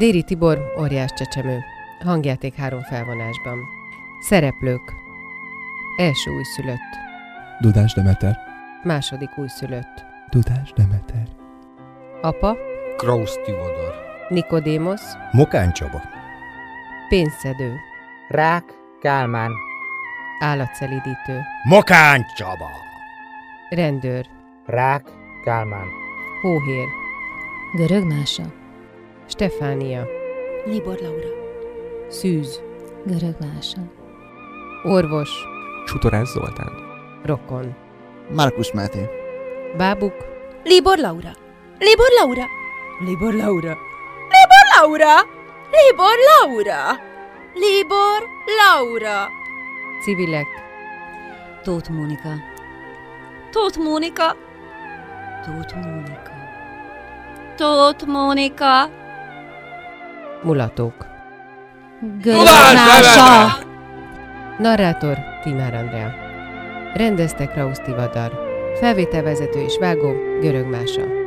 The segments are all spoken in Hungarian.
Déri Tibor, óriás csecsemő. Hangjáték három felvonásban. Szereplők. Első újszülött. Dudás Demeter. Második újszülött. Dudás Demeter. Apa. Krausz Tivadar. Nikodémosz. Mokán Csaba. Pénzszedő. Rák Kálmán. Állatszelidítő. Mokán Csaba. Rendőr. Rák Kálmán. Hóhér. Görög Mása. Stefánia. Libor Laura. Szűz. Görög Mása. Orvos. Csutorás Zoltán. Rokon. Márkus Máté. Bábuk. Libor Laura. Libor Laura. Libor Laura. Libor Laura. Libor Laura. Libor Laura. Civilek. Tóth Mónika. Tóth Mónika. Tóth Mónika. Tóth Mónika. Mulatók. Görög Mása. Narrátor Timár Andrea. Rendezte Krausz Tivadar. Felvételvezető és vágó Görög Mása.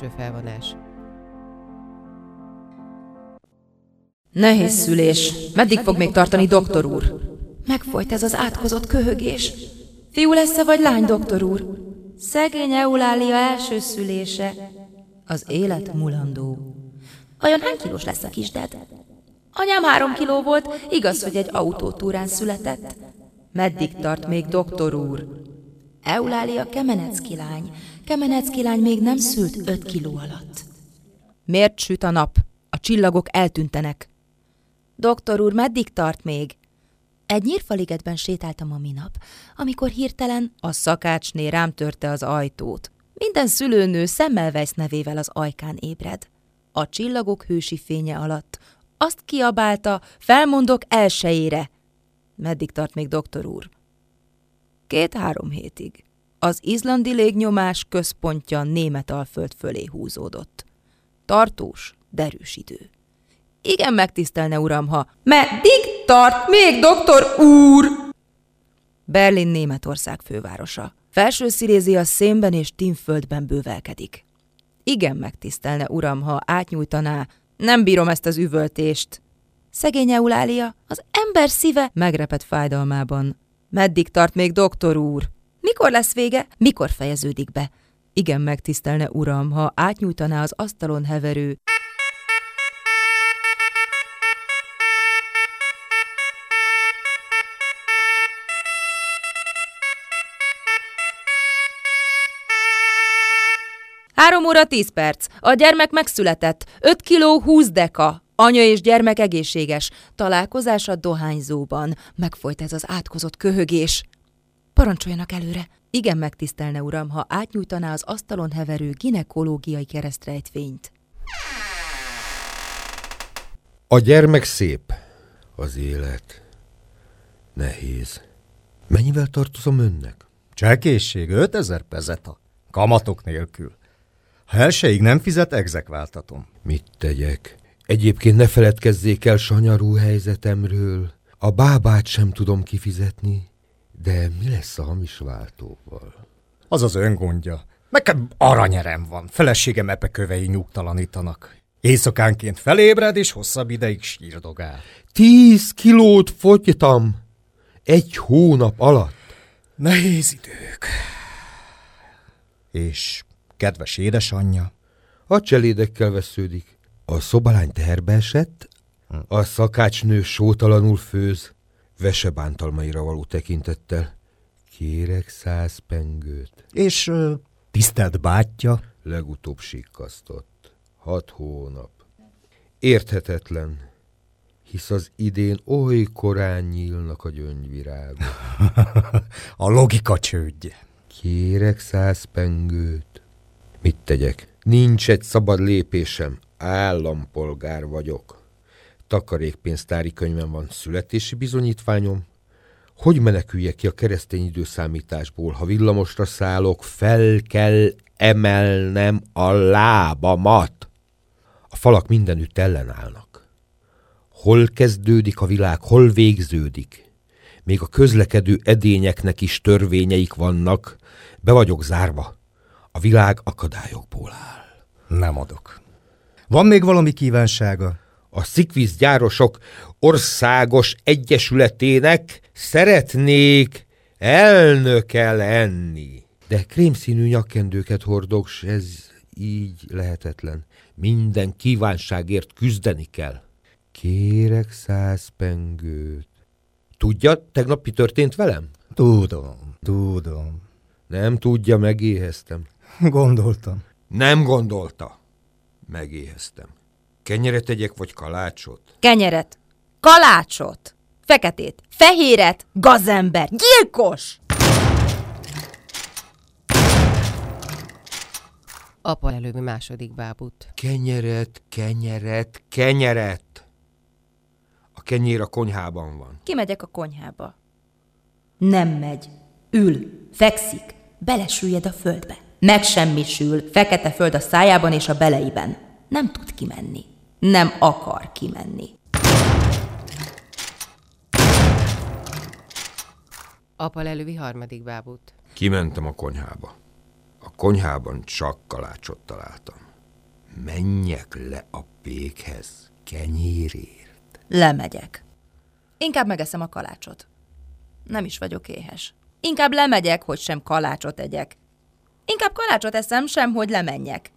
Első felvonás. Nehéz szülés. Meddig fog még tartani, doktor úr? Megfolyt ez az átkozott köhögés. Fiú lesz-e vagy lány, doktor úr? Szegény Eulália első szülése. Az élet mulandó. Vajon hány kilós lesz a kisded? Anyám három kiló volt, igaz, hogy egy autótúrán született. Meddig tart még, doktor úr? Eulália Kemenecki lány. Kemenecki lány még nem szült öt kiló alatt. Miért süt a nap? A csillagok eltűntenek. Doktor úr, meddig tart még? Egy nyírfaligetben sétáltam a minap, amikor hirtelen a szakácsné rám törte az ajtót. Minden szülőnő Semmelweis nevével az ajkán ébred. A csillagok hősi fénye alatt azt kiabálta, felmondok elsejére. Meddig tart még, doktor úr? Két-három hétig. Az izlandi légnyomás központja német alföld fölé húzódott. Tartós, derűs idő. Igen megtisztelne, uram, ha... Meddig tart még, doktor úr? Berlin Németország fővárosa. Felső Szilézia szénben és Tinföldben bővelkedik. Igen megtisztelne, uram, ha átnyújtaná. Nem bírom ezt az üvöltést. Szegény Eulália, az ember szíve megrepet fájdalmában. Meddig tart még, doktor úr? Mikor lesz vége? Mikor fejeződik be? Igen megtisztelne, uram, ha átnyújtaná az asztalon heverő Három óra tíz perc. A gyermek megszületett. 5 kiló 20 deka. Anya és gyermek egészséges. Találkozás a dohányzóban. Megfolyt ez az átkozott köhögés. Parancsoljanak előre. Igen megtisztelne, uram, ha átnyújtaná az asztalon heverő ginekológiai keresztrejtvényt. A gyermek szép. Az élet. Nehéz. Mennyivel tartozom önnek? Cselkészség 5000 pezeta. Kamatok nélkül. Ha elsőig nem fizet, exekváltatom. Mit tegyek? Egyébként ne feledkezzék el sanyarú helyzetemről. A bábát sem tudom kifizetni. De mi lesz a hamis váltóval? Az az öngondja. Nekem aranyerem van. Feleségem epekövei nyugtalanítanak. Éjszakánként felébred, és hosszabb ideig sírdogál. Tíz kilót fogytam. Egy hónap alatt. Nehéz idők. És kedves édesanyja? A cselédekkel vesződik. A szobalány teherbe esett, a szakácsnő sótalanul főz, vesebántalmaira való tekintettel. Kérek száz pengőt. És ö, tisztelt bátyja? Legutóbb sikkasztott. Hat hónap. Érthetetlen, hisz az idén oly korán nyílnak a gyöngyvirágok. a logika csődje. Kérek száz pengőt. Mit tegyek? Nincs egy szabad lépésem. Állampolgár vagyok. Takarékpénztári könyvem van születési bizonyítványom, Hogy meneküljek ki a keresztény időszámításból? Ha villamosra szállok, fel kell emelnem a lábamat. A falak mindenütt ellenállnak. Hol kezdődik a világ, hol végződik? Még a közlekedő edényeknek is törvényeik vannak. Be vagyok zárva. A világ akadályokból áll. Nem adok. Van még valami kívánsága? A szikvíz gyárosok országos egyesületének szeretnék elnöke lenni. De krémszínű nyakkendőket hordok, s ez így lehetetlen. Minden kívánságért küzdeni kell. Kérek száz pengőt. Tudja, tegnap mi történt velem? Tudom, tudom. Nem tudja, megéheztem. Gondoltam. Nem gondolta. Megéheztem. Kenyeret tegyek, vagy kalácsot? Kenyeret, kalácsot, feketét, fehéret, gazember, gyilkos! Apa elővi második bábút. Kenyeret, kenyeret, kenyeret! A kenyér a konyhában van. Kimegyek a konyhába. Nem megy. Ül, fekszik, belesüllyed a földbe. Megsemmisül, fekete föld a szájában és a beleiben. Nem tud kimenni. Nem akar kimenni. Apa lelövi harmadik bábút. Kimentem a konyhába. A konyhában csak kalácsot találtam. Menjek le a pékhez kenyérért. Lemegyek. Inkább megeszem a kalácsot. Nem is vagyok éhes. Inkább lemegyek, hogy sem kalácsot egyek. Inkább kalácsot eszem, sem, hogy lemenjek.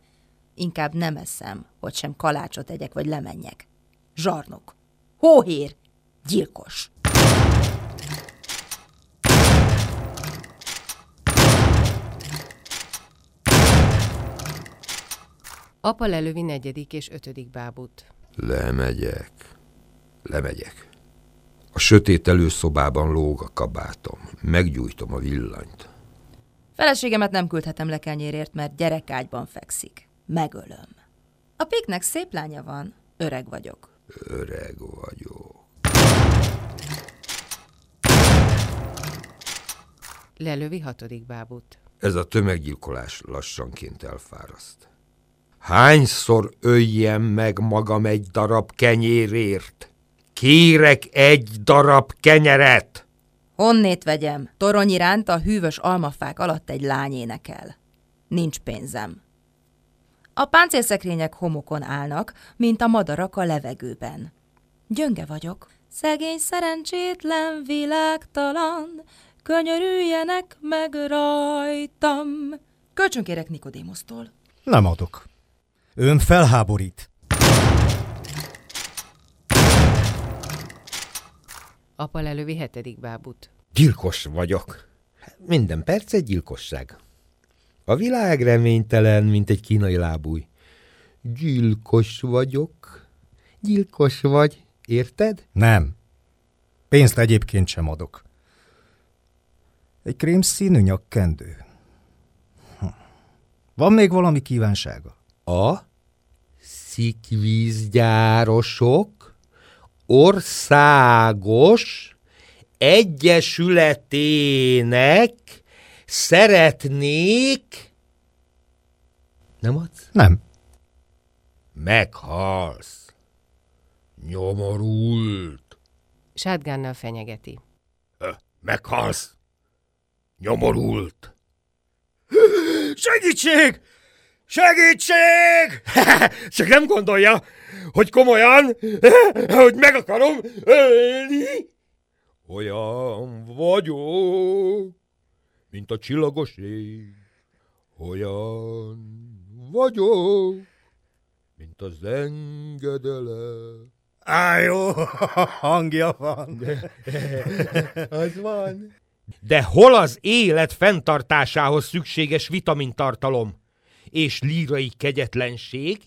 Inkább nem eszem, hogy sem kalácsot egyek, vagy lemenjek. Zsarnok. Hóhér. Gyilkos. Apa lelövi negyedik és ötödik bábút. Lemegyek. Lemegyek. A sötét előszobában lóg a kabátom. Meggyújtom a villanyt. Feleségemet nem küldhetem le kenyérért, mert gyerekágyban fekszik. Megölöm. A péknek szép lánya van, öreg vagyok. Öreg vagyok. Lelövi hatodik bábút. Ez a tömeggyilkolás lassanként elfáraszt. Hányszor öljem meg magam egy darab kenyérért? Kérek egy darab kenyeret! Honnét vegyem? Torony iránt a hűvös almafák alatt egy lány énekel. Nincs pénzem. A páncélszekrények homokon állnak, mint a madarak a levegőben. Gyönge vagyok. Szegény, szerencsétlen, világtalan, könyörüljenek meg rajtam. Kölcsönkérek Nikodémosztól. Nem adok. Ön felháborít. Apa lelövi hetedik bábút. Gyilkos vagyok. Minden perc egy gyilkosság. A világ reménytelen, mint egy kínai lábúj. Gyilkos vagyok. Gyilkos vagy, érted? Nem. Pénzt egyébként sem adok. Egy krémszínű nyakkendő. Hm. Van még valami kívánsága? A szikvízgyárosok országos egyesületének szeretnék... Nem adsz? Nem. Meghalsz. Nyomorult. Sátgánnal fenyegeti. Meghalsz. Nyomorult. Segítség! Segítség! Csak nem gondolja, hogy komolyan, hogy meg akarom ölni. Olyan vagyok, mint a csillagos ég. Olyan vagyok, mint a zengedele. Á, jó, hangja van. Az van. De hol az élet fenntartásához szükséges vitamintartalom és lírai kegyetlenség?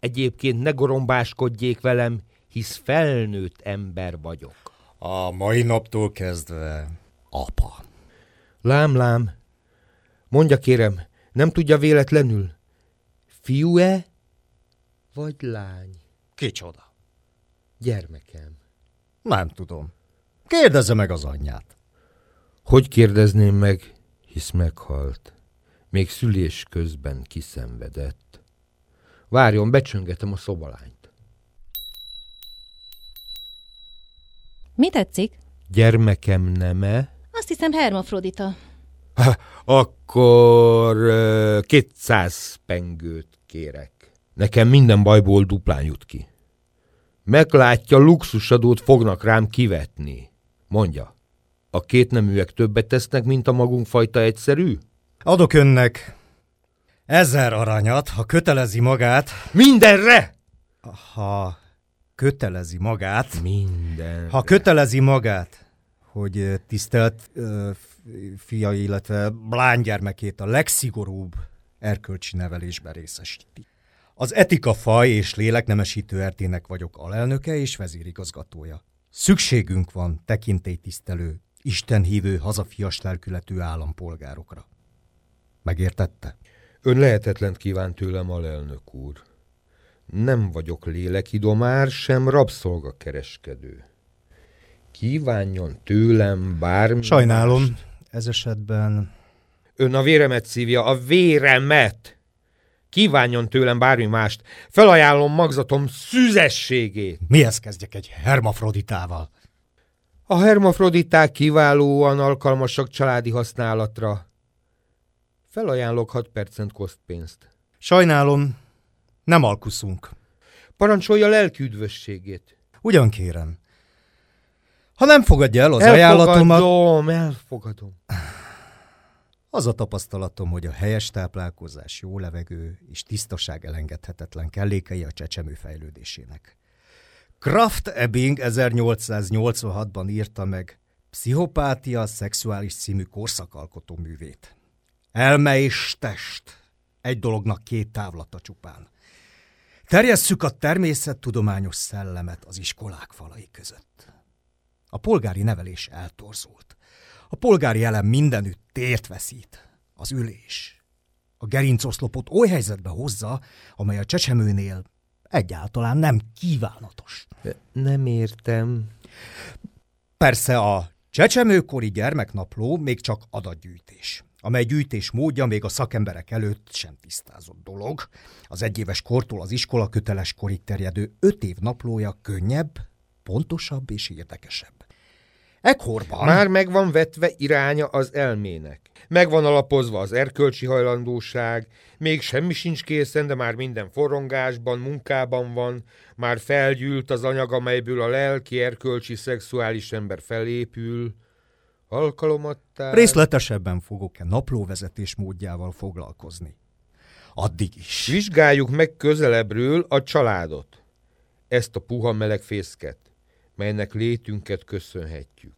Egyébként ne gorombáskodjék velem, hisz felnőtt ember vagyok. A mai naptól kezdve apa. Lám, lám, mondja kérem, nem tudja véletlenül, fiú-e vagy lány? Kicsoda? Gyermekem. Nem tudom. Kérdezze meg az anyját. Hogy kérdezném meg, hisz meghalt. Még szülés közben kiszenvedett. Várjon, becsöngetem a szobalányt. Mi tetszik? Gyermekem neme? Azt hiszem Hermafrodita. Ha, akkor uh, 200 pengőt kérek. Nekem minden bajból duplán jut ki. Meglátja, luxusadót fognak rám kivetni. Mondja, a két neműek többet tesznek, mint a magunk fajta egyszerű? Adok önnek ezer aranyat, ha kötelezi magát, Mindenre! ha kötelezi magát, Minden. ha kötelezi magát, hogy tisztelt fia, illetve lánygyermekét a legszigorúbb erkölcsi nevelésben részesíti. Az Etika Faj és Léleknemesítő Ertének vagyok alelnöke és vezérigazgatója. Szükségünk van tekintélytisztelő, istenhívő, hazafias lelkületű állampolgárokra. Megértette? Ön lehetetlent kíván tőlem, alelnök úr. Nem vagyok lélekidomár, sem rabszolgakereskedő. Kívánjon tőlem bármi. Sajnálom, mást. ez esetben Ön a véremet szívja, a véremet! Kívánjon tőlem bármi mást. Felajánlom magzatom szüzességét. mihez kezdjek egy hermafroditával? A hermafroditák kiválóan alkalmasak családi használatra. Felajánlok 6 percent kosztpénzt. Sajnálom, nem alkuszunk. Parancsolja lelküdvösségét. Ugyan kérem. Ha nem fogadja el az ajánlatomat, Elfogadom, elfogadom. az a tapasztalatom, hogy a helyes táplálkozás, jó levegő és tisztaság elengedhetetlen kellékei a csecsemő fejlődésének. Kraft Ebbing 1886-ban írta meg Pszichopátia szexuális című korszakalkotó művét. Elme és test. Egy dolognak két távlata csupán. Terjesszük a természettudományos szellemet az iskolák falai között. A polgári nevelés eltorzult. A polgári elem mindenütt tért veszít. Az ülés. A gerincoszlopot oly helyzetbe hozza, amely a csecsemőnél egyáltalán nem kívánatos. Nem értem. Persze a csecsemőkori gyermeknapló még csak adatgyűjtés, amely gyűjtés módja még a szakemberek előtt sem tisztázott dolog. Az egyéves kortól az iskola köteles korig terjedő öt év naplója könnyebb, pontosabb és érdekesebb. Ekkorban... Már meg van vetve iránya az elmének. Megvan alapozva az erkölcsi hajlandóság, még semmi sincs készen, de már minden forrongásban, munkában van, már felgyűlt az anyag, amelyből a lelki, erkölcsi, szexuális ember felépül. Alkalomattár... Részletesebben fogok-e naplóvezetés módjával foglalkozni. Addig is. Vizsgáljuk meg közelebbről a családot. Ezt a puha meleg fészket, melynek létünket köszönhetjük.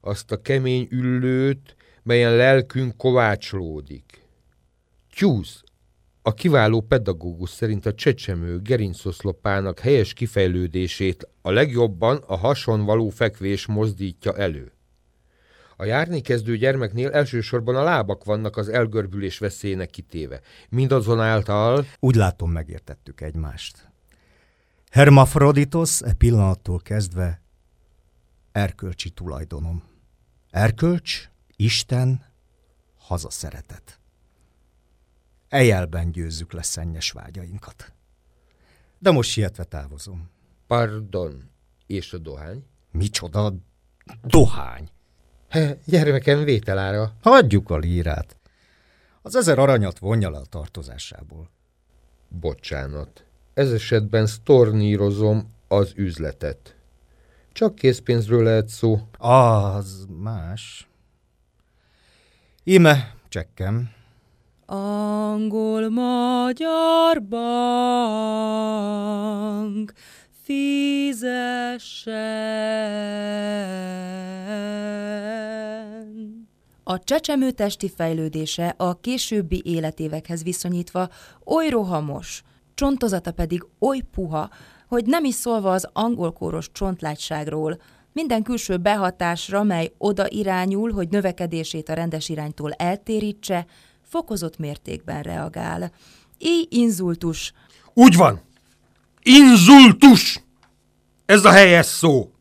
Azt a kemény üllőt, melyen lelkünk kovácsolódik. Tyúz, a kiváló pedagógus szerint a csecsemő gerincoszlopának helyes kifejlődését a legjobban a hason való fekvés mozdítja elő. A járni kezdő gyermeknél elsősorban a lábak vannak az elgörbülés veszélynek kitéve. Mindazonáltal Úgy látom, megértettük egymást. Hermafroditos e pillanattól kezdve erkölcsi tulajdonom. Erkölcs, Isten, hazaszeretet. Ejelben győzzük le szennyes vágyainkat. De most sietve távozom. Pardon. És a dohány? Micsoda dohány! He, gyermekem vételára. Hagyjuk a lírát. Az ezer aranyat vonja le a tartozásából. Bocsánat. Ez esetben sztornírozom az üzletet. Csak készpénzről lehet szó. Az más. Íme, csekkem. Angol-magyar bank fizessen. A csecsemő testi fejlődése a későbbi életévekhez viszonyítva oly rohamos, csontozata pedig oly puha, hogy nem is szólva az angolkóros csontlágyságról, minden külső behatásra, mely oda irányul, hogy növekedését a rendes iránytól eltérítse, fokozott mértékben reagál. Így inzultus, Úgy van! Inzultus! Ez a helyes szó!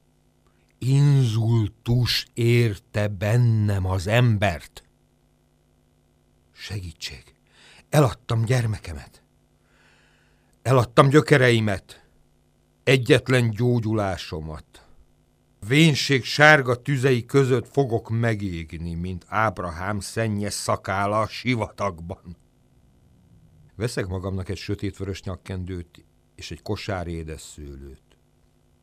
Inzultus érte bennem az embert. Segítség! Eladtam gyermekemet. Eladtam gyökereimet. Egyetlen gyógyulásomat. Vénség sárga tüzei között fogok megégni, mint Ábrahám szennyes szakála a sivatagban. Veszek magamnak egy sötétvörös nyakkendőt és egy kosár édes szőlőt.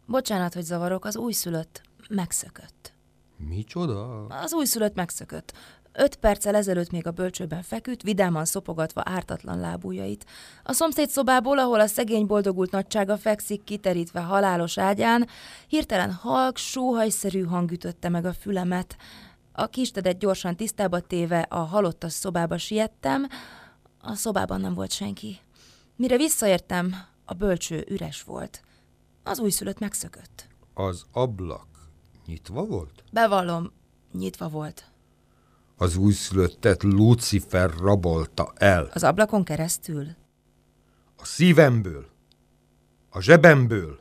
Bocsánat, hogy zavarok, az újszülött megszökött. Micsoda? Az újszülött megszökött. Öt perccel ezelőtt még a bölcsőben feküdt, vidáman szopogatva ártatlan lábujjait. A szomszéd szobából, ahol a szegény boldogult nagysága fekszik, kiterítve halálos ágyán, hirtelen halk, sóhajszerű hang ütötte meg a fülemet. A kistedet gyorsan tisztába téve a halottas szobába siettem, a szobában nem volt senki. Mire visszaértem, a bölcső üres volt. Az újszülött megszökött. Az ablak nyitva volt? Bevallom, nyitva volt. Az újszülöttet Lucifer rabolta el. Az ablakon keresztül? A szívemből, a zsebemből,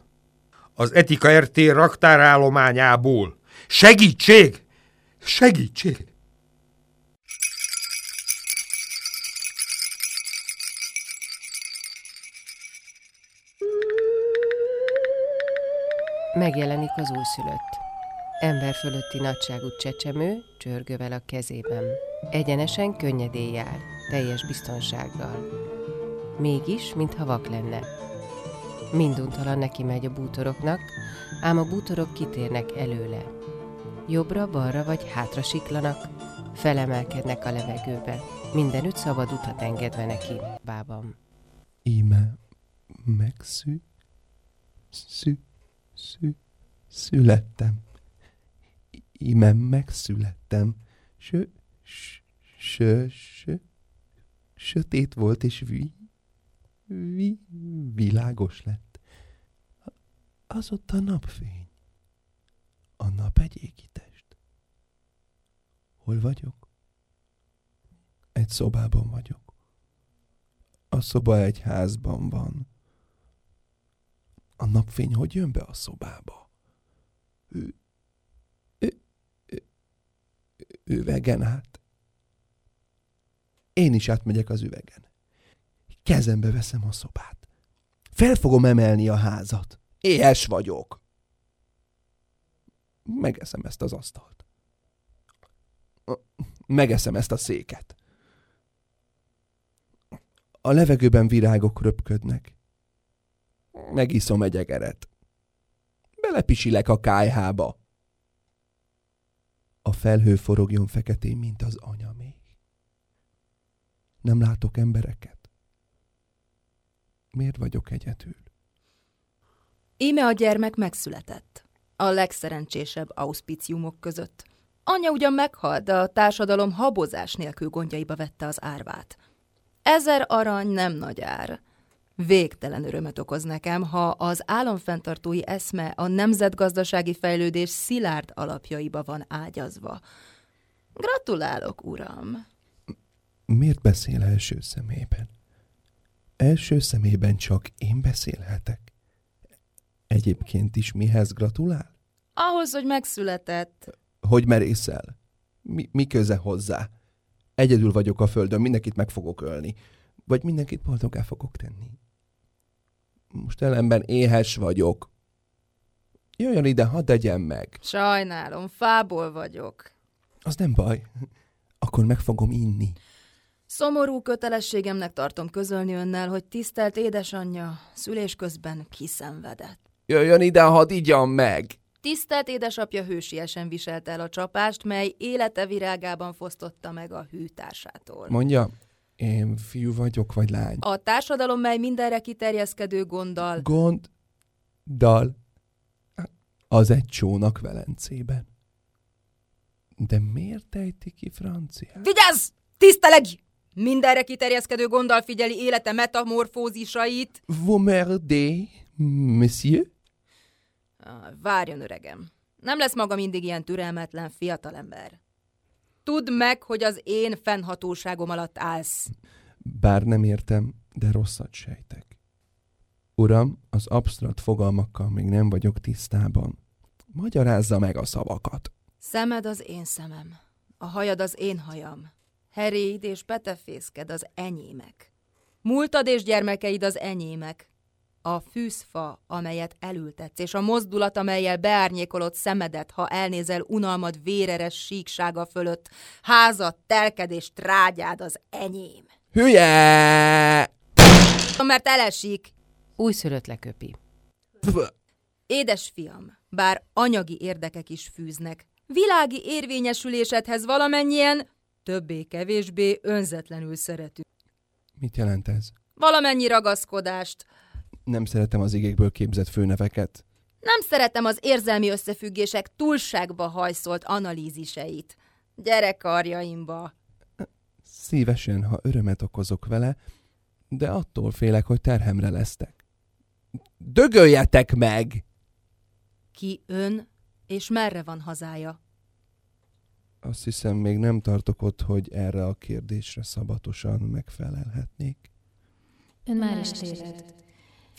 az Etika RT raktárállományából. Segítség! Segítség! Megjelenik az újszülött. Ember fölötti nagyságú csecsemő, csörgővel a kezében. Egyenesen könnyedén jár, teljes biztonsággal. Mégis, mintha vak lenne. Minduntalan neki megy a bútoroknak, ám a bútorok kitérnek előle. Jobbra-balra vagy hátra siklanak, felemelkednek a levegőbe, mindenütt szabad utat engedve neki bában. Íme megszű, szű, szű, születtem. Íme megszülettem. Sö, sö, sö, sötét volt és vi, vi, világos lett. Az ott a napfény. A nap egy égitest. Hol vagyok? Egy szobában vagyok. A szoba egy házban van. A napfény hogy jön be a szobába? Ő, ő, üvegen át. Én is átmegyek az üvegen. Kezembe veszem a szobát. Fel fogom emelni a házat. Éhes vagyok. Megeszem ezt az asztalt. Megeszem ezt a széket. A levegőben virágok röpködnek. Megiszom egy egeret. Belepisilek a kájhába. A felhő forogjon feketén, mint az anya még. Nem látok embereket. Miért vagyok egyedül? Íme a gyermek megszületett. A legszerencsésebb auszpiciumok között. Anya ugyan meghalt, de a társadalom habozás nélkül gondjaiba vette az árvát. Ezer arany nem nagy ár. Végtelen örömet okoz nekem, ha az államfenntartói eszme a nemzetgazdasági fejlődés szilárd alapjaiba van ágyazva. Gratulálok, uram! Miért beszél első szemében? Első szemében csak én beszélhetek. Egyébként is mihez gratulál? Ahhoz, hogy megszületett. Hogy merészel? Mi, mi köze hozzá? Egyedül vagyok a földön, mindenkit meg fogok ölni. Vagy mindenkit boldogá fogok tenni. Most ellenben éhes vagyok. Jöjjön ide, hadd tegyen meg. Sajnálom, fából vagyok. Az nem baj. Akkor meg fogom inni. Szomorú kötelességemnek tartom közölni önnel, hogy tisztelt édesanyja szülés közben kiszenvedett. Jöjjön ide, hadd igyam meg! Tisztelt édesapja hősiesen viselte el a csapást, mely élete virágában fosztotta meg a hűtársától. Mondja, én fiú vagyok, vagy lány? A társadalom, mely mindenre kiterjeszkedő gonddal... Gond... Dal... Az egy csónak Velencében. De miért ejti ki francia? Vigyázz! Tiszteleg! Mindenre kiterjeszkedő gonddal figyeli élete metamorfózisait. Vous merdez, monsieur? Ah, várjon, öregem. Nem lesz maga mindig ilyen türelmetlen fiatalember. Tudd meg, hogy az én fennhatóságom alatt állsz. Bár nem értem, de rosszat sejtek. Uram, az absztrakt fogalmakkal még nem vagyok tisztában. Magyarázza meg a szavakat. Szemed az én szemem, a hajad az én hajam, heréid és petefészked az enyémek. Múltad és gyermekeid az enyémek. A fűzfa, amelyet elültetsz, és a mozdulat, amelyel beárnyékolod szemedet, ha elnézel unalmad véreres síksága fölött, házad, telked és trágyád az enyém. Hülye! Mert elesik. Újszülött leköpi. Édes fiam, bár anyagi érdekek is fűznek, világi érvényesülésedhez valamennyien többé-kevésbé önzetlenül szeretünk. Mit jelent ez? Valamennyi ragaszkodást. Nem szeretem az igékből képzett főneveket. Nem szeretem az érzelmi összefüggések túlságba hajszolt analíziseit. Gyere karjaimba. Szívesen, ha örömet okozok vele, de attól félek, hogy terhemre lesztek. Dögöljetek meg! Ki ön, és merre van hazája? Azt hiszem, még nem tartok ott, hogy erre a kérdésre szabatosan megfelelhetnék. Ön már is téved.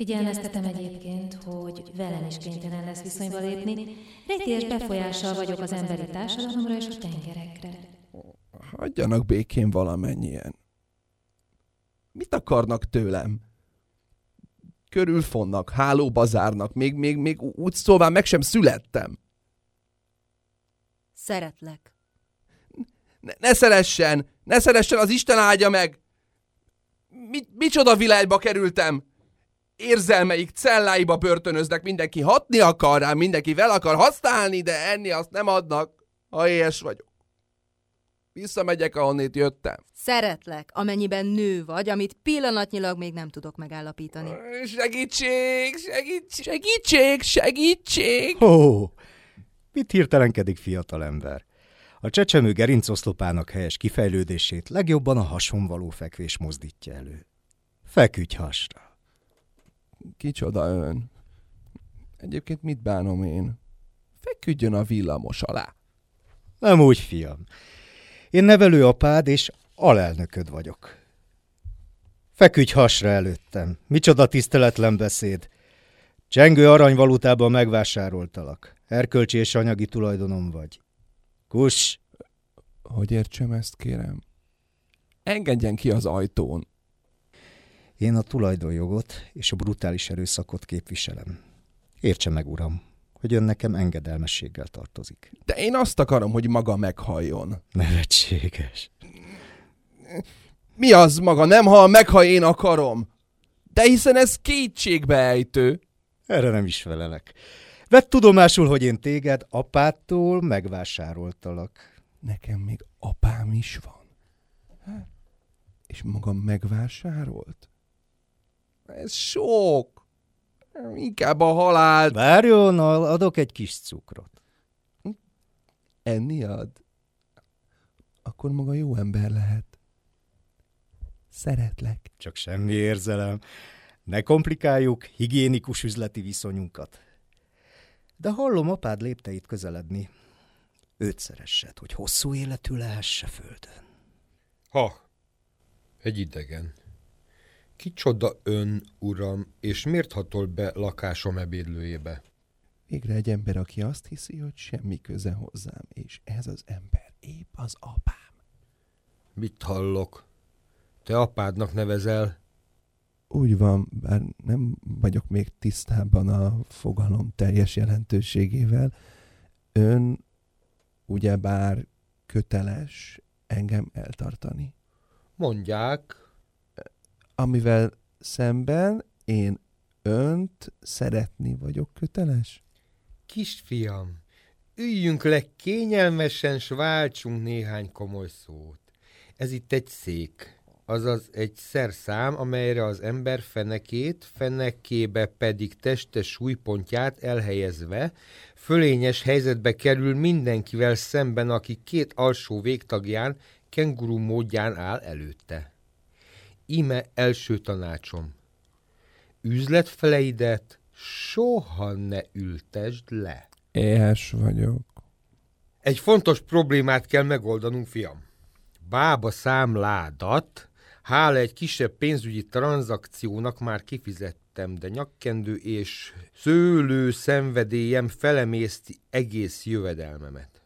Figyelmeztetem egyébként, hogy velem is kénytelen lesz viszonyba lépni. Rejtélyes befolyással vagyok az emberi társadalomra és a tengerekre. Hagyjanak békén valamennyien. Mit akarnak tőlem? Körülfonnak, hálóba zárnak, még, még, még úgy szóval meg sem születtem. Szeretlek. Ne, ne szeressen! Ne szeressen, az Isten áldja meg! Mi, micsoda világba kerültem? Érzelmeik celláiba börtönöznek, mindenki hatni akar rám, mindenki vel akar használni, de enni azt nem adnak, ha éhes vagyok. Visszamegyek, ahonnét jöttem. Szeretlek, amennyiben nő vagy, amit pillanatnyilag még nem tudok megállapítani. Segítség, segítség, segítség, segítség! Ó, mit hirtelenkedik fiatalember? A csecsemő gerincoszlopának helyes kifejlődését legjobban a hasonvaló fekvés mozdítja elő. Feküdj hasra. Kicsoda ön? Egyébként mit bánom én? Feküdjön a villamos alá. Nem úgy, fiam. Én nevelő apád és alelnököd vagyok. Feküdj hasra előttem. Micsoda tiszteletlen beszéd. Csengő aranyvalutában megvásároltalak. Erkölcsi és anyagi tulajdonom vagy. Kus! Hogy értsem ezt, kérem? Engedjen ki az ajtón. Én a tulajdonjogot és a brutális erőszakot képviselem. Értse meg, uram, hogy ön nekem engedelmességgel tartozik. De én azt akarom, hogy maga meghalljon. Nevetséges. Mi az maga nem hal meg, ha én akarom? De hiszen ez kétségbeejtő. Erre nem is felelek. Vedd tudomásul, hogy én téged apától megvásároltalak. Nekem még apám is van. És maga megvásárolt? Ez sok. Inkább a halált. Várjon, adok egy kis cukrot. Enni ad? Akkor maga jó ember lehet. Szeretlek. Csak semmi érzelem. Ne komplikáljuk higiénikus üzleti viszonyunkat. De hallom apád lépteit közeledni. Őt szeressed, hogy hosszú életű lehesse földön. Ha, egy idegen. Kicsoda ön, uram, és miért hatol be lakásom ebédlőjébe? Végre egy ember, aki azt hiszi, hogy semmi köze hozzám, és ez az ember épp az apám. Mit hallok? Te apádnak nevezel? Úgy van, bár nem vagyok még tisztában a fogalom teljes jelentőségével. Ön ugyebár köteles engem eltartani. Mondják. Amivel szemben én önt szeretni vagyok köteles? Kisfiam, üljünk le kényelmesen, s váltsunk néhány komoly szót. Ez itt egy szék, azaz egy szerszám, amelyre az ember fenekét, fenekébe pedig teste súlypontját elhelyezve, fölényes helyzetbe kerül mindenkivel szemben, aki két alsó végtagján, kenguru módján áll előtte. Ime első tanácsom. Üzletfeleidet soha ne ültesd le. Éhes vagyok. Egy fontos problémát kell megoldanunk, fiam. Bába számládat, hála egy kisebb pénzügyi tranzakciónak már kifizett lettem, de nyakkendő és szőlő szenvedélyem felemészti egész jövedelmemet.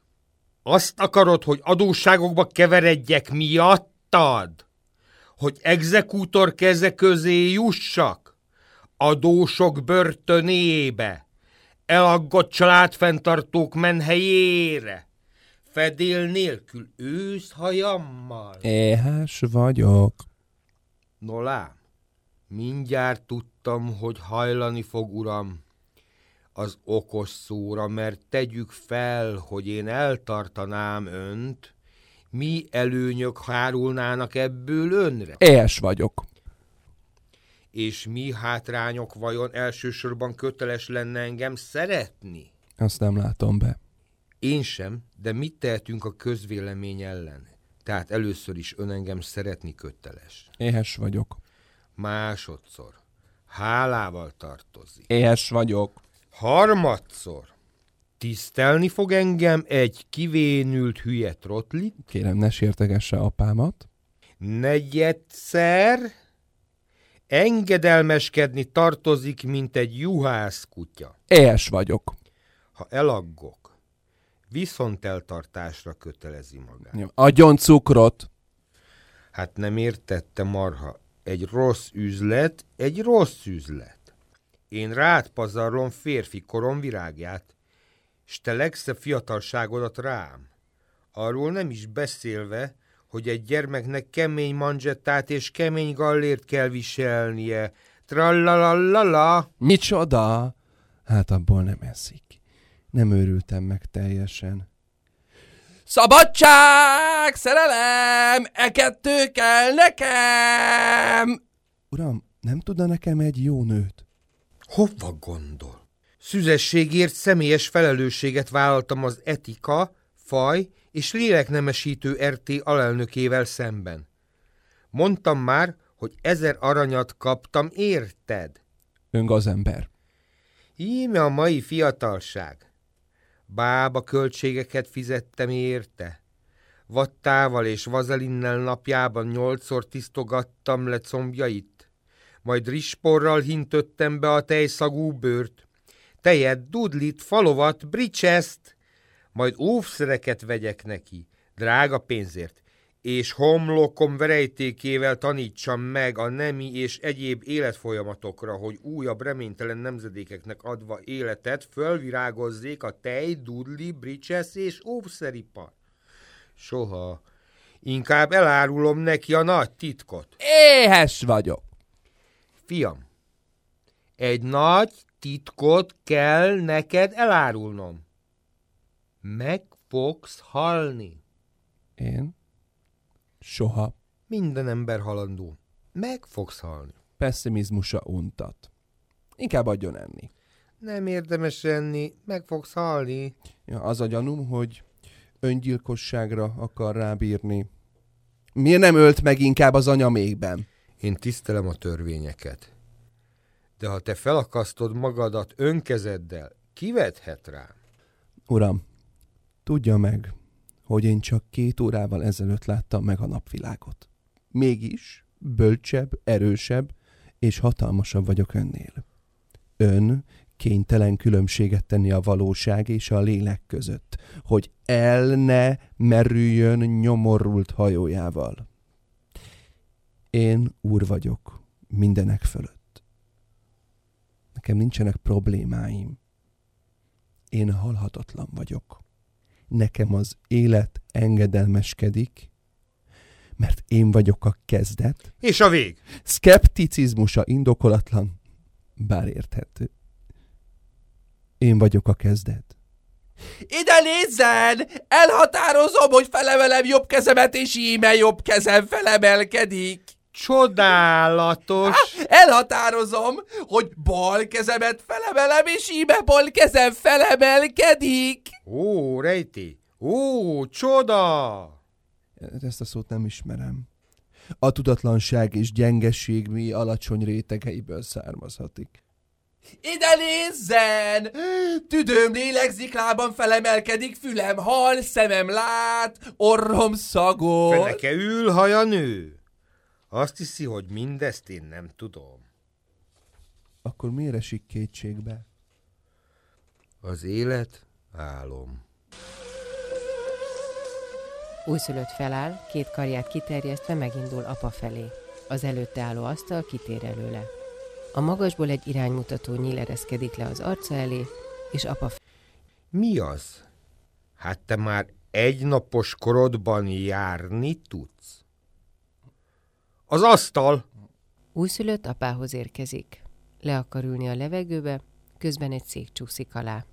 Azt akarod, hogy adósságokba keveredjek miattad? Hogy exekútor keze közé jussak? Adósok börtönébe? Elaggott családfenntartók menhelyére? Fedél nélkül őszhajammal? Éhes vagyok. No lám, mindjárt tudtam, hogy hajlani fog, uram, az okos szóra, mert tegyük fel, hogy én eltartanám önt, mi előnyök hárulnának ebből önre? Éhes vagyok. És mi hátrányok vajon elsősorban köteles lenne engem szeretni? Azt nem látom be. Én sem, de mit tehetünk a közvélemény ellen? Tehát először is ön engem szeretni köteles. Éhes vagyok. Másodszor. Hálával tartozik. Éhes vagyok. Harmadszor. Tisztelni fog engem egy kivénült hülye trotli. Kérem, ne sértegesse apámat. Negyedszer. Engedelmeskedni tartozik, mint egy juhász kutya. Éhes vagyok. Ha elaggok, viszonteltartásra kötelezi magát. Adjon cukrot. Hát nem értette marha. Egy rossz üzlet, egy rossz üzlet. Én rád pazarlom férfi korom virágját, s te legszebb fiatalságodat rám. Arról nem is beszélve, hogy egy gyermeknek kemény manzsettát és kemény gallért kell viselnie. Trallalala! Micsoda? Hát abból nem eszik. Nem őrültem meg teljesen. Szabadság! Szerelem! E kettő kell nekem! Uram, nem tudna nekem egy jó nőt? Hova gondol? Szüzességért személyes felelősséget vállaltam az etika, faj és léleknemesítő RT alelnökével szemben. Mondtam már, hogy ezer aranyat kaptam, érted? Ön gazember. Íme a mai fiatalság. Bába költségeket fizettem érte. Vattával és vazelinnel napjában nyolcszor tisztogattam le combjait. Majd risporral hintöttem be a tejszagú bőrt. Tejet, dudlit, falovat, bricseszt. Majd óvszereket vegyek neki, drága pénzért, és homlokom verejtékével tanítsam meg a nemi és egyéb életfolyamatokra, hogy újabb reménytelen nemzedékeknek adva életet fölvirágozzék a tej, dudli, bricsesz és óvszeripar. Soha. Inkább elárulom neki a nagy titkot. Éhes vagyok. Fiam, egy nagy titkot kell neked elárulnom. Meg fogsz halni. Én? Soha. Minden ember halandó. Meg fogsz halni. Pessimizmusa untat. Inkább adjon enni. Nem érdemes enni, meg fogsz halni. Ja, az a gyanúm, hogy öngyilkosságra akar rábírni. Miért nem ölt meg inkább az anyamékben? Én tisztelem a törvényeket. De ha te felakasztod magadat önkezeddel, kivethet rám? Uram, tudja meg, hogy én csak két órával ezelőtt láttam meg a napvilágot. Mégis bölcsebb, erősebb és hatalmasabb vagyok önnél. Ön kénytelen különbséget tenni a valóság és a lélek között, hogy el ne merüljön nyomorult hajójával. Én úr vagyok mindenek fölött. Nekem nincsenek problémáim. Én halhatatlan vagyok. Nekem az élet engedelmeskedik, mert én vagyok a kezdet. És a vég. Skepticizmusa indokolatlan, bár érthető. Én vagyok a kezdet. Ide nézzen! Elhatározom, hogy felemelem jobb kezemet, és íme jobb kezem felemelkedik. Csodálatos! Há, elhatározom, hogy bal kezemet felemelem, és íme bal kezem felemelkedik. Ó, rejti! Ó, csoda! Ezt a szót nem ismerem. A tudatlanság és gyengeség mi alacsony rétegeiből származhatik. Ide nézzen! Tüdőm lélegzik, lábam felemelkedik, fülem hal, szemem lát, orrom szagol. Feneke ül, haja nő. Azt hiszi, hogy mindezt én nem tudom. Akkor miért esik kétségbe? Az élet álom. Újszülött feláll, két karját kiterjesztve megindul apa felé. Az előtte álló asztal kitér előle. A magasból egy iránymutató nyíl ereszkedik le az arca elé, és apa f- Mi az? Hát te már egynapos korodban járni tudsz? Az asztal! újszülött apához érkezik. Le akar ülni a levegőbe, közben egy szék csúszik alá.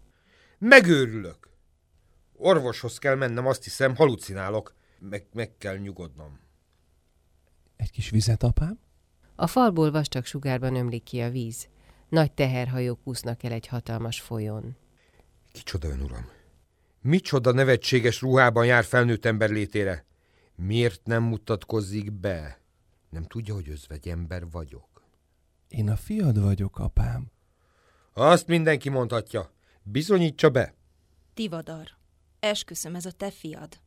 Megőrülök! Orvoshoz kell mennem, azt hiszem, halucinálok. Meg, meg kell nyugodnom. Egy kis vizet, apám? A falból vastag sugárban ömlik ki a víz. Nagy teherhajók úsznak el egy hatalmas folyón. Kicsoda ön, uram? Micsoda nevetséges ruhában jár felnőtt ember létére? Miért nem mutatkozik be? Nem tudja, hogy özvegy ember vagyok. Én a fiad vagyok, apám. Azt mindenki mondhatja. Bizonyítsa be. Tivadar, esküszöm, ez a te fiad.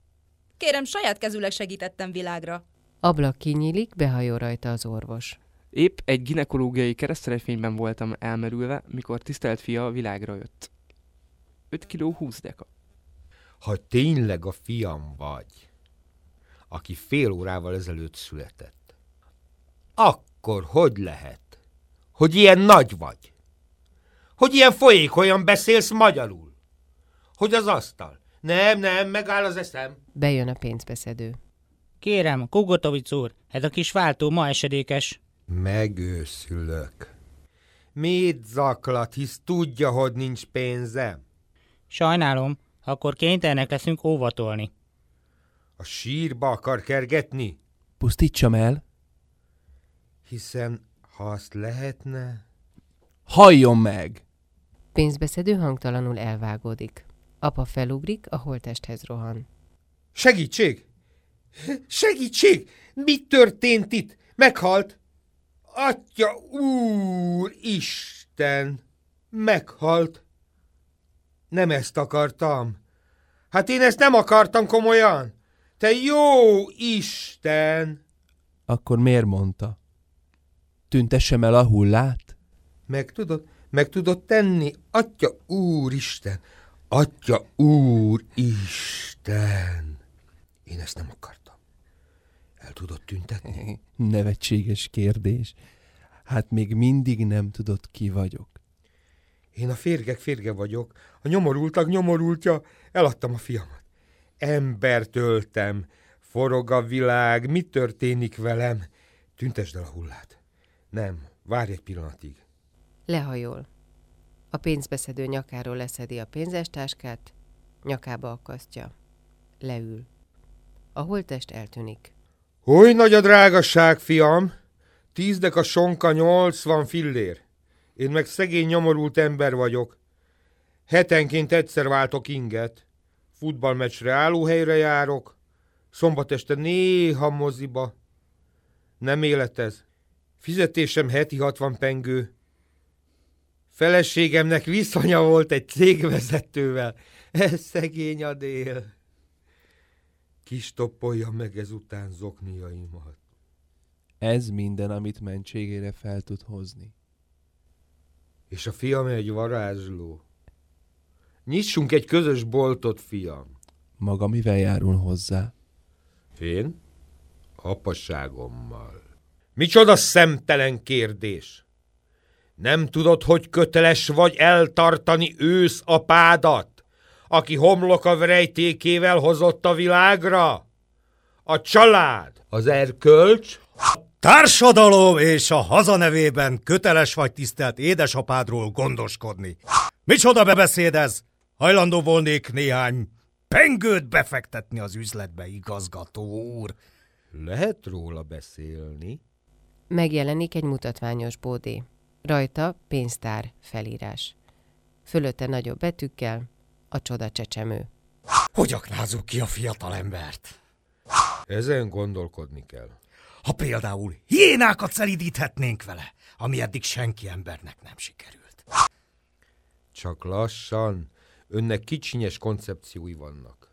Kérem, saját kezüleg segítettem világra. Ablak kinyílik, behajol rajta az orvos. Épp egy ginekológiai keresztelefényben voltam elmerülve, mikor tisztelt fia a világra jött. 5 kiló 20 deka. Ha tényleg a fiam vagy, aki fél órával ezelőtt született, akkor hogy lehet, hogy ilyen nagy vagy? Hogy ilyen folyékonyan beszélsz magyarul? Hogy az asztal? Nem, nem, megáll az eszem. Bejön a pénzbeszedő. Kérem, Kugotovic úr, ez a kis váltó ma esedékes. Megőszülök. Mit zaklat, hisz tudja, hogy nincs pénzem? Sajnálom, akkor kénytelenek leszünk óvatolni. A sírba akar kergetni? Pusztítsam el. Hiszen, ha azt lehetne... Halljon meg! Pénzbeszedő hangtalanul elvágódik. Apa felugrik, a holtesthez rohan. Segítség! Segítség! Mi történt itt? Meghalt? Atya úr, Isten! Meghalt. Nem ezt akartam. Hát én ezt nem akartam komolyan. Te jó Isten! Akkor miért mondta? Tüntessem el a hullát? Meg tudod, meg tudod tenni, Atya Úristen! Atya Úristen! Én ezt nem akartam. El tudod tüntetni? Nevetséges kérdés. Hát még mindig nem tudod, ki vagyok. Én a férgek férge vagyok, a nyomorultak nyomorultja, eladtam a fiamat. Embert öltem, forog a világ, mi történik velem? Tüntesd el a hullát. Nem, várj egy pillanatig. Lehajol. A pénzbeszedő nyakáról leszedi a pénzestáskát, nyakába akasztja. Leül. A holttest eltűnik. Hogy nagy a drágaság, fiam? Tízdek a sonka, nyolcvan fillér. Én meg szegény nyomorult ember vagyok. Hetenként egyszer váltok inget. Futballmeccsre állóhelyre járok. Szombat este néha moziba. Nem élet ez. Fizetésem heti 60 pengő. Feleségemnek viszonya volt egy cégvezetővel. Ez szegény a dél. Kis toppolja meg ezután zokniaimat. Ez minden, amit mentségére fel tud hozni. És a fiam egy varázsló. Nyissunk egy közös boltot, fiam. Maga mivel járul hozzá? Én? Apasságommal. Micsoda szemtelen kérdés! Nem tudod, hogy köteles vagy eltartani ősz apádat, aki homloka rejtékével hozott a világra? A család, az erkölcs, Társadalom és a haza nevében köteles vagy tisztelt édesapádról gondoskodni. Micsoda bebeszéd ez? Hajlandó volnék néhány pengőt befektetni az üzletbe, igazgató úr. Lehet róla beszélni? Megjelenik egy mutatványos bódé. Rajta pénztár felírás. Fölötte nagyobb betűkkel a csoda csecsemő. Hogy aknázzuk ki a fiatalembert? Ezen gondolkodni kell. Ha például hiénákat szelidíthetnénk vele, ami eddig senki embernek nem sikerült. Csak lassan. Önnek kicsinyes koncepciói vannak.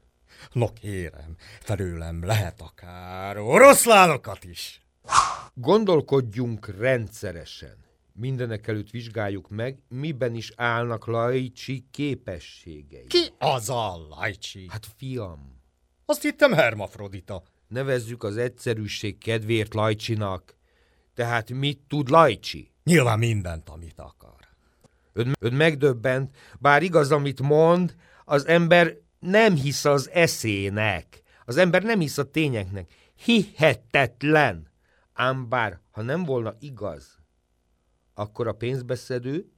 No kérem, felőlem lehet akár oroszlánokat is. Gondolkodjunk rendszeresen. Mindenek előtt vizsgáljuk meg, miben is állnak Lajcsi képességei. Ki az a Lajcsi? Hát fiam, Azt hittem Hermafrodita. nevezzük az egyszerűség kedvéért Lajcsinak. Tehát mit tud Lajcsi? Nyilván mindent, amit akar. Ön, ön megdöbbent, bár igaz, amit mond, az ember nem hisz az eszének. Az ember nem hisz a tényeknek. Hihetetlen. Ám bár, ha nem volna igaz, akkor a pénzbeszedő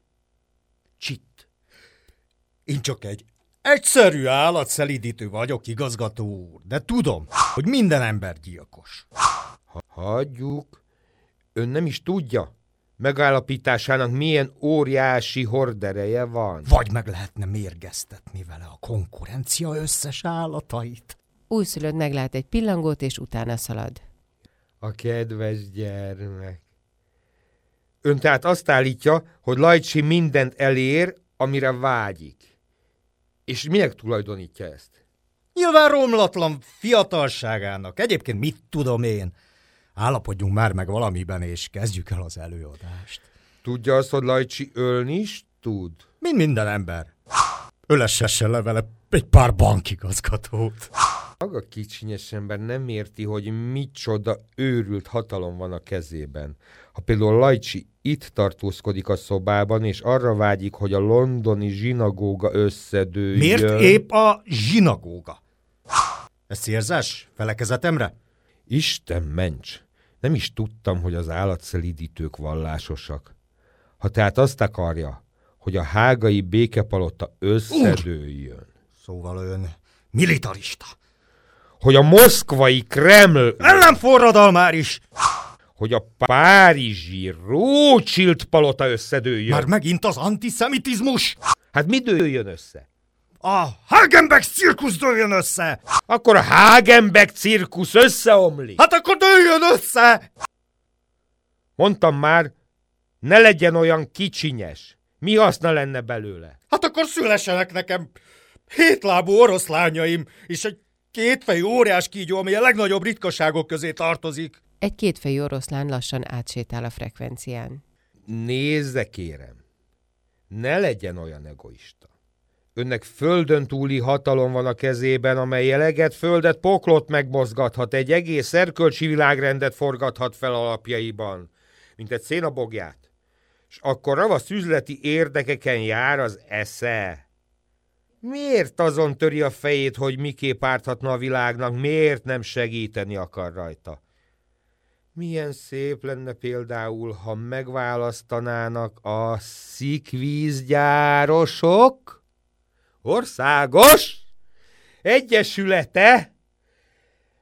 csitt. Én csak egy egyszerű állatszelidítő vagyok, igazgató úr, de tudom, hogy minden ember gyilkos. Ha hagyjuk, ön nem is tudja, megállapításának milyen óriási hordereje van. Vagy meg lehetne mérgeztetni vele a konkurencia összes állatait. Újszülött meglát egy pillangót, és utána szalad. A kedves gyermek. Ön tehát azt állítja, hogy Lajcsi mindent elér, amire vágyik. És minek tulajdonítja ezt? Nyilván romlatlan fiatalságának. Egyébként mit tudom én? Állapodjunk már meg valamiben, és kezdjük el az előadást. Tudja azt, hogy Lajcsi ölni is tud? Mint minden ember. Ölessesse le vele egy pár bankigazgatót. Maga kicsinyes ember nem érti, hogy micsoda őrült hatalom van a kezében. Ha például Lajcsi itt tartózkodik a szobában, és arra vágyik, hogy a londoni zsinagóga összedőjön... Miért épp a zsinagóga? Ez szérzás? Felekezetemre? Isten ments! Nem is tudtam, hogy az állatszelidítők vallásosak. Ha tehát azt akarja, hogy a hágai békepalota összedőjön, Szóval ön militarista. Hogy a moszkvai Kreml, Ellenforradalmár is! hogy a párizsi Rothschild palota összedőjön. Már megint az antiszemitizmus! Hát mi dőljön össze? A Hagenbeck cirkusz dőljön össze! Akkor a Hagenbeck cirkusz összeomlik. Hát akkor dőljön össze! Mondtam már, ne legyen olyan kicsinyes. Mi haszna lenne belőle? Hát akkor szülessenek nekem hétlábú oroszlányaim, és egy kétfejű óriás kígyó, ami a legnagyobb ritkaságok közé tartozik. Egy kétfejű oroszlán lassan átsétál a frekvencián. Nézze, kérem, ne legyen olyan egoista. Önnek földön túli hatalom van a kezében, amely eleget, földet, poklot megmozgathat, egy egész erkölcsi világrendet forgathat fel alapjaiban, mint egy szénabogját. És akkor ravasz üzleti érdekeken jár az esze. Miért azon töri a fejét, hogy miképp árthatna a világnak, miért nem segíteni akar rajta? Milyen szép lenne például, ha megválasztanának a szikvízgyárosok országos egyesülete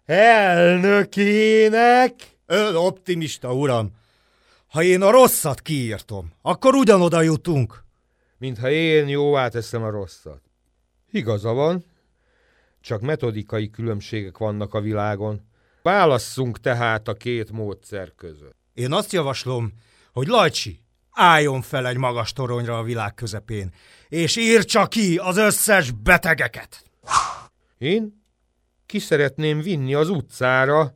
elnökének. Ön optimista, uram. Ha én a rosszat kiírtom, akkor ugyanoda jutunk. Mintha én jóvá teszem a rosszat. Igaza van, csak metodikai különbségek vannak a világon. Válasszunk tehát a két módszer között. Én azt javaslom, hogy Lajcsi álljon fel egy magas toronyra a világ közepén, és írtsa ki az összes betegeket. Én ki szeretném vinni az utcára,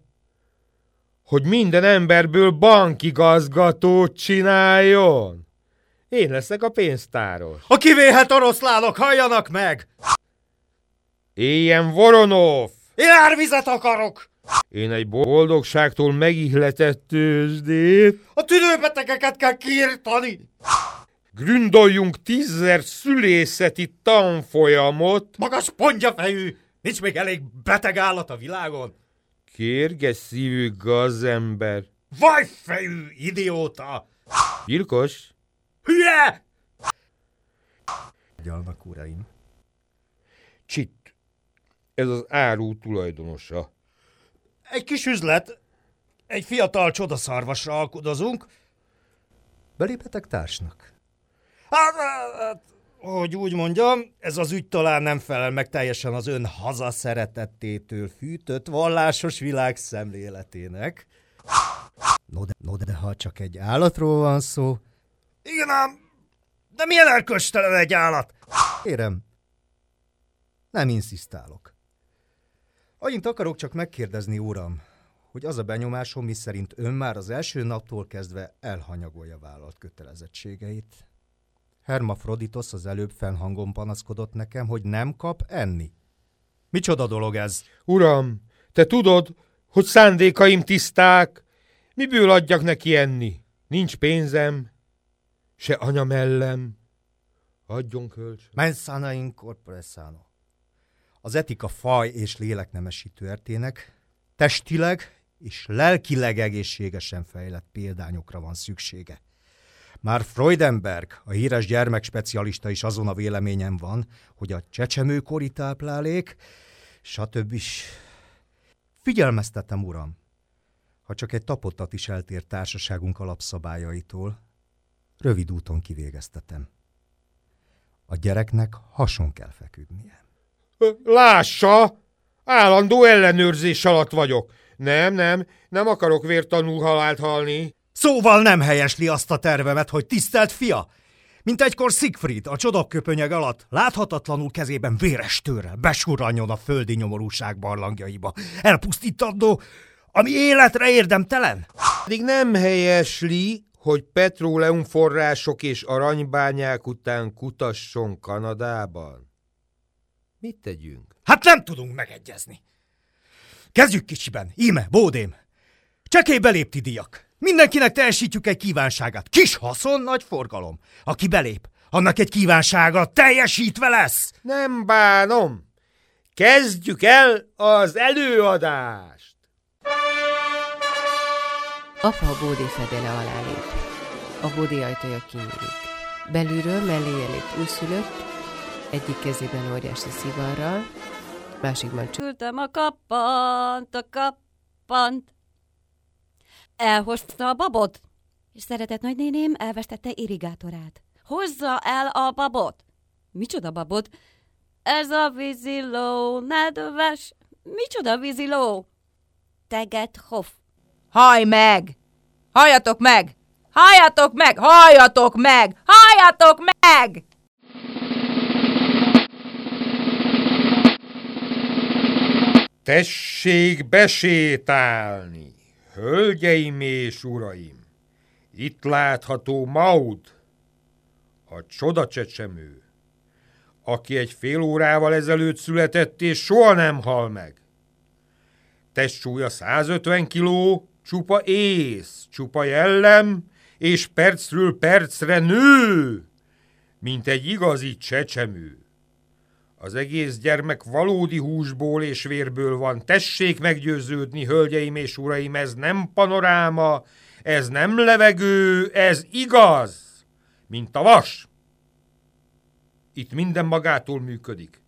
hogy minden emberből bankigazgatót csináljon. Én leszek a pénztáros. A kivéhet oroszlánok, halljanak meg! Éljen Voronov! Én árvizet akarok! Én egy boldogságtól megihletett tőzsdét. A tüdőbetegeket kell kiirtani! Gründoljunk tízzer szülészeti tanfolyamot. Magas pontyafejű! Nincs még elég beteg állat a világon? Kérges szívű gazember. Vajfejű idióta! Gyilkos? Hülye! Gyalnak uraim. Csit. Ez az áru tulajdonosa. Egy kis üzlet, egy fiatal csodaszarvasra alkudozunk. Beléphetek társnak? Hát, hát, hogy úgy mondjam, ez az ügy talán nem felel meg teljesen az ön hazaszeretettétől fűtött vallásos világ szemléletének. No de, no de ha csak egy állatról van szó... Igen ám, de milyen erköstelen egy állat? Kérem, nem inszisztálok. Annyit akarok csak megkérdezni, uram, hogy az a benyomásom, miszerint ön már az első naptól kezdve elhanyagolja vállalt kötelezettségeit. Hermafroditos az előbb fennhangon panaszkodott nekem, hogy nem kap enni. Micsoda dolog ez? Uram, te tudod, hogy szándékaim tiszták, miből adjak neki enni? Nincs pénzem, se anyamellem. Adjon kölcs. Mensana in corpore sano. Az etika faj és léleknemesítő ertének testileg és lelkileg egészségesen fejlett példányokra van szüksége. Már Freudenberg, a híres gyermekspecialista is azon a véleményen van, hogy a csecsemőkori táplálék, stb. is. Figyelmeztetem, uram, ha csak egy tapottat is eltér társaságunk alapszabályaitól, rövid úton kivégeztetem. A gyereknek hason kell feküdnie. Lássa! Állandó ellenőrzés alatt vagyok. Nem, nem, nem akarok vértanú halált halni. Szóval nem helyesli azt a tervemet, hogy tisztelt fia, mint egykor Siegfried a csodakköpönyeg alatt láthatatlanul kezében véres tőrrel besurranjon a földi nyomorúság barlangjaiba. Elpusztítandó, ami életre érdemtelen. Pedig nem helyesli, hogy petróleum források és aranybányák után kutasson Kanadában. Mit tegyünk? Hát nem tudunk megegyezni. Kezdjük kicsiben. Íme, bódém. Csekély belépti díjak. Mindenkinek teljesítjük egy kívánságát. Kis haszon, nagy forgalom. Aki belép, annak egy kívánsága teljesítve lesz. Nem bánom. Kezdjük el az előadást. Apa a bódé fedele alá lép. A bódé ajtaja kinyílik. Belülről melléje lép újszülött, egyik kezében óriási szivarral, másikban csak Ültem a kappant, a kappant. Elhozta a babot? És szeretett nagynéném elvesztette irrigátorát. Hozza el a babot! Micsoda babot? Ez a víziló, nedves. Micsoda víziló? Teget hoff. Haj meg! Halljatok meg! Halljatok meg! Halljatok meg! Halljatok meg! Tessék besétálni, hölgyeim és uraim! Itt látható Maud, a csoda csecsemő, aki egy fél órával ezelőtt született és soha nem hal meg. Testsúlya 150 kiló, csupa ész, csupa jellem, és percről percre nő, mint egy igazi csecsemő. Az egész gyermek valódi húsból és vérből van. Tessék meggyőződni, hölgyeim és uraim, ez nem panoráma, ez nem levegő, ez igaz, mint a vas. Itt minden magától működik.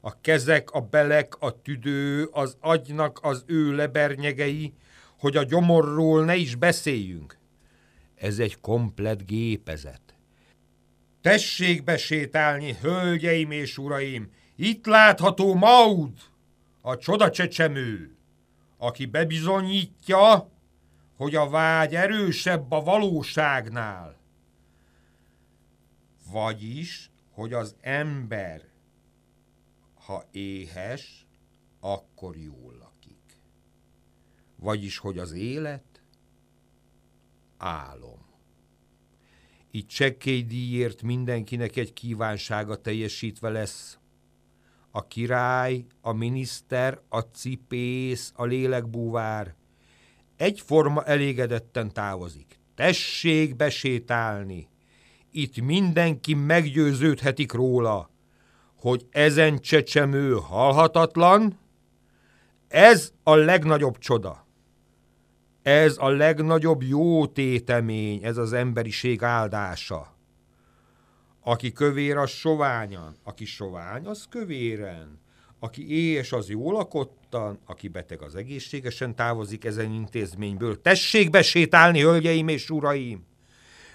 A kezek, a belek, a tüdő, az agynak az ő lebernyegei, hogy a gyomorról ne is beszéljünk. Ez egy komplet gépezet. Tessék besétálni, hölgyeim és uraim! Itt látható Maud, a csoda csecsemő, aki bebizonyítja, hogy a vágy erősebb a valóságnál. Vagyis, hogy az ember, ha éhes, akkor lakik. Vagyis, hogy az élet álom. Itt csekkélydíjért mindenkinek egy kívánsága teljesítve lesz. A király, a miniszter, a cipész, a lélekbúvár egyforma elégedetten távozik. Tessék besétálni! Itt mindenki meggyőződhetik róla, hogy ezen csecsemő halhatatlan, ez a legnagyobb csoda. Ez a legnagyobb jó tétemény, ez az emberiség áldása. Aki kövér, az soványan, aki sovány, az kövéren. Aki éhes, az jól lakottan, aki beteg, az egészségesen távozik ezen intézményből. Tessék besétálni, hölgyeim és uraim!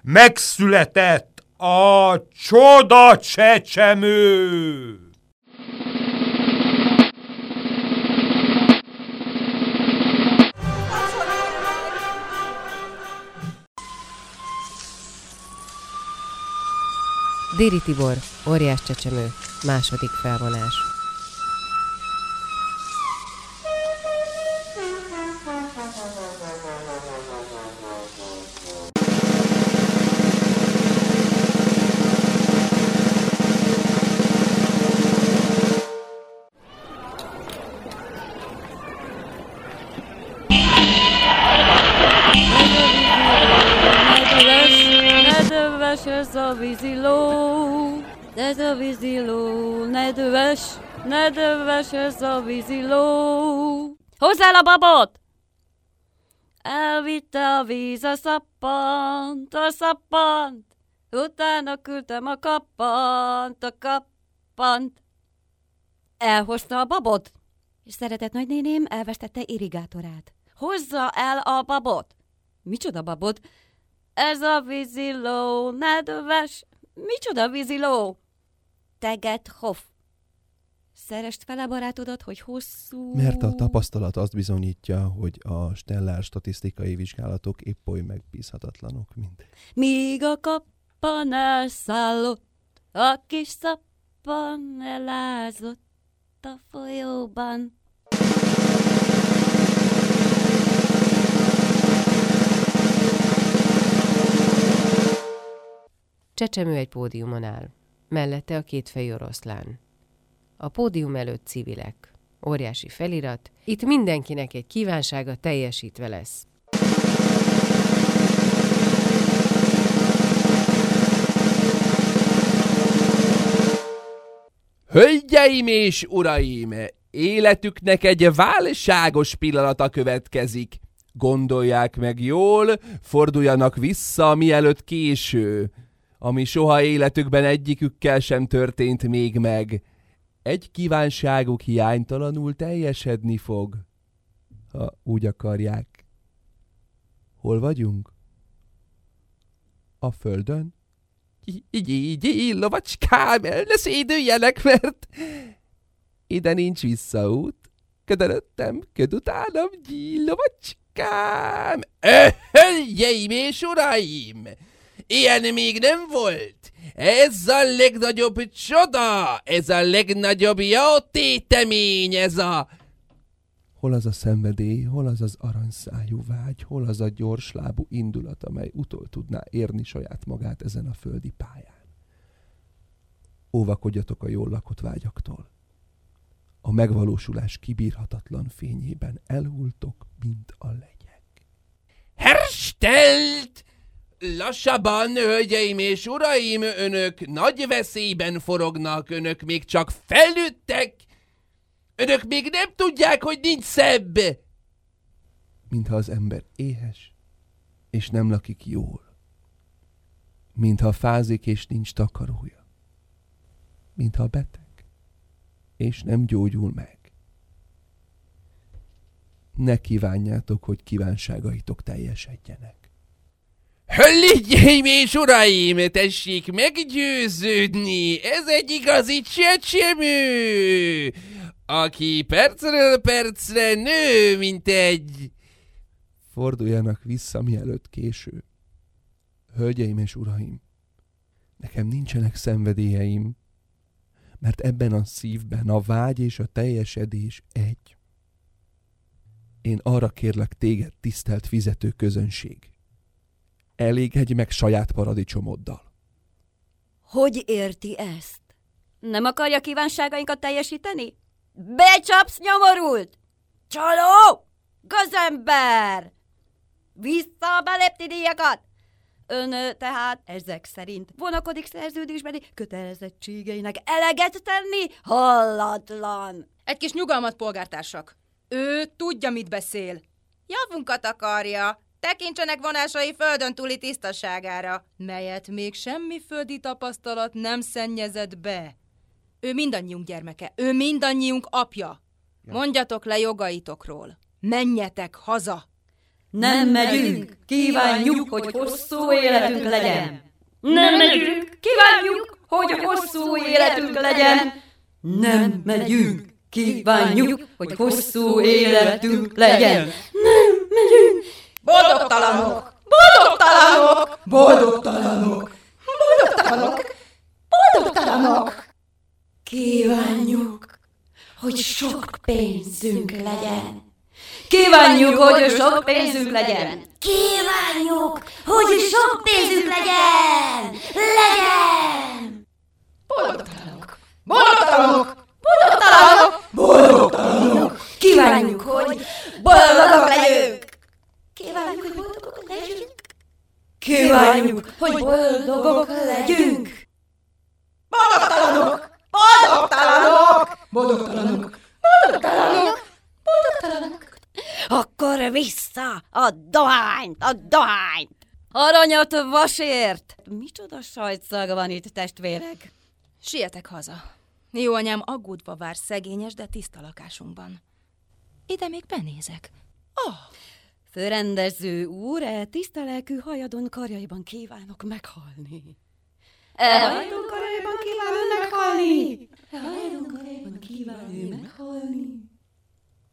Megszületett a csoda csecsemő! Déri Tibor, óriás csecsemő, második felvonás. Nedves, nedves ez a víziló. Hozzá a babot! Elvitte a víz a szappant, a szappant, utána küldtem a kappant, a kappant. Elhozta a babot, és szeretett nagynéném elvesztette irrigátorát. Hozza el a babot! Micsoda babot? Ez a víziló, nedves. Micsoda víziló? Teget hoff. Szerest fele barátodat, hogy hosszú... Mert a tapasztalat azt bizonyítja, hogy a stellár statisztikai vizsgálatok épp oly megbízhatatlanok, mint... Míg a kappan elszállott, a kis szappan elázott a folyóban. Csecsemő egy pódiumon áll. Mellette a kétfejű oroszlán. A pódium előtt civilek. Óriási felirat. Itt mindenkinek egy kívánsága teljesítve lesz. Hölgyeim és uraim! Életüknek egy válságos pillanata következik. Gondolják meg jól, forduljanak vissza, mielőtt késő, ami soha életükben egyikükkel sem történt még meg. Egy kívánságuk hiánytalanul teljesedni fog, ha úgy akarják. Hol vagyunk? A földön? Így, így, lovacskám, el ne szédüljenek, mert ide nincs visszaút. Köd előttem, köd utánam, lovacskám. Hölgyeim és uraim! Ilyen még nem volt. Ez a legnagyobb csoda, ez a legnagyobb jótétemény, ez a... Hol az a szenvedély, hol az az aranyszájú vágy, hol az a gyorslábú indulat, amely utol tudná érni saját magát ezen a földi pályán. Óvakodjatok a jól lakott vágyaktól. A megvalósulás kibírhatatlan fényében elhultok, mint a legyek. Herstelt! Lassabban, hölgyeim és uraim, önök nagy veszélyben forognak, önök még csak felnőttek, önök még nem tudják, hogy nincs szebb. Mintha az ember éhes, és nem lakik jól. Mintha fázik, és nincs takarója. Mintha beteg, és nem gyógyul meg. Ne kívánjátok, hogy kívánságaitok teljesedjenek. Hölgyeim és uraim, tessék meggyőződni, ez egy igazi csecsemő, aki percről percre nő, mint egy... Forduljanak vissza, mielőtt késő. Hölgyeim és uraim, nekem nincsenek szenvedélyeim, mert ebben a szívben a vágy és a teljesedés egy. Én arra kérlek téged, tisztelt fizető közönség, elégedj meg saját paradicsomoddal. Hogy érti ezt? Nem akarja kívánságainkat teljesíteni? Becsapsz, nyomorult! Csaló! Gazember! Vissza a belépti díjakat! Ön tehát ezek szerint vonakodik szerződésbeli kötelezettségeinek eleget tenni hallatlan. Egy kis nyugalmat, polgártársak. Ő tudja, mit beszél. Javunkat akarja, tekintsenek vonásai földön túli tisztaságára, melyet még semmi földi tapasztalat nem szennyezett be. Ő mindannyiunk gyermeke, ő mindannyiunk apja. Mondjatok le jogaitokról. Menjetek haza! Nem megyünk, kívánjuk, hogy hosszú életünk legyen. Nem megyünk, kívánjuk, hogy hosszú életünk legyen. Nem megyünk, kívánjuk, hogy hosszú életünk legyen. Nem megyünk. Boldogtalanok! Boldogtalanok! Boldogtalanok! Boldogtalanok! Boldogtalanok! Kívánjuk, hogy sok pénzünk legyen. Kívánjuk, hogy sok pénzünk legyen. Kívánjuk, hogy sok pénzünk legyen! Legyen! Boldogtalanok! Boldogtalanok! Boldogtalanok! Boldogtalanok! Kívánjuk, hogy boldogok legyünk! Kívánjuk, hogy boldogok legyünk! Kívánjuk, hogy boldogok legyünk! Boldogtalanok! Boldogtalanok! Boldogtalanok! Boldogtalanok! Boldogtalanok! Akkor vissza a dohányt, a dohányt! Aranyat vasért! Micsoda sajtszag van itt, testvérek? Sietek haza. Jó anyám aggódva vár szegényes, de tiszta lakásunkban. Ide még benézek. Oh. Főrendező úr, e tiszta lelkű hajadon karjaiban kívánok meghalni. E hajadon karjaiban kívánok meghalni! E hajadon karjaiban kívánok meghalni!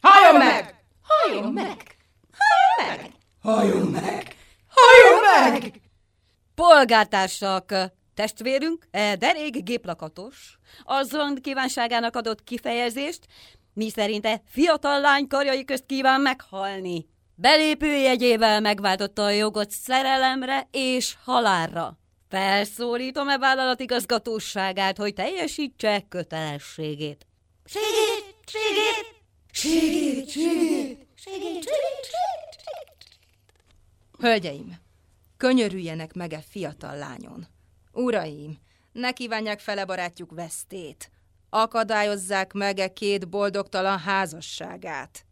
Halljon meg! Halljon meg! Halljon meg! Halljon meg! Halljon meg! Polgártársak, testvérünk, e derék géplakatos, azon kívánságának adott kifejezést, mi szerinte fiatal lány karjai közt kíván meghalni. Belépőjegyével megváltotta a jogot szerelemre és halálra. Felszólítom-e vállalat igazgatóságát, hogy teljesítse kötelességét. Ségét, ségét, ségét, ségét, ségét, ségét, Hölgyeim, könyörüljenek meg e fiatal lányon. Uraim, ne kívánják fele barátjuk vesztét. Akadályozzák meg e két boldogtalan házasságát.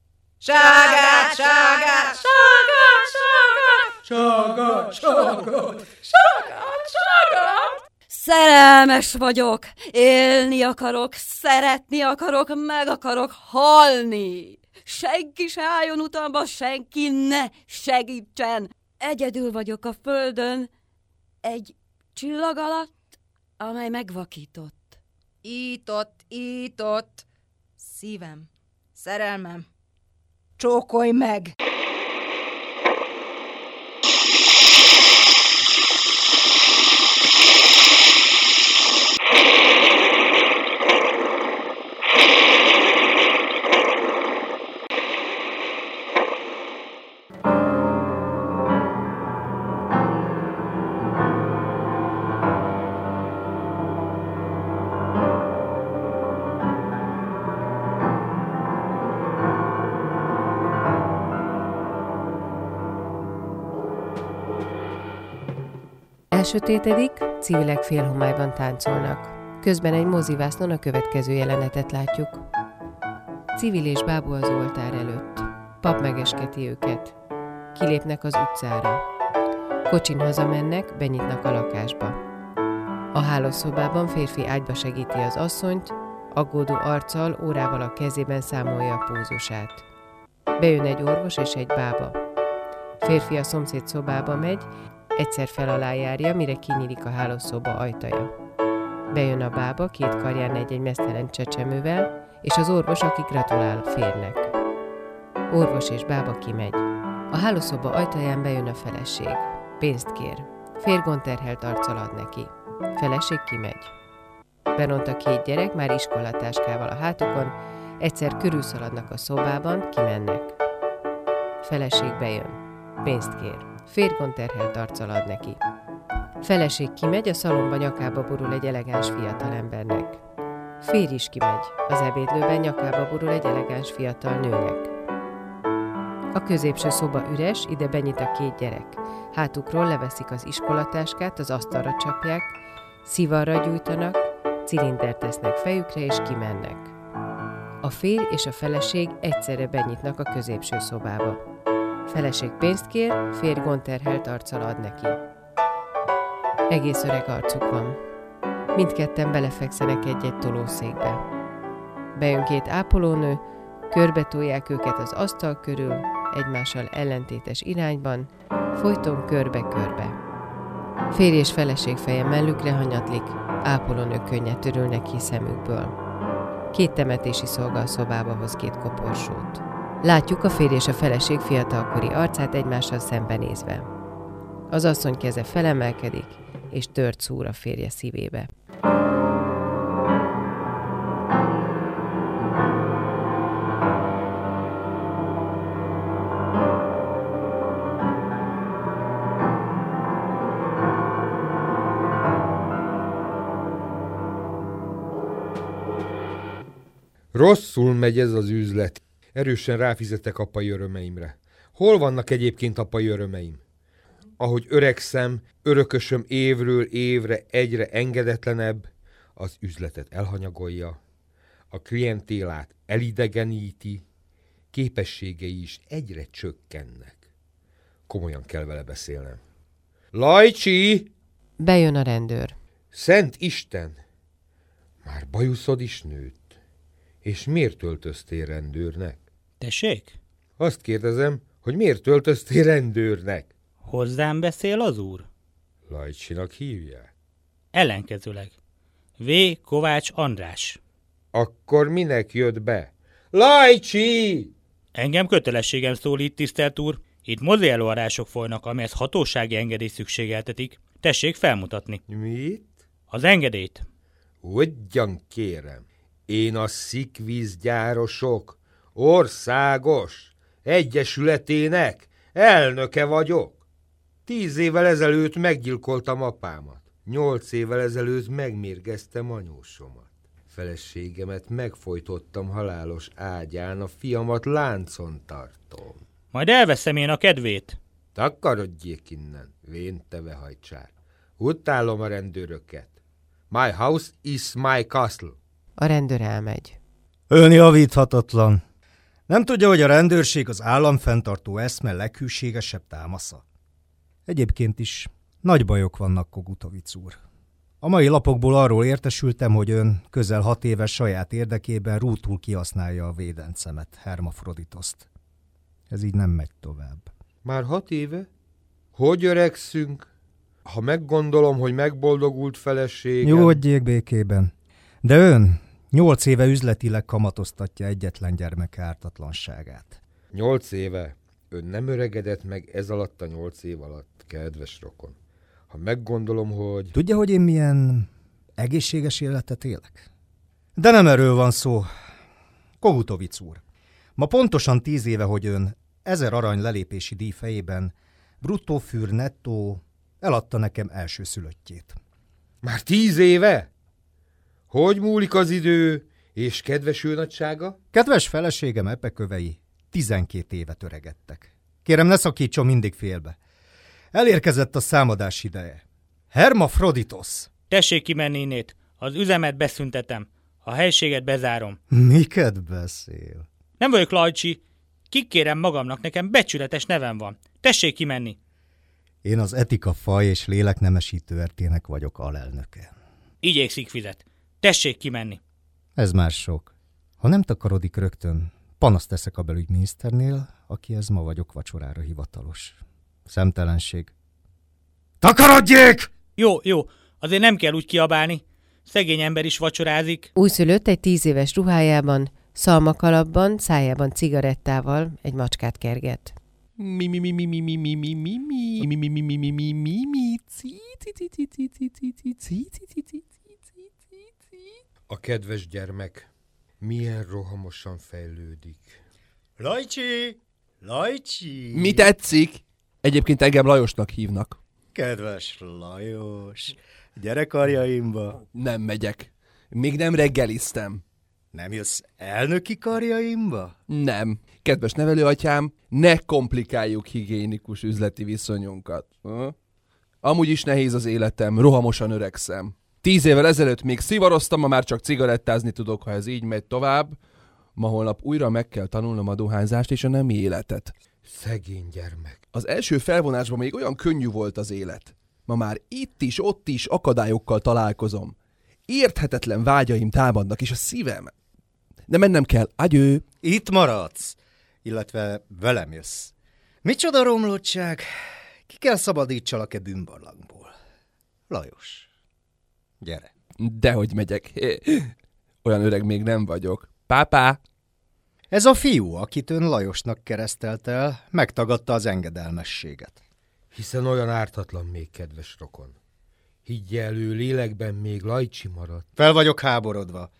Ságát, ságát, ságát, ságát! Ságát, ságát, ságát, ságát! Szerelmes vagyok, élni akarok, szeretni akarok, meg akarok halni. Senki se álljon utamba, senki ne segítsen. Egyedül vagyok a földön, egy csillag alatt, amely megvakított. Ított, ított. Szívem, szerelmem, csókolj meg! Elsötétedik, civilek félhomályban táncolnak. Közben egy mozivásznon a következő jelenetet látjuk. Civil és bábú az oltár előtt. Pap megesketi őket. Kilépnek az utcára. Kocsin hazamennek, benyitnak a lakásba. A hálószobában férfi ágyba segíti az asszonyt, aggódó arccal, órával a kezében számolja a púzusát. Bejön egy orvos és egy bába. Férfi a szomszéd szobába megy, egyszer fel alá járja, mire kinyílik a hálószoba ajtaja. Bejön a bába, két karján egy-egy mesztelen csecsemővel, és az orvos, aki gratulál férnek. Orvos és bába kimegy. A hálószoba ajtaján bejön a feleség. Pénzt kér. Férgonterhelt arccal ad neki. Feleség kimegy. Beront a két gyerek már iskolatáskával a hátukon, egyszer körülszaladnak a szobában, kimennek. Feleség bejön. Pénzt kér. Férgon terhelt arccal ad neki. Feleség kimegy, a szalomba nyakába borul egy elegáns fiatalembernek. Férj is kimegy, az ebédlőben nyakába borul egy elegáns fiatal nőnek. A középső szoba üres, ide benyit a két gyerek. Hátukról leveszik az iskolatáskát, az asztalra csapják, szivarra gyújtanak, cilindert tesznek fejükre és kimennek. A férj és a feleség egyszerre benyitnak a középső szobába. Feleség pénzt kér, férj gonterhelt arccal ad neki. Egész öreg arcuk van. Mindketten belefekszenek egy-egy tolószékbe. Bejön két ápolónő, körbetolják őket az asztal körül, egymással ellentétes irányban, folyton körbe-körbe. Férj és feleség feje mellükre hanyatlik, ápolónők könnyet törülnek ki szemükből. Két temetési szolga a szobába hoz két koporsót. Látjuk a férj és a feleség fiatalkori arcát egymással szembenézve. Az asszony keze felemelkedik, és tört szúr a férje szívébe. Rosszul megy ez az üzlet. Erősen ráfizetek apai örömeimre. Hol vannak egyébként apai örömeim? ahogy öregszem, örökösöm évről évre egyre engedetlenebb, az üzletet elhanyagolja, a klientélát elidegeníti, képességei is egyre csökkennek. Komolyan kell vele beszélnem. Lajcsi! Bejön a rendőr. Szent Isten! Már bajuszod is nőtt. És miért öltöztél rendőrnek? Tessék? Azt kérdezem, hogy miért öltöztél rendőrnek? Hozzám beszél az úr? Lajcsinak hívják. Ellenkezőleg. V. Kovács András. Akkor minek jött be? Lajcsi! Engem kötelességem szólít, tisztelt úr. Itt mozi előadások folynak, amelyhez hatósági engedély szükségeltetik. Tessék felmutatni. Mit? Az engedélyt. Ugyan kérem. Én a szikvízgyárosok országos egyesületének elnöke vagyok. Tíz évvel ezelőtt meggyilkoltam apámat. Nyolc évvel ezelőtt megmérgeztem anyósomat. Feleségemet megfojtottam halálos ágyán, a fiamat láncon tartom. Majd elveszem én a kedvét. Takarodjék innen, vén tevehajcsár. Utálom a rendőröket. My house is my castle. A rendőr elmegy. Ön javíthatatlan. Nem tudja, hogy a rendőrség az államfenntartó eszme leghűségesebb támasza? Egyébként is nagy bajok vannak, Kogutovic úr. A mai lapokból arról értesültem, hogy ön közel hat éves saját érdekében rútul kihasználja a védencemet, Hermafroditoszt. Ez így nem megy tovább. Már hat éve? Hogy öregszünk? Ha meggondolom, hogy megboldogult feleségem... Nyugodjék békében. De ön nyolc éve üzletileg kamatoztatja egyetlen gyermek ártatlanságát. Nyolc éve? Ön nem öregedett meg ez alatt a nyolc év alatt, kedves rokon. Ha meggondolom, hogy... Tudja, hogy én milyen egészséges életet élek? De nem erről van szó. Kogutovic úr, ma pontosan tíz éve, hogy ön ezer arany lelépési díj fejében bruttó fűr nettó eladta nekem első szülöttjét. Már tíz éve? Hogy múlik az idő, és kedves ő nagysága? Kedves feleségem epekövei tizenkét éve töregettek. Kérem, ne szakítson mindig félbe. Elérkezett a számadás ideje. Hermafroditos! Tessék kimenni innét. Az üzemet beszüntetem. A helységet bezárom. Miket beszél? Nem vagyok Lajcsi. Kikérem magamnak, nekem becsületes nevem van. Tessék kimenni. Én az etika faj és léleknemesítő ertének vagyok alelnöke. Így fizet. Tessék kimenni. Ez már sok. Ha nem takarodik rögtön, panaszt teszek a belügyminiszternél, akihez ma vagyok vacsorára hivatalos. Szemtelenség. Takarodjék! Jó, jó. Azért nem kell úgy kiabálni. Szegény ember is vacsorázik. Újszülött egy tíz éves ruhájában, szalmakalapban, szájában cigarettával egy macskát kerget. Mi mi mi mi mi mi mi mi mi mi mi mi mi mi mi mi mi mi ci A kedves gyermek milyen rohamosan fejlődik. Lajcsi! Lajcsi! Mi tetszik? Egyébként engem Lajosnak hívnak. Kedves Lajos, gyere karjaimba. Nem megyek. Még nem reggeliztem. Nem jössz elnöki karjaimba? Nem. Kedves nevelőatyám, ne komplikáljuk higiénikus üzleti viszonyunkat. Ha? Amúgy is nehéz az életem, rohamosan öregszem. Tíz évvel ezelőtt még szivaroztam, ma már csak cigarettázni tudok, ha ez így megy tovább. Ma holnap újra meg kell tanulnom a dohányzást és a nemi életet. Szegény gyermek. Az első felvonásban még olyan könnyű volt az élet. Ma már itt is, ott is akadályokkal találkozom. Érthetetlen vágyaim támadnak, és a szívem. De mennem kell. Agyő! Itt maradsz, illetve velem jössz. Micsoda romlottság! Ki kell szabadítsalak-e bűnbarlangból? Lajos, gyere. Dehogy megyek. Olyan öreg még nem vagyok. Pápá! Ez a fiú, akit ön Lajosnak keresztelt el, megtagadta az engedelmességet. Hiszen olyan ártatlan még, kedves rokon. Higgye elő, lélekben még lajcsi maradt. Fel vagyok háborodva.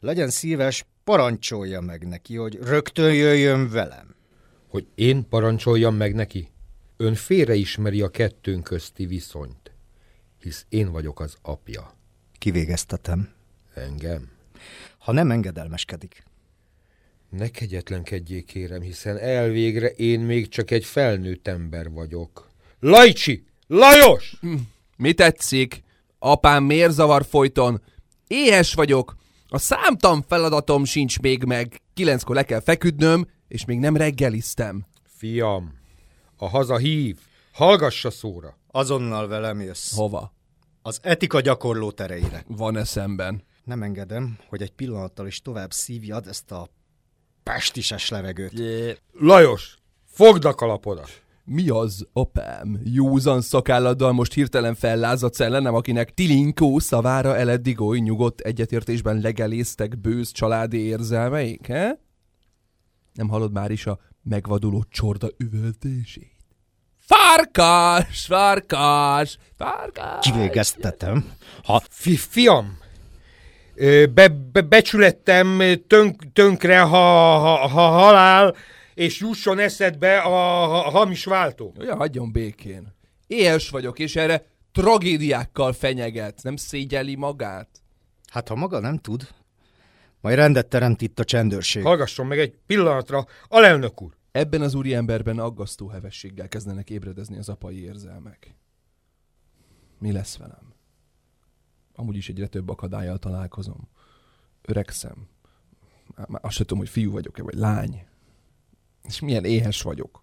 Legyen szíves, parancsolja meg neki, hogy rögtön jöjjön velem. Hogy én parancsoljam meg neki? Ön félreismeri a kettőnk közti viszonyt, hisz én vagyok az apja. Kivégeztetem. Engem? Ha nem engedelmeskedik. Ne kegyetlenkedjék, kérem, hiszen elvégre én még csak egy felnőtt ember vagyok. Lajcsi! Lajos! Hm, Mi tetszik? Apám miért zavar folyton? Éhes vagyok. A számtam feladatom sincs még meg. Kilenckor le kell feküdnöm, és még nem reggeliztem. Fiam, a haza hív. Hallgassa szóra. Azonnal velem jössz. Hova? Az etika gyakorló tereire. Van eszemben. Nem engedem, hogy egy pillanattal is tovább szívjad ezt a pestises levegőt. Lajos, fogd a kalapodat! Mi az, apám? Józan szakálladdal most hirtelen fellázadsz ellenem, akinek Tilinkó szavára eleddig oly nyugodt egyetértésben legeléztek bőz családi érzelmeik, he? Nem hallod már is a megvaduló csorda üvöltését? Farkas! Farkas! Farkas! Kivégeztetem. Ha... Fi, fiam, be, be, becsülettem tönk, tönkre, ha, ha, ha halál, és jusson eszedbe a, a hamis váltó. Olyan hagyjon békén. Éhes vagyok, és erre tragédiákkal fenyeget. Nem szégyeli magát? Hát ha maga nem tud, majd rendet teremt itt a csendőrség. Hallgasson meg egy pillanatra, alelnök úr. Ebben az úriemberben aggasztó hevességgel kezdenek ébredezni az apai érzelmek. Mi lesz velem? Amúgy is egyre több akadályjal találkozom. Öregszem. Már azt sem tudom, hogy fiú vagyok-e, vagy lány. És milyen éhes vagyok.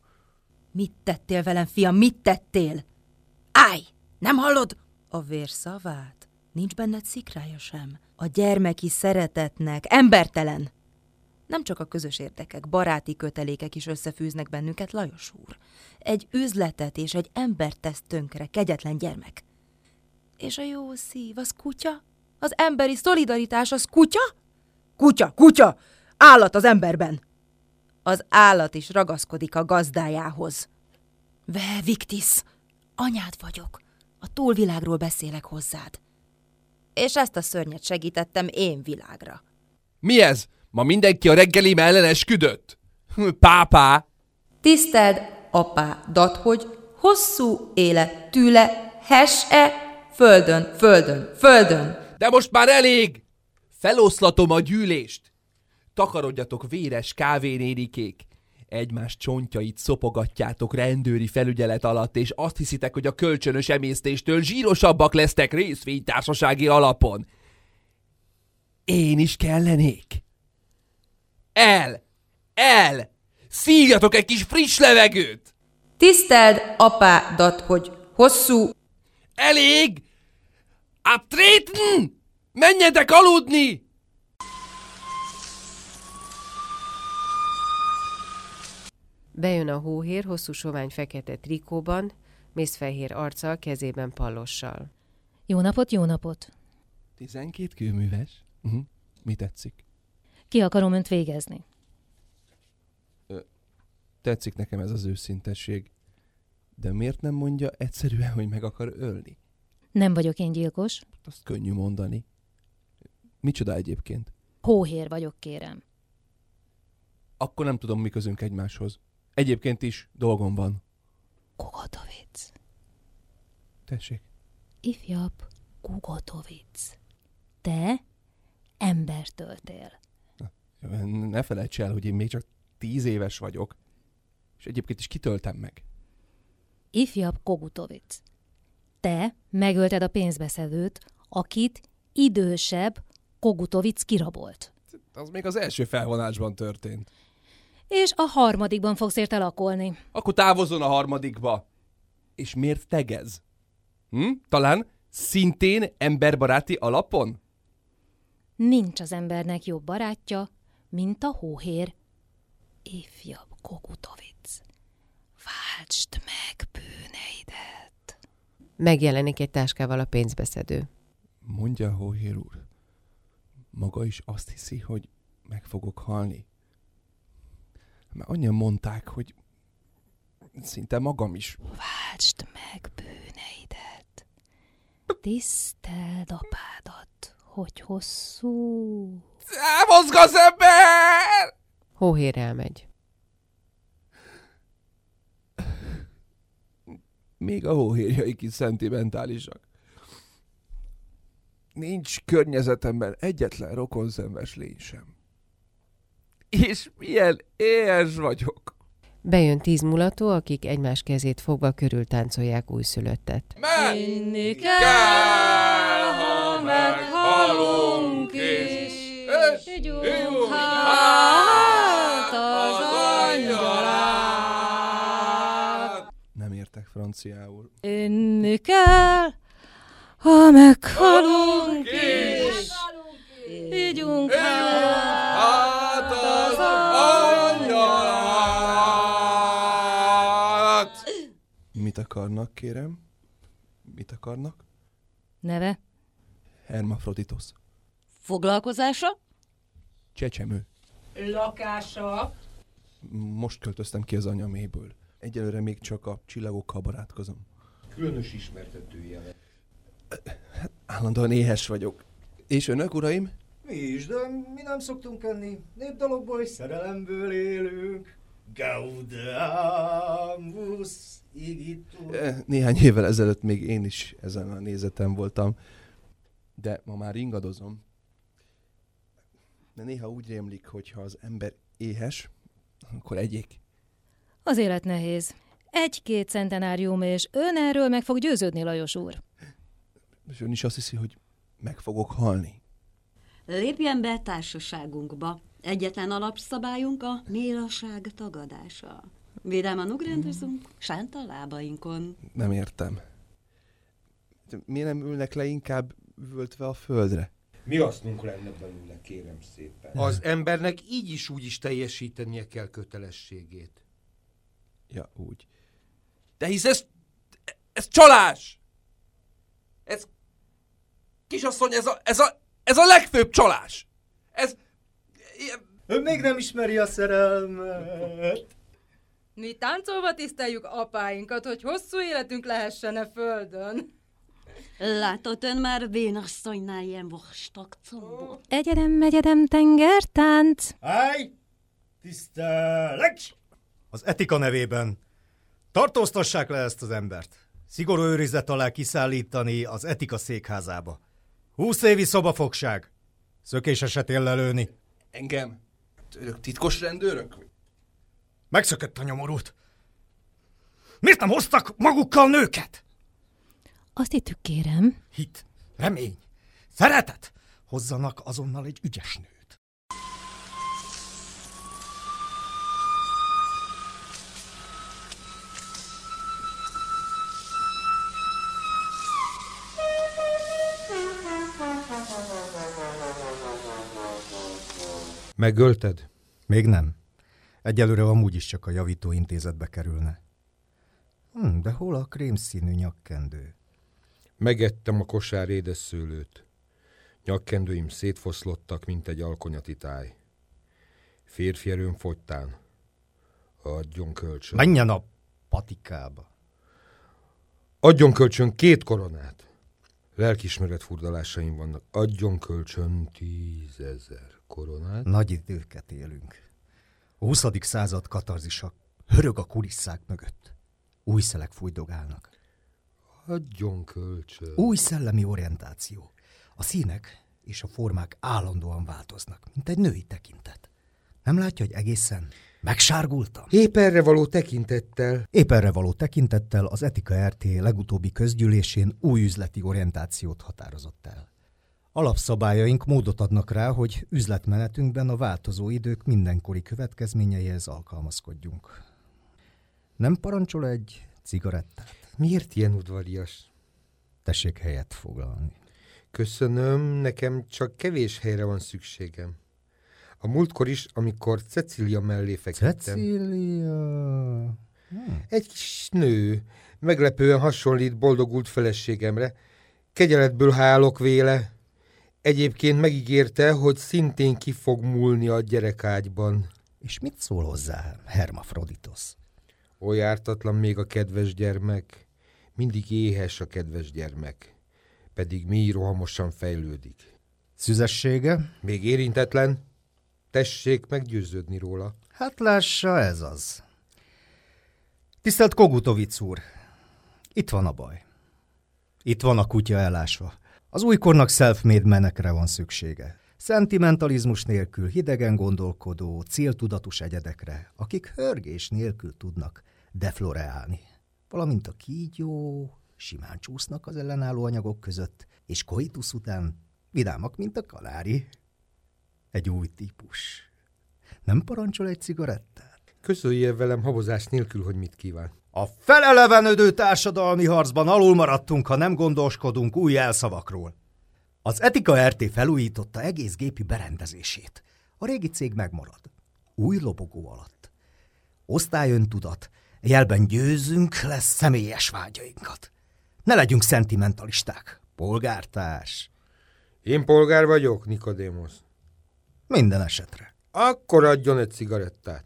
Mit tettél velem, fiam, mit tettél? Állj! Nem hallod? A vér szavát? Nincs benned szikrája sem. A gyermeki szeretetnek, embertelen. Nem csak a közös érdekek, baráti kötelékek is összefűznek bennünket, Lajos úr. Egy üzletet és egy embert tesz tönkre, kegyetlen gyermek. És a jó szív, az kutya? Az emberi szolidaritás, az kutya? Kutya, kutya! Állat az emberben! Az állat is ragaszkodik a gazdájához. Ve, Victis, anyád vagyok. A túlvilágról beszélek hozzád. És ezt a szörnyet segítettem én világra. Mi ez? Ma mindenki a reggelim ellen esküdött? Pápá! Tiszteld apádat, hogy hosszú élet tűle, hes-e, földön, földön, földön. De most már elég! Feloszlatom a gyűlést! Takarodjatok véres kávénénikék! Egymás csontjait szopogatjátok rendőri felügyelet alatt, és azt hiszitek, hogy a kölcsönös emésztéstől zsírosabbak lesztek részvénytársasági alapon. Én is kellenék. El! El! Szívjatok egy kis friss levegőt! Tiszteld apádat, hogy hosszú... Elég! Abtreten! Menjetek aludni! Bejön a hóhér hosszú sovány fekete trikóban, mészfehér arccal, kezében pallossal. Jó napot, jó napot! 12 kőműves. Uh-huh. Mi tetszik? Ki akarom önt végezni? Tetszik nekem ez az őszintesség. De miért nem mondja egyszerűen, hogy meg akar ölni? Nem vagyok én gyilkos. Azt könnyű mondani. Micsoda egyébként? Hóhér vagyok, kérem. Akkor nem tudom, mi közünk egymáshoz. Egyébként is dolgom van. Kugotovic. Tessék. Ifjabb Kugotovic. Te embert töltél. Ne felejts el, hogy én még csak tíz éves vagyok. És egyébként is kitöltem meg. Ifjabb Kogutovic. Te megölted a pénzbeszedőt, akit idősebb Kogutovic kirabolt. Az még az első felvonásban történt. És a harmadikban fogsz érte lakolni. Akkor távozzon a harmadikba. És miért tegez? Hm? Talán szintén emberbaráti alapon? Nincs az embernek jobb barátja, mint a hóhér. Ifjabb Kogutovic. Váltsd meg bűneidet. Megjelenik egy táskával a pénzbeszedő. Mondja, Hóhér úr. Maga is azt hiszi, hogy meg fogok halni? Már annyian mondták, hogy szinte magam is. Váltsd meg bűneidet. Tiszteld apádat, hogy hosszú... Elmozg az ember! Hóhér elmegy. Még a hóhérjaik is szentimentálisak. Nincs környezetemben egyetlen rokonszenves lény sem. És milyen éhes vagyok. Bejön tíz mulató, akik egymás kezét fogva körül táncolják újszülöttet. Inni kell, ha meghalunk Higgyunk hát az angyalát. Nem értek franciául. Inni kell, ha meghalunk is, Higgyunk hát az angyalát! Mit akarnak, kérem? Mit akarnak? Neve? Hermafroditos. Foglalkozása? Csecsemő. Lakása? Most költöztem ki az anyaméből. Egyelőre még csak a csillagokkal barátkozom. Különös ismertetője. Állandóan éhes vagyok. És önök, uraim? Mi is, de mi nem szoktunk enni. Népdalokból és szerelemből élünk. Gaudamus igitur. Eh, Néhány évvel ezelőtt még én is ezen a nézetem voltam. De ma már ingadozom. De néha úgy rémlik, hogy ha az ember éhes, akkor egyik. Az élet nehéz. Egy-két centenárium, és ön erről meg fog győződni, Lajos úr. És ön is azt hiszi, hogy meg fogok halni. Lépjen be társaságunkba. Egyetlen alapszabályunk a mélaság tagadása. Vidáman ugrendezünk, sánt a lábainkon. Nem értem. Miért nem ülnek le inkább üvöltve a földre? Mi hasznunk lenne belőle, kérem szépen? Az embernek így is úgy is teljesítenie kell kötelességét. Ja, úgy. De hisz ez, ez csalás! Ez, kisasszony, ez a, ez a, ez a legfőbb csalás! Ez, Ön még nem ismeri a szerelmet. Mi táncolva tiszteljük apáinkat, hogy hosszú életünk lehessen a földön. Látott ön már vénasszonynál ilyen vastag combot? Egyedem, egyedem, tengertánc. Állj! Tisztelek! Az etika nevében tartóztassák le ezt az embert. Szigorú őrizet alá kiszállítani az etika székházába. Húsz évi szobafogság. Szökés esetén lelőni. engem? Önök titkos rendőrök? Megszökött a nyomorult. Miért nem hoztak magukkal nőket? Azt hittük, kérem. Hit, remény, szeretet. Hozzanak azonnal egy ügyes nőt. Megölted? Még nem. Egyelőre amúgy is csak a javító intézetbe kerülne. Hm, de hol a krémszínű nyakkendő? Megettem a kosár édes szőlőt. Nyakkendőim szétfoszlottak, mint egy alkonyati táj. Férfi erőm fogytán. Adjon kölcsön. Menjen a patikába. Adjon kölcsön két koronát. Lelkismeret furdalásaim vannak. Adjon kölcsön tízezer koronát. Nagy időket élünk. A 20. század katarzisa hörög a kulisszák mögött. Új szelek fújdogálnak. Adjon kölcsön. Új szellemi orientáció. A színek és a formák állandóan változnak, mint egy női tekintet. Nem látja, hogy egészen megsárgultam? Épp erre való tekintettel. Épp erre való tekintettel az Etika RT legutóbbi közgyűlésén új üzleti orientációt határozott el. Alapszabályaink módot adnak rá, hogy üzletmenetünkben a változó idők mindenkori következményeihez alkalmazkodjunk. Nem parancsol egy cigarettát? Miért ilyen udvarias? Tessék helyet foglalni. Köszönöm, nekem csak kevés helyre van szükségem. A múltkor is, amikor Cecília mellé feküdtem. Cecília... Egy kis nő, meglepően hasonlít boldogult feleségemre. Kegyeletből hálok véle. Egyébként megígérte, hogy szintén ki fog múlni a gyerekágyban. És mit szól hozzá Hermafroditos? Oly ártatlan még a kedves gyermek. Mindig éhes a kedves gyermek. Pedig mi rohamosan fejlődik. Szüzessége? Még érintetlen? Tessék meggyőződni róla. Hát lássa, ez az. Tisztelt Kogutovic úr, itt van a baj. Itt van a kutya elásva. Az újkornak self-made menekre van szüksége. Szentimentalizmus nélkül hidegen gondolkodó, céltudatos egyedekre, akik hörgés nélkül tudnak defloreálni. Valamint a kígyó, simán csúsznak az ellenálló anyagok között, és koitus után vidámak, mint a kalári. Egy új típus. Nem parancsol egy cigarettát? Közölje velem habozás nélkül, hogy mit kíván. A felelevenődő társadalmi harcban alul maradtunk, ha nem gondoskodunk új elszavakról. Az Etika RT felújította egész gépi berendezését. A régi cég megmarad. Új lobogó alatt. Osztályöntudat, jelben győzünk lesz személyes vágyainkat. Ne legyünk szentimentalisták. Polgártárs. Én polgár vagyok, Nikodémos. Minden esetre. Akkor adjon egy cigarettát.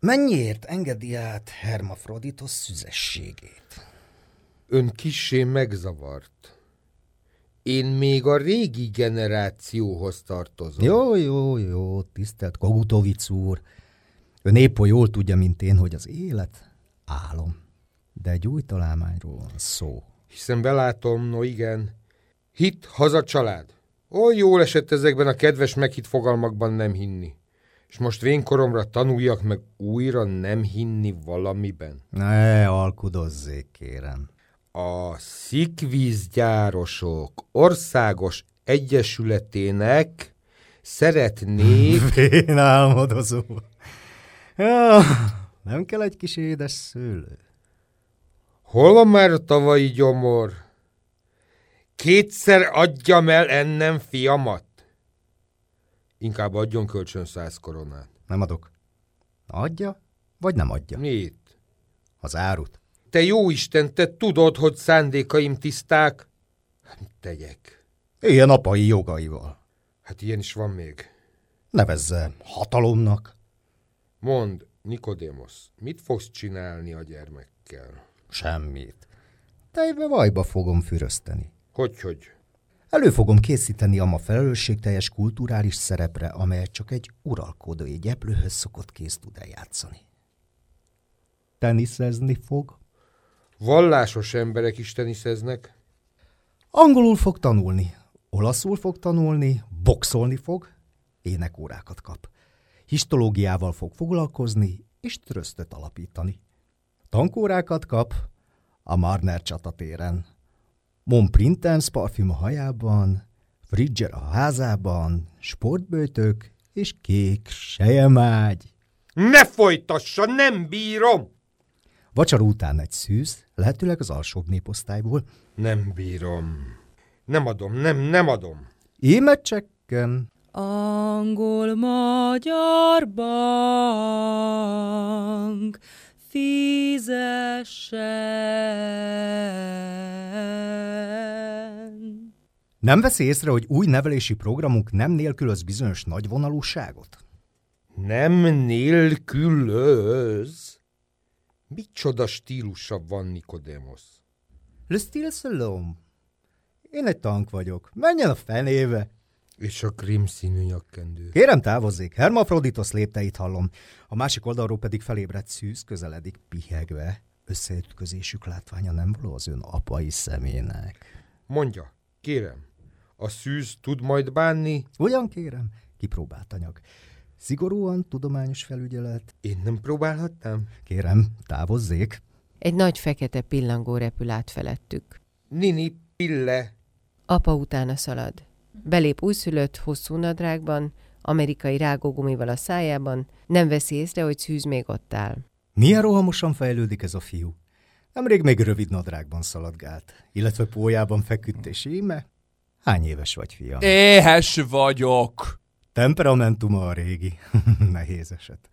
Mennyiért engedi át Hermafroditos szüzességét? Ön kissé megzavart. Én még a régi generációhoz tartozom. Jó, jó, jó, tisztelt Kogutovic úr. Ön épp oly jól tudja, mint én, hogy az élet álom. De egy új találmányról van szó. Hiszen belátom, no igen. Hit, haza, család. Oly jól esett ezekben a kedves meghitt fogalmakban nem hinni. És most vénkoromra tanuljak meg újra nem hinni valamiben. Ne alkudozzék, kérem. A szikvízgyárosok országos egyesületének szeretnék... Vén álmodozó. Ja, nem kell egy kis édes szőlő. Hol van már a tavalyi gyomor? Kétszer adjam el ennem fiamat. Inkább adjon kölcsön száz koronát. Nem adok. Adja, vagy nem adja? Mit? Az árut. Te jó Isten, te tudod, hogy szándékaim tiszták? Hát mit tegyek? Ilyen apai jogaival. Hát ilyen is van még. Nevezze hatalomnak. Mond, Nikodémos, mit fogsz csinálni a gyermekkel? Semmit. Tejbe vajba fogom fürözteni. Hogy, hogy? Elő fogom készíteni a ma felelősségteljes kulturális szerepre, amelyet csak egy uralkodó gyeplőhöz szokott kész tud eljátszani. Teniszezni fog? Vallásos emberek is teniszeznek. Angolul fog tanulni, olaszul fog tanulni, boxolni fog, énekórákat kap. Histológiával fog foglalkozni, és trösztöt alapítani. Tankórákat kap a Marner csatatéren. Mon Printens parfüm a hajában, Fridger a házában, sportbőtök és kék sejemágy. Ne folytassa, nem bírom! Vacsora után egy szűz, lehetőleg az alsóbb néposztályból. Nem bírom. Nem adom, nem, nem adom. Íme csekken. Angol-magyar bank fizessen. Nem veszi észre, hogy új nevelési programunk nem nélkülöz bizonyos nagyvonalúságot? Nem nélkülöz. Micsoda stílusa van, Nikodémos? Le Salom. Én egy tank vagyok. Menjen a fenébe. És a krim színű nyakkendő. Kérem távozzék, Hermafroditos lépteit hallom. A másik oldalról pedig felébredt szűz közeledik pihegve. Összeütközésük látványa nem való az ön apai szemének. Mondja, kérem, a szűz tud majd bánni? Ugyan kérem, kipróbált anyag. Szigorúan tudományos felügyelet. Én nem próbálhattam? Kérem, távozzék. Egy nagy fekete pillangó repül át felettük. Nini Pille. Apa utána szalad. Belép újszülött, hosszú nadrágban, amerikai rágógumival a szájában, nem veszi észre, hogy szűz még ott áll. Milyen rohamosan fejlődik ez a fiú. Nemrég még rövid nadrágban szaladgált, illetve pójában feküdt, és íme? Hány éves vagy, fiam? Éhes vagyok. Temperamentuma a régi. Nehéz eset.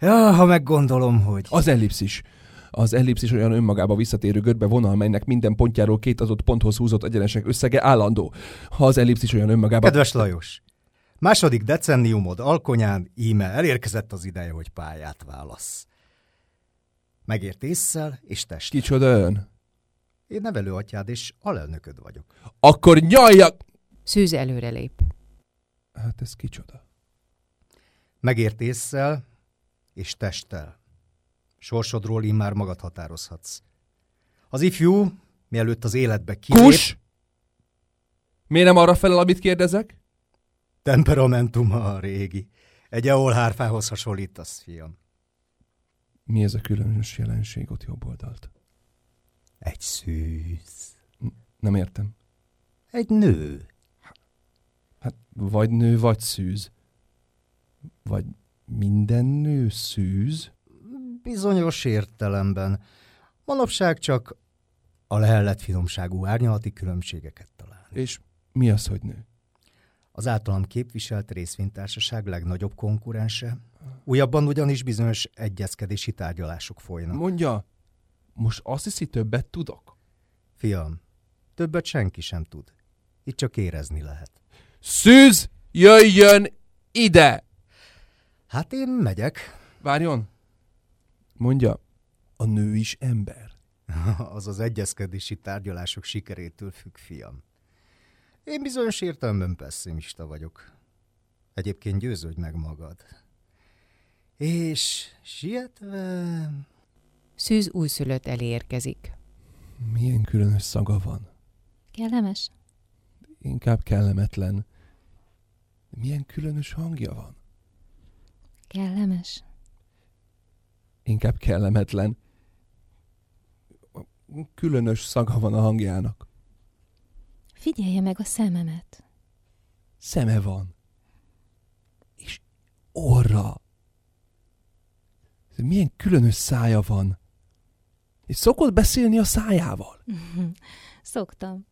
Ja, ha meggondolom, hogy... Az ellipszis. Az ellipszis olyan önmagába visszatérő gödbe vonal, melynek minden pontjáról két adott ponthoz húzott egyenesek összege állandó. Ha az ellipszis olyan önmagába... Kedves Lajos, második decenniumod alkonyán íme elérkezett az ideje, hogy pályát válasz. Megért észszel és test. Kicsoda ön? Én nevelőatyád és alelnököd vagyok. Akkor nyaljak! Szűz előrelép. Hát ez kicsoda? Megért észszel és testtel. Sorsodról immár magad határozhatsz. Az ifjú, mielőtt az életbe kilép... Kus! Miért nem arra felel, amit kérdezek? Temperamentuma a régi. Egy eolhárfához hasonlítasz, fiam. Mi ez a különös jelenség ott jobb oldalt? Egy szűz. Nem értem. Egy nő. Hát vagy nő, vagy szűz. Vagy minden nő szűz? Bizonyos értelemben. Manapság csak a lehellet finomságú árnyalati különbségeket talál. És mi az, hogy nő? Az általam képviselt részvénytársaság legnagyobb konkurense. Újabban ugyanis bizonyos egyezkedési tárgyalások folynak. Mondja, most azt hiszi, többet tudok? Fiam, többet senki sem tud. Itt csak érezni lehet. Szűz, jöjjön ide! Hát én megyek. Várjon! Mondja, a nő is ember. az az egyezkedési tárgyalások sikerétől függ, fiam. Én bizonyos értelemben pessimista vagyok. Egyébként győződj meg magad. És sietve... Szűz újszülött elé érkezik. Milyen különös szaga van. Kellemes? Inkább kellemetlen. Milyen különös hangja van. Kellemes? Inkább kellemetlen. Különös szaga van a hangjának. Figyelje meg a szememet. Szeme van. És orra. Milyen különös szája van. És szokott beszélni a szájával. Szoktam.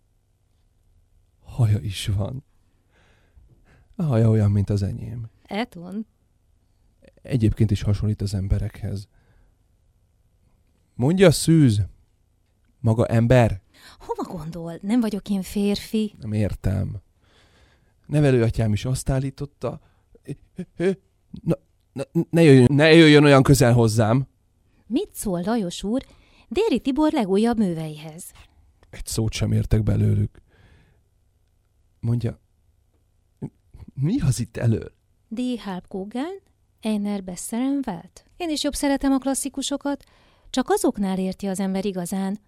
Haja is van. A haja olyan, mint az enyém. Eton? Egyébként is hasonlít az emberekhez. Mondja szűz. Maga ember? Hova gondol? Nem vagyok én férfi. Nem értem. Nevelőatyám is azt állította. Na, ne, ne, jöjjön, ne jöjjön olyan közel hozzám. Mit szól Lajos úr Déri Tibor legújabb műveihez? Egy szót sem értek belőlük. Mondja, mi az itt elől? Die Halbkugeln, Einer besseren Welt. Én is jobb szeretem a klasszikusokat, csak azoknál érti az ember igazán,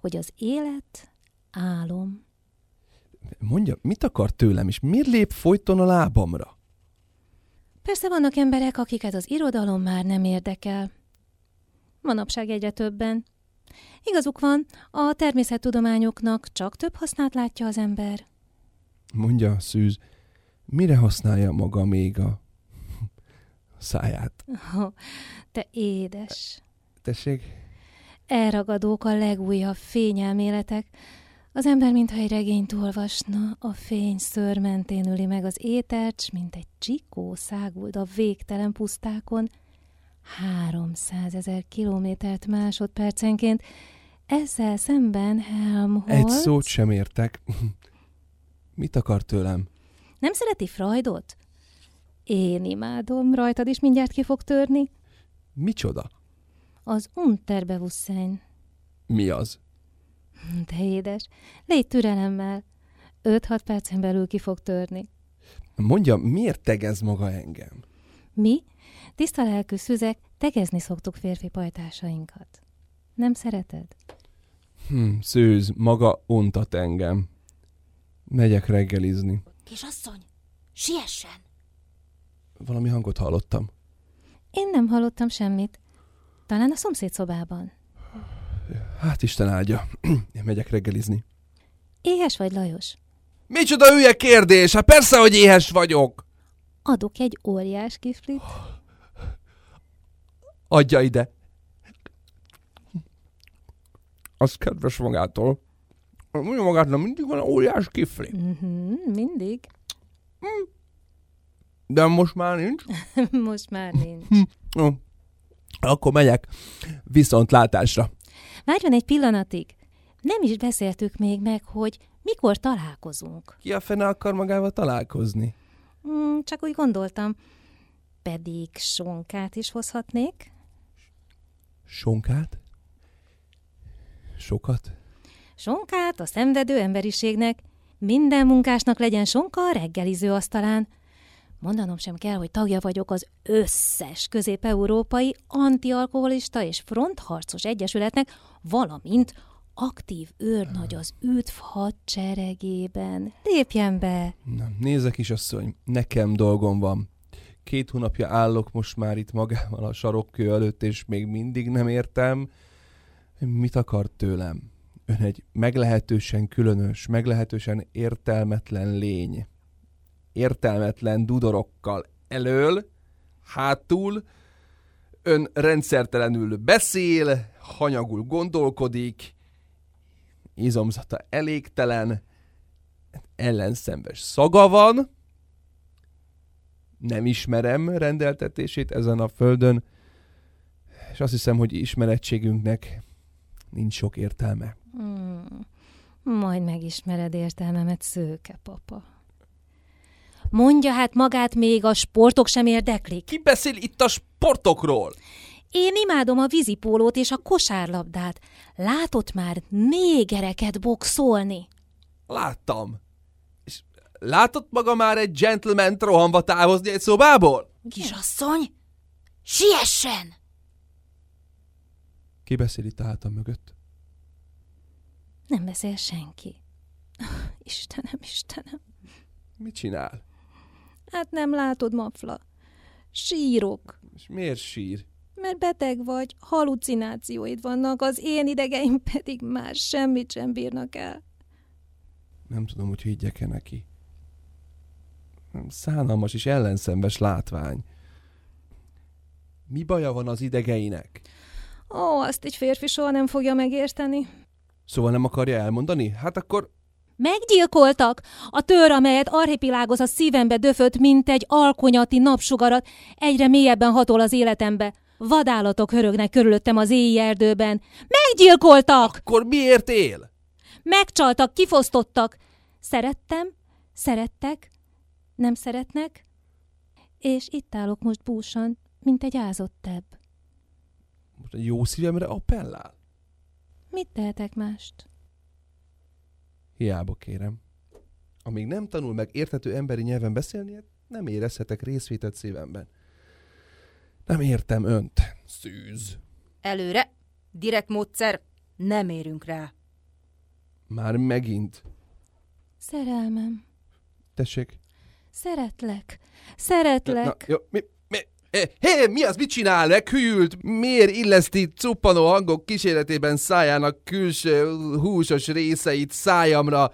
hogy az élet álom. Mondja, mit akar tőlem, és miért lép folyton a lábamra? Persze vannak emberek, akiket az irodalom már nem érdekel. Manapság egyre többen. Igazuk van, a természettudományoknak csak több hasznát látja az ember. Mondja, Szűz, mire használja maga még a száját? Oh, te édes. Tessék? Elragadók a legújabb fényelméletek. Az ember, mintha egy regényt olvasna, a fény szőr mentén üli meg az étert, mint egy csikó száguld a végtelen pusztákon. 300 ezer kilométert másodpercenként. Ezzel szemben Helmholtz... Egy szót sem értek. Mit akar tőlem? Nem szereti Freudot? Én imádom, rajtad is mindjárt ki fog törni. Micsoda? Az Unterbewusstsein. Mi az? De édes, légy türelemmel. 5-6 percen belül ki fog törni. Mondja, miért tegez maga engem? Mi, tiszta lelkű szüzek, tegezni szoktuk férfi pajtásainkat. Nem szereted? Hm, szűz, maga untat engem. Megyek reggelizni. Kisasszony, siessen! Valami hangot hallottam. Én nem hallottam semmit. Talán a szomszéd szobában. Hát Isten áldja. Én megyek reggelizni. Éhes vagy, Lajos? Micsoda hülye kérdés? Hát persze, hogy éhes vagyok. Adok egy óriás kiflit. Adja ide. Az kedves magától. Mondja magától, mindig van óriás kifli. Mm-hmm, mindig. De most már nincs. Most már nincs. Akkor megyek. Viszontlátásra. Várjon egy pillanatig. Nem is beszéltük még meg, hogy mikor találkozunk. Ki a fene akar magával találkozni? Mm, csak úgy gondoltam. Pedig sonkát is hozhatnék. Sonkát? Sokat? Sonkát a szenvedő emberiségnek. Minden munkásnak legyen sonka a reggeliző asztalán. Mondanom sem kell, hogy tagja vagyok az összes közép-európai antialkoholista és frontharcos egyesületnek, valamint aktív őrnagy az üdv hadseregében. Lépjen be! Na, nézek is, asszony, nekem dolgom van. Két hónapja állok most már itt magával a sarokkő előtt, és még mindig nem értem, mit akar tőlem. Ön egy meglehetősen különös, meglehetősen értelmetlen lény. Értelmetlen dudorokkal elől, hátul, ön rendszertelenül beszél, hanyagul gondolkodik, izomzata elégtelen, ellenszembes szaga van, nem ismerem rendeltetését ezen a földön, és azt hiszem, hogy ismerettségünknek nincs sok értelme. Hmm. Majd megismered értelmemet, szőke papa. Mondja hát magát még, a sportok sem érdeklik. Ki beszél itt a sportokról? Én imádom a vízipólót és a kosárlabdát. Látott már négereket boxolni? Láttam. És látott maga már egy gentleman rohanva távozni egy szobából? Kisasszony, siessen! Ki beszél itt a hátam mögött? Nem beszél senki. Istenem, Istenem. Mit csinál? Hát nem látod, Mafla. Sírok. És miért sír? Mert beteg vagy, halucinációid vannak, az én idegeim pedig már semmit sem bírnak el. Nem tudom, hogy higgyek-e neki. Szánalmas és ellenszembes látvány. Mi baja van az idegeinek? Ó, azt egy férfi soha nem fogja megérteni. Szóval nem akarja elmondani? Hát akkor Meggyilkoltak! A tör, amelyet archipilágoz a szívembe döfött, mint egy alkonyati napsugarat, egyre mélyebben hatol az életembe. Vadállatok hörögnek körülöttem az éjjel erdőben. Meggyilkoltak! Akkor miért él? Megcsaltak, kifosztottak. Szerettem, szerettek, nem szeretnek, és itt állok most búsan, mint egy ázott tebb. Most a jó szívemre appellál? Mit tehetek mást? Hiába kérem. Amíg nem tanul meg érthető emberi nyelven beszélni, nem érezhetek részvételt szívemben. Nem értem önt, szűz. Előre, direkt módszer, nem érünk rá. Már megint. Szerelmem. Tessék. Szeretlek. Szeretlek. Na, jó, mi, hé, hey, mi az, mit csinál? Meghűlt? Miért illeszti cuppanó hangok kíséretében szájának külső húsos részeit szájamra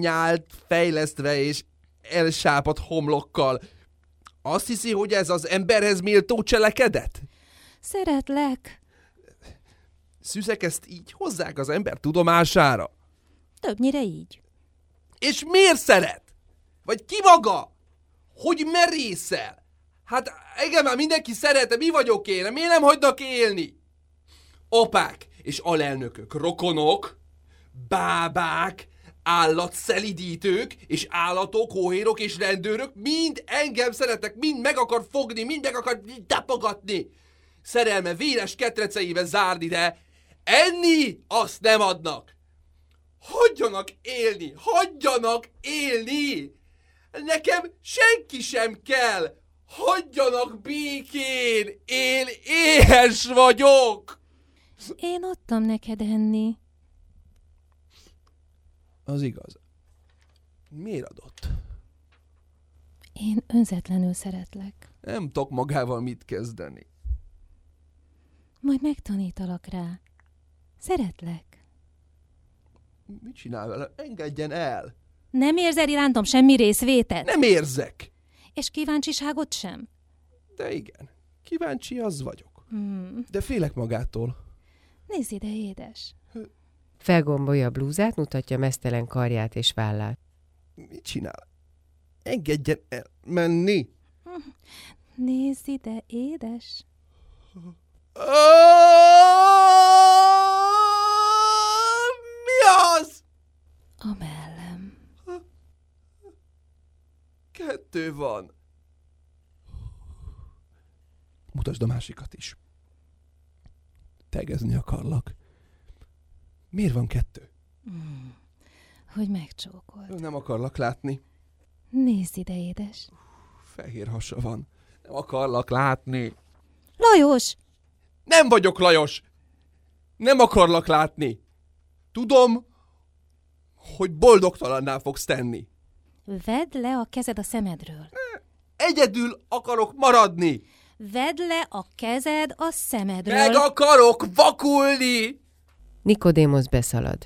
nyált, fejlesztve és elsápadt homlokkal? Azt hiszi, hogy ez az emberhez méltó cselekedet? Szeretlek. Szüzek ezt így hozzák az ember tudomására? Többnyire így. És miért szeret? Vagy ki maga? Hogy merészel? Hát engem már mindenki szeret, mi vagyok én? Miért nem hagynak élni? Apák és alelnökök, rokonok, bábák, állatszelidítők és állatok, hóhérok és rendőrök mind engem szeretnek, mind meg akar fogni, mind meg akar tapogatni. Szerelme véres ketreceibe zárni, de enni azt nem adnak. Hagyjanak élni, hagyjanak élni! Nekem senki sem kell! Hagyjanak békén! Én éhes vagyok! Én adtam neked enni. Az igaz. Miért adott? Én önzetlenül szeretlek. Nem tudok magával mit kezdeni. Majd megtanítalak rá. Szeretlek. Mit csinál vele? Engedjen el! Nem érzel irántam semmi részvétet? Nem érzek! És kíváncsiságot sem? De igen, kíváncsi az vagyok. Hmm. De félek magától. Nézd ide, édes. Felgombolja a blúzát, mutatja mesztelen karját és vállát. Mit csinál? Engedjen el menni! Nézd ide, édes. Mi az? A mellem. Kettő van. Mutasd a másikat is. Tegezni akarlak. Miért van kettő? Hmm. Hogy megcsókolt. Nem akarlak látni. Nézd ide, édes. Fehér hasa van. Nem akarlak látni. Lajos! Nem vagyok Lajos! Nem akarlak látni! Tudom, hogy boldogtalanná fogsz tenni. Vedd le a kezed a szemedről. Egyedül akarok maradni. Vedd le a kezed a szemedről. Meg akarok vakulni! Nikodémosz beszalad.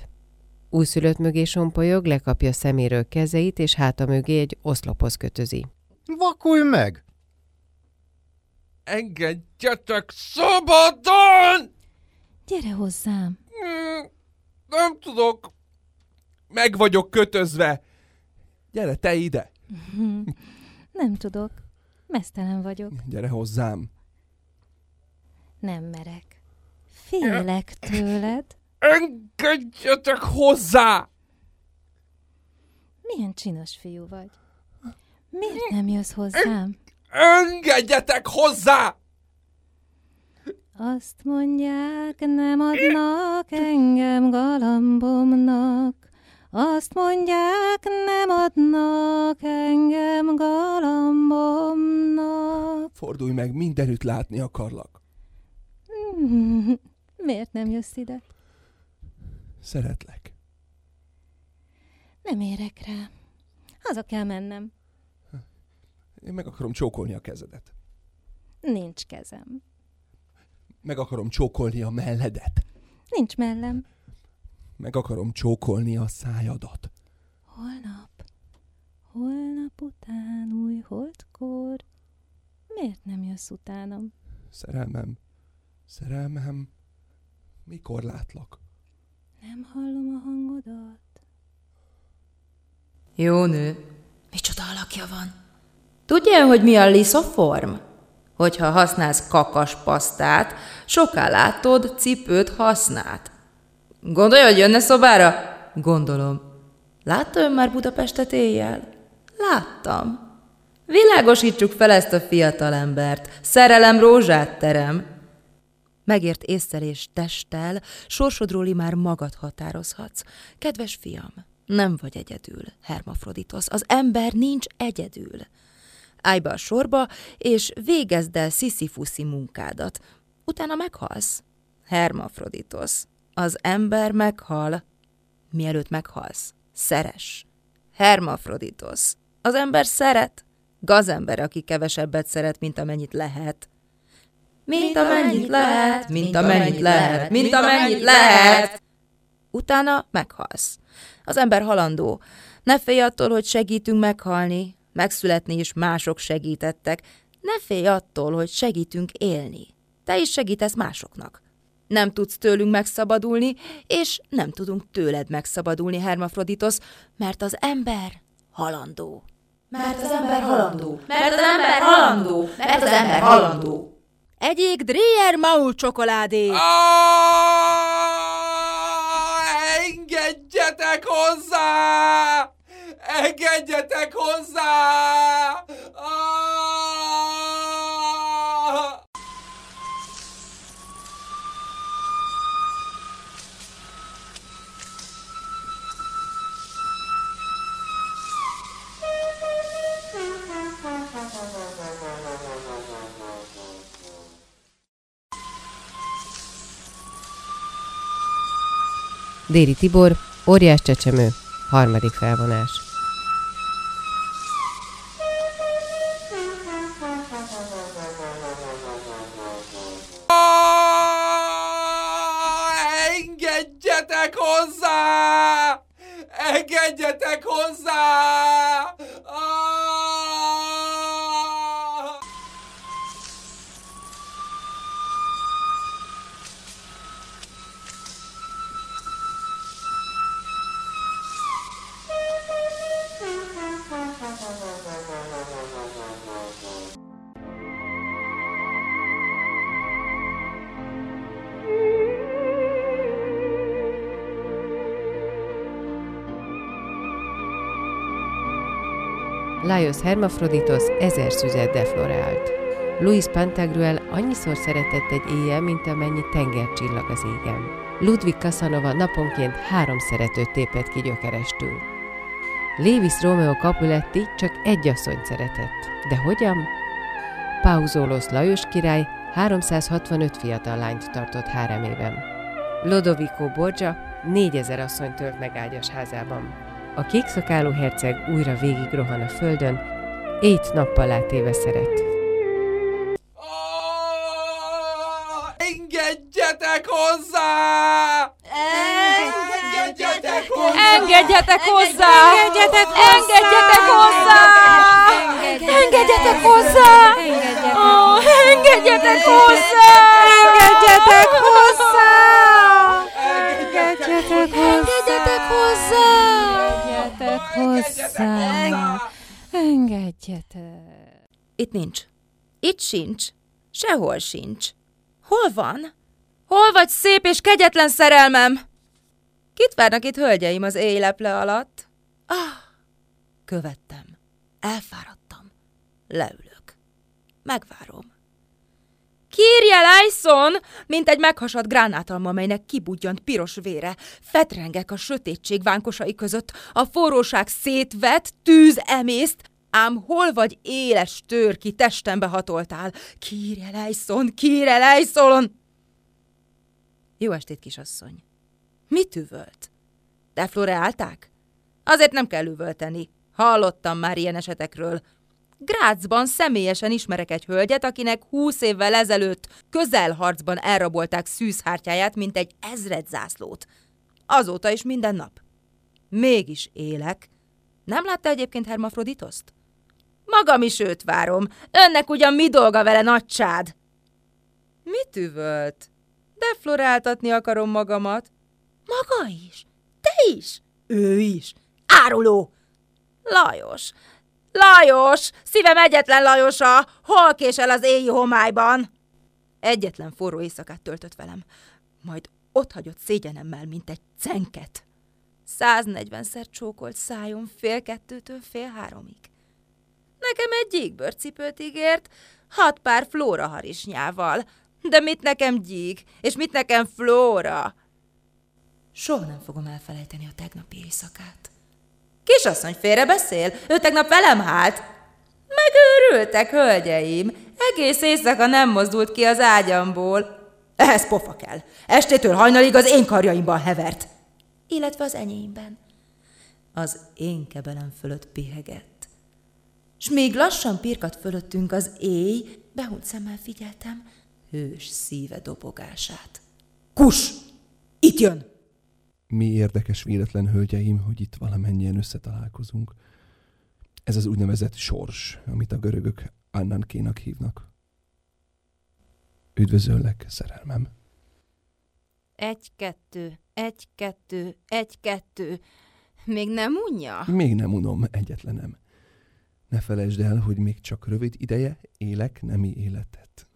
Újszülött mögé sompolyog, lekapja szeméről kezeit, és háta mögé egy oszlophoz kötözi. Vakulj meg! Engedjetek szabadon! Gyere hozzám. Hmm, Nem tudok. Meg vagyok kötözve. Gyere te ide. Nem tudok. Mesztelen vagyok. Gyere hozzám. Nem merek. Félek tőled. Engedjetek hozzá! Milyen csinos fiú vagy. Miért nem jössz hozzám? Engedjetek hozzá! Azt mondják, nem adnak engem galambomnak. Azt mondják, nem adnak engem galambomnak. Fordulj meg, mindenütt látni akarlak. Miért nem jössz ide? Szeretlek. Nem érek rá. Haza kell mennem. Én meg akarom csókolni a kezedet. Nincs kezem. Meg akarom csókolni a melledet. Nincs mellem. Meg akarom csókolni a szájadat. Holnap. Holnap után új holdkor. Miért nem jössz utánam? Szerelmem, szerelmem, mikor látlak? Nem hallom a hangodat. Jó nő. Micsoda alakja van? Tudja, hogy mi a liszoform? Hogyha használsz kakaspasztát, soká látod cipőt hasznát. Gondolja, hogy jönne szobára? Gondolom. Látta ön már Budapestet éjjel? Láttam. Világosítsuk fel ezt a fiatalembert. Szerelem rózsát terem. Megért észszel és testtel, sorsodról már magad határozhatsz. Kedves fiam, nem vagy egyedül, Hermafroditos. Az ember nincs egyedül. Állj be a sorba, és végezd el sziszifuszi munkádat. Utána meghalsz. Hermafroditos. Az ember meghal, mielőtt meghalsz. Szeres. Hermafroditos. Az ember szeret. Gazember, aki kevesebbet szeret, mint amennyit lehet. Mint amennyit lehet, mint amennyit lehet, mint amennyit lehet. Utána meghalsz. Az ember halandó. Ne félj attól, hogy segítünk meghalni. Megszületni is mások segítettek. Ne félj attól, hogy segítünk élni. Te is segítesz másoknak. Nem tudsz tőlünk megszabadulni, és nem tudunk tőled megszabadulni, Hermafroditos, mert az ember halandó. Mert az ember halandó. Mert az ember halandó. Mert az ember halandó. Egyik Dreyer Maul csokoládé. Engedjetek hozzá! Engedjetek hozzá! Ah! Déri Tibor, óriás csecsemő, harmadik felvonás. Engedjetek hozzá! Engedjetek hozzá! Ah! Laios Hermafroditos ezer szüzet deflorált. Louis Pantagruel annyiszor szeretett egy éjjel, mint amennyi tengercsillag az égen. Ludwig Casanova naponként három szeretőt tépett ki gyökerestül. Lévis Romeo Capuletti csak egy asszonyt szeretett. De hogyan? Pauzolos Lajos király 365 fiatal lányt tartott háremében. Lodovico Borgia Négyezer asszony tölt meg ágyas házában. A kékszakáló herceg újra végig rohan a földön, ét nappal látéve szeret. Engedjetek hozzá! Engedjetek hozzá! Engedjetek hozzá! Engedjetek hozzá! Engedjetek hozzá! Engedjetek hozzá! Engedjetek hozzá! Engedjetek Engedjetek hozzá! Engedjetek hozzá! Engedjetek! Itt nincs. Itt sincs. Sehol sincs. Hol van? Hol vagy szép és kegyetlen szerelmem? Kit várnak itt hölgyeim az éjleple alatt? Ah, követtem. Elfáradtam. Leülök. Megvárom. Kírje Lyson, mint egy meghasadt gránátalma, amelynek kibudjant piros vére. Fetrengek a sötétség vánkosai között, a forróság szétvet, tűz emészt, ám hol vagy éles tör, ki testembe hatoltál? Kírje Lyson, kírje Lyson! Jó estét, kisasszony. Mit üvölt? Defloreálták? Azért nem kell üvölteni. Hallottam már ilyen esetekről. Grácsban személyesen ismerek egy hölgyet, akinek húsz évvel ezelőtt közelharcban elrabolták szűzhártyáját, mint egy ezred zászlót. Azóta is minden nap. Mégis élek. Nem látta egyébként Hermafroditoszt? Magam is őt várom. Önnek ugyan mi dolga vele, nagycsád? Mit üvölt? Defloráltatni akarom magamat. Maga is? Te is? Ő is. Áruló! Lajos! Lajos! Szívem egyetlen Lajosa! Hol késel az éjjel homályban? Egyetlen forró éjszakát töltött velem, majd ott hagyott szégyenemmel, mint egy cenket. 140-szer csókolt szájon fél kettőtől fél háromig. Nekem egy gyíkbőrcipőt ígért, hat pár flóra harisnyával. De mit nekem gyík, és mit nekem flóra? Soha nem fogom elfelejteni a tegnapi éjszakát. Kisasszony félre beszél, ő tegnap velem hált. Megőrültek, hölgyeim. Egész éjszaka nem mozdult ki az ágyamból. Ehhez pofa kell. Estétől hajnalig az én karjaimban hevert. Illetve az enyémben. Az én kebelem fölött pihegett. S még lassan pirkat fölöttünk az éj, behunyt szemmel figyeltem hős szíve dobogását. Kus! Itt jön! Mi érdekes véletlen hölgyeim, hogy itt valamennyien összetalálkozunk. Ez az úgynevezett sors, amit a görögök Annankénak hívnak. Üdvözöllek, szerelmem. Egy-kettő, egy-kettő, egy-kettő. Még nem unja? Még nem unom, egyetlenem. Ne felejtsd el, hogy még csak rövid ideje élek nemi életet.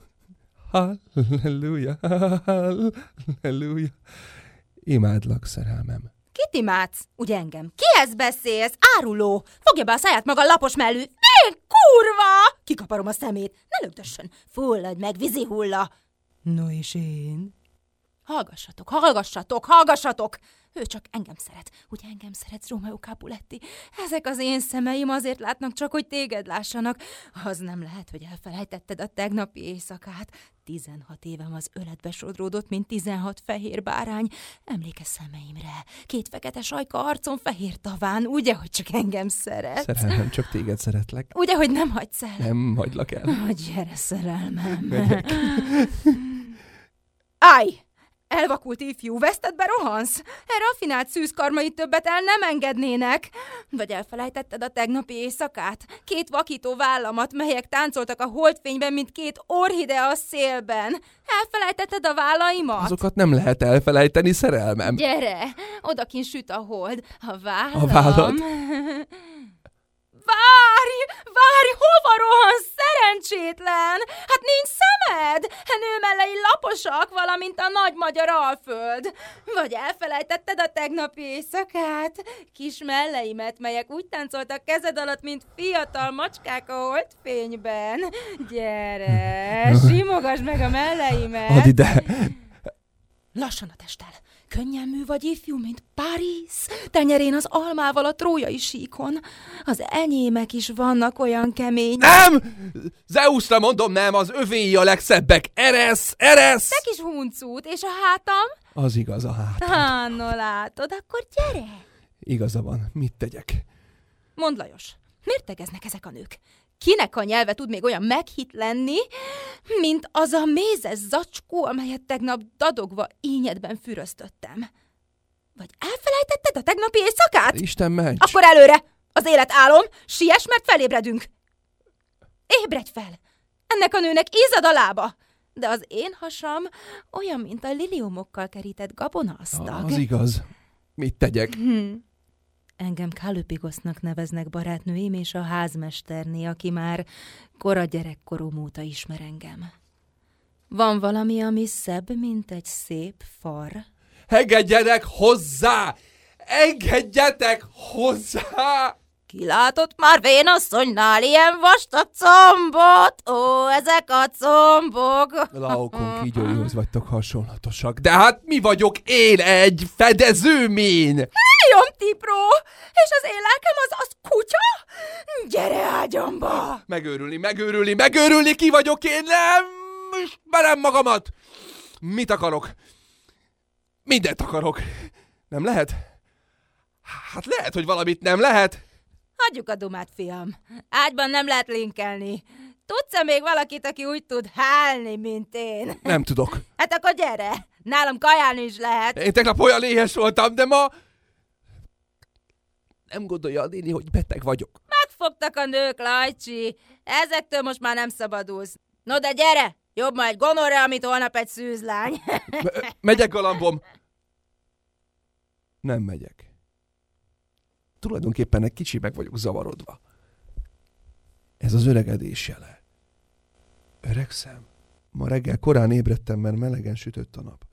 Halleluja, halleluja. Imádlak, szerelmem. Kit imádsz? Ugye engem? Kihez beszélsz? Áruló! Fogja be a száját maga lapos mellű. Én kurva! Kikaparom a szemét. Ne lögdössön. Fulladj meg, vízi hulla. No és én? Hallgassatok, hallgassatok, hallgassatok! Ő csak engem szeret. Ugye engem szeretsz, Romeo Capuletti? Ezek az én szemeim azért látnak csak, hogy téged lássanak. Az nem lehet, hogy elfelejtetted a tegnapi éjszakát. Tizenhat évem az öletbe sodródott, mint tizenhat fehér bárány. Emlékezz szemeimre. Két fekete sajka arcon fehér taván. Ugye, hogy csak engem szeret? Szerelmem, csak téged szeretlek. Ugye, hogy nem hagysz el? Nem hagylak el. Hogy gyere, szerelmem. Állj! Elvakult ifjú, veszted be rohansz? Erre raffinált szűzkarmai többet el nem engednének. Vagy elfelejtetted a tegnapi éjszakát? Két vakító vállamat, melyek táncoltak a holdfényben, mint két orhide a szélben. Elfelejtetted a vállaimat? Azokat nem lehet elfelejteni, szerelmem. Gyere, odakin süt a hold. A vállam. A vállad? Várj! Várj! Hova rohansz, szerencsétlen? Hát nincs szemed? Nőmellei laposak, valamint a nagy magyar alföld. Vagy elfelejtetted a tegnapi éjszakát? Kis melleimet, melyek úgy táncoltak kezed alatt, mint fiatal macskák a holdfényben. Gyere, simogasd meg a melleimet. Add ide. Lassan a testel. Könnyen mű vagy ifjú, mint Párizs. Tenyerén az almával a trójai síkon. Az enyémek is vannak olyan kemény. Nem! Zeusra mondom, nem, az övéi a legszebbek. Eresz, eresz! Te kis huncút, és a hátam? Az igaz a hát. Há, no látod, akkor gyere! Igaza van, mit tegyek? Mondd Lajos, miért tegeznek ezek a nők? Kinek a nyelve tud még olyan meghit lenni, mint az a mézes zacskó, amelyet tegnap dadogva ínyedben füröztöttem? Vagy elfelejtetted a tegnapi éjszakát? Isten ments! Akkor előre! Az élet álom, siess, mert felébredünk! Ébredj fel! Ennek a nőnek ízad a lába! De az én hasam olyan, mint a liliumokkal kerített gabonaasztag. Az igaz. Mit tegyek? Hm. Engem Kalüpigosznak neveznek barátnőim, és a házmesterné, aki már kora gyerekkorom óta ismer engem. Van valami, ami szebb, mint egy szép far? Engedjenek hozzá! Engedjetek hozzá! Kilátott már vénasszonynál ilyen vastag combot? Ó, ezek a combok! Laokon kígyóihoz vagytok hasonlatosak. De hát mi vagyok én egy fedezőmén? Lilium Tipró! És az én lelkem az, az kutya? Gyere ágyamba! Megőrülni, megőrülni, megőrülni, ki vagyok én? Nem ismerem magamat! Mit akarok? Mindent akarok. Nem lehet? Hát lehet, hogy valamit nem lehet. Hagyjuk a dumát, fiam. Ágyban nem lehet linkelni. Tudsz-e még valakit, aki úgy tud hálni, mint én? Nem tudok. Hát akkor gyere! Nálam kajálni is lehet. Én tegnap olyan éhes voltam, de ma... Nem gondolja a néni, hogy beteg vagyok. Megfogtak a nők, Lajcsi. Ezektől most már nem szabadulsz. No de gyere! Jobb ma egy gonorre, amit holnap egy szűzlány. Me- megyek, galambom. Nem megyek. Tulajdonképpen egy kicsi meg vagyok zavarodva. Ez az öregedés jele. Öregszem? Ma reggel korán ébredtem, mert melegen sütött a nap.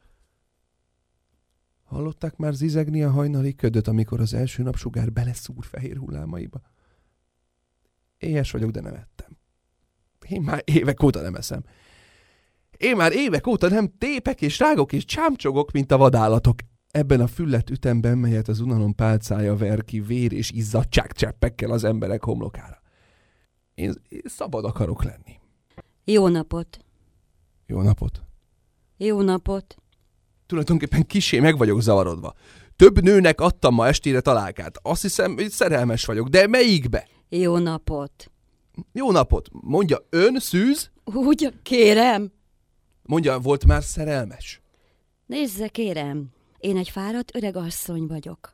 Hallották már zizegni a hajnali ködöt, amikor az első napsugár beleszúr fehér hullámaiba? Éhes vagyok, de nem ettem. Én már évek óta nem eszem. Én már évek óta nem tépek és rágok és csámcsogok, mint a vadállatok. Ebben a füllet ütemben, melyet az unalom pálcája ver ki vér és izzadság cseppekkel az emberek homlokára. Én, én szabad akarok lenni. Jó napot. Jó napot. Jó napot. Tulajdonképpen kisé meg vagyok zavarodva. Több nőnek adtam ma estére találkát. Azt hiszem, hogy szerelmes vagyok, de melyikbe? Jó napot. Jó napot. Mondja, ön szűz? Úgy, kérem. Mondja, volt már szerelmes? Nézze, kérem. Én egy fáradt öreg asszony vagyok.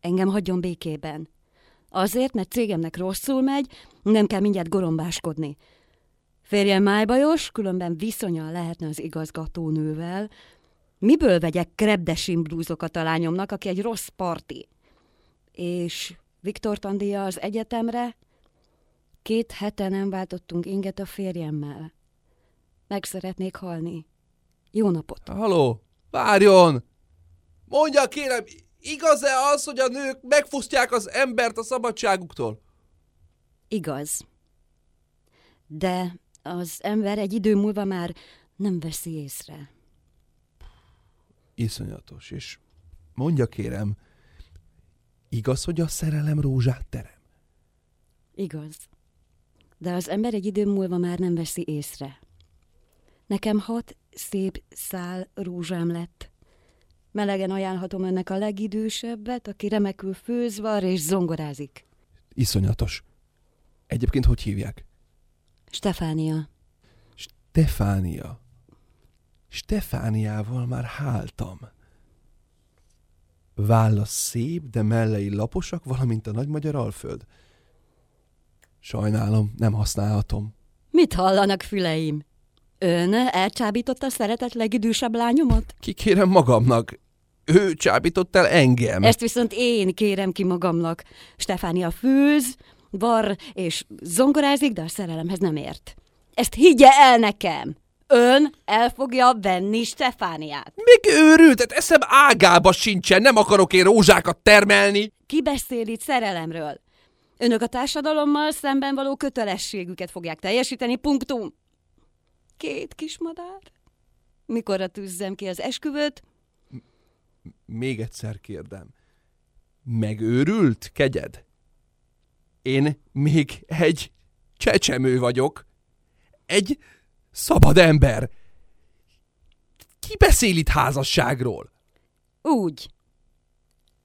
Engem hagyjon békében. Azért, mert cégemnek rosszul megy, nem kell mindjárt gorombáskodni. Férjem májbajos, különben viszonyal lehetne az igazgatónővel. Miből vegyek krebdesin blúzokat a lányomnak, aki egy rossz parti? És Viktor tandia az egyetemre? Két hete nem váltottunk inget a férjemmel. Meg szeretnék halni. Jó napot! Haló, várjon! Mondja kérem, igaz-e az, hogy a nők megfosztják az embert a szabadságuktól? Igaz. De az ember egy idő múlva már nem veszi észre. Iszonyatos, és mondja kérem, igaz, hogy a szerelem rózsát terem? Igaz. De az ember egy idő múlva már nem veszi észre. Nekem hat szép szál rózsám lett. Melegen ajánlhatom önnek a legidősebbet, aki remekül főzvar és zongorázik. Iszonyatos. Egyébként hogy hívják? Stefánia. Stefánia. Stefániával már háltam. Válla szép, de mellei laposak, valamint a nagy magyar alföld. Sajnálom, nem használhatom. Mit hallanak füleim? Ön elcsábította a szeretett legidősebb lányomat? Kikérem magamnak. Ő csábított el engem. Ezt viszont én kérem ki magamnak. Stefánia főz, var és zongorázik, de a szerelemhez nem ért. Ezt higgye el nekem! Ön el fogja venni Stefániát. Még őrült, hát eszem ágába sincsen, nem akarok én rózsákat termelni. Ki beszél itt szerelemről? Önök a társadalommal szemben való kötelességüket fogják teljesíteni, punktum. Két kismadár. Mikorra tűzzem ki az esküvőt, Még egyszer kérdem. Megőrült kegyed? Én még egy csecsemő vagyok. Egy szabad ember. Ki beszél itt házasságról? Úgy.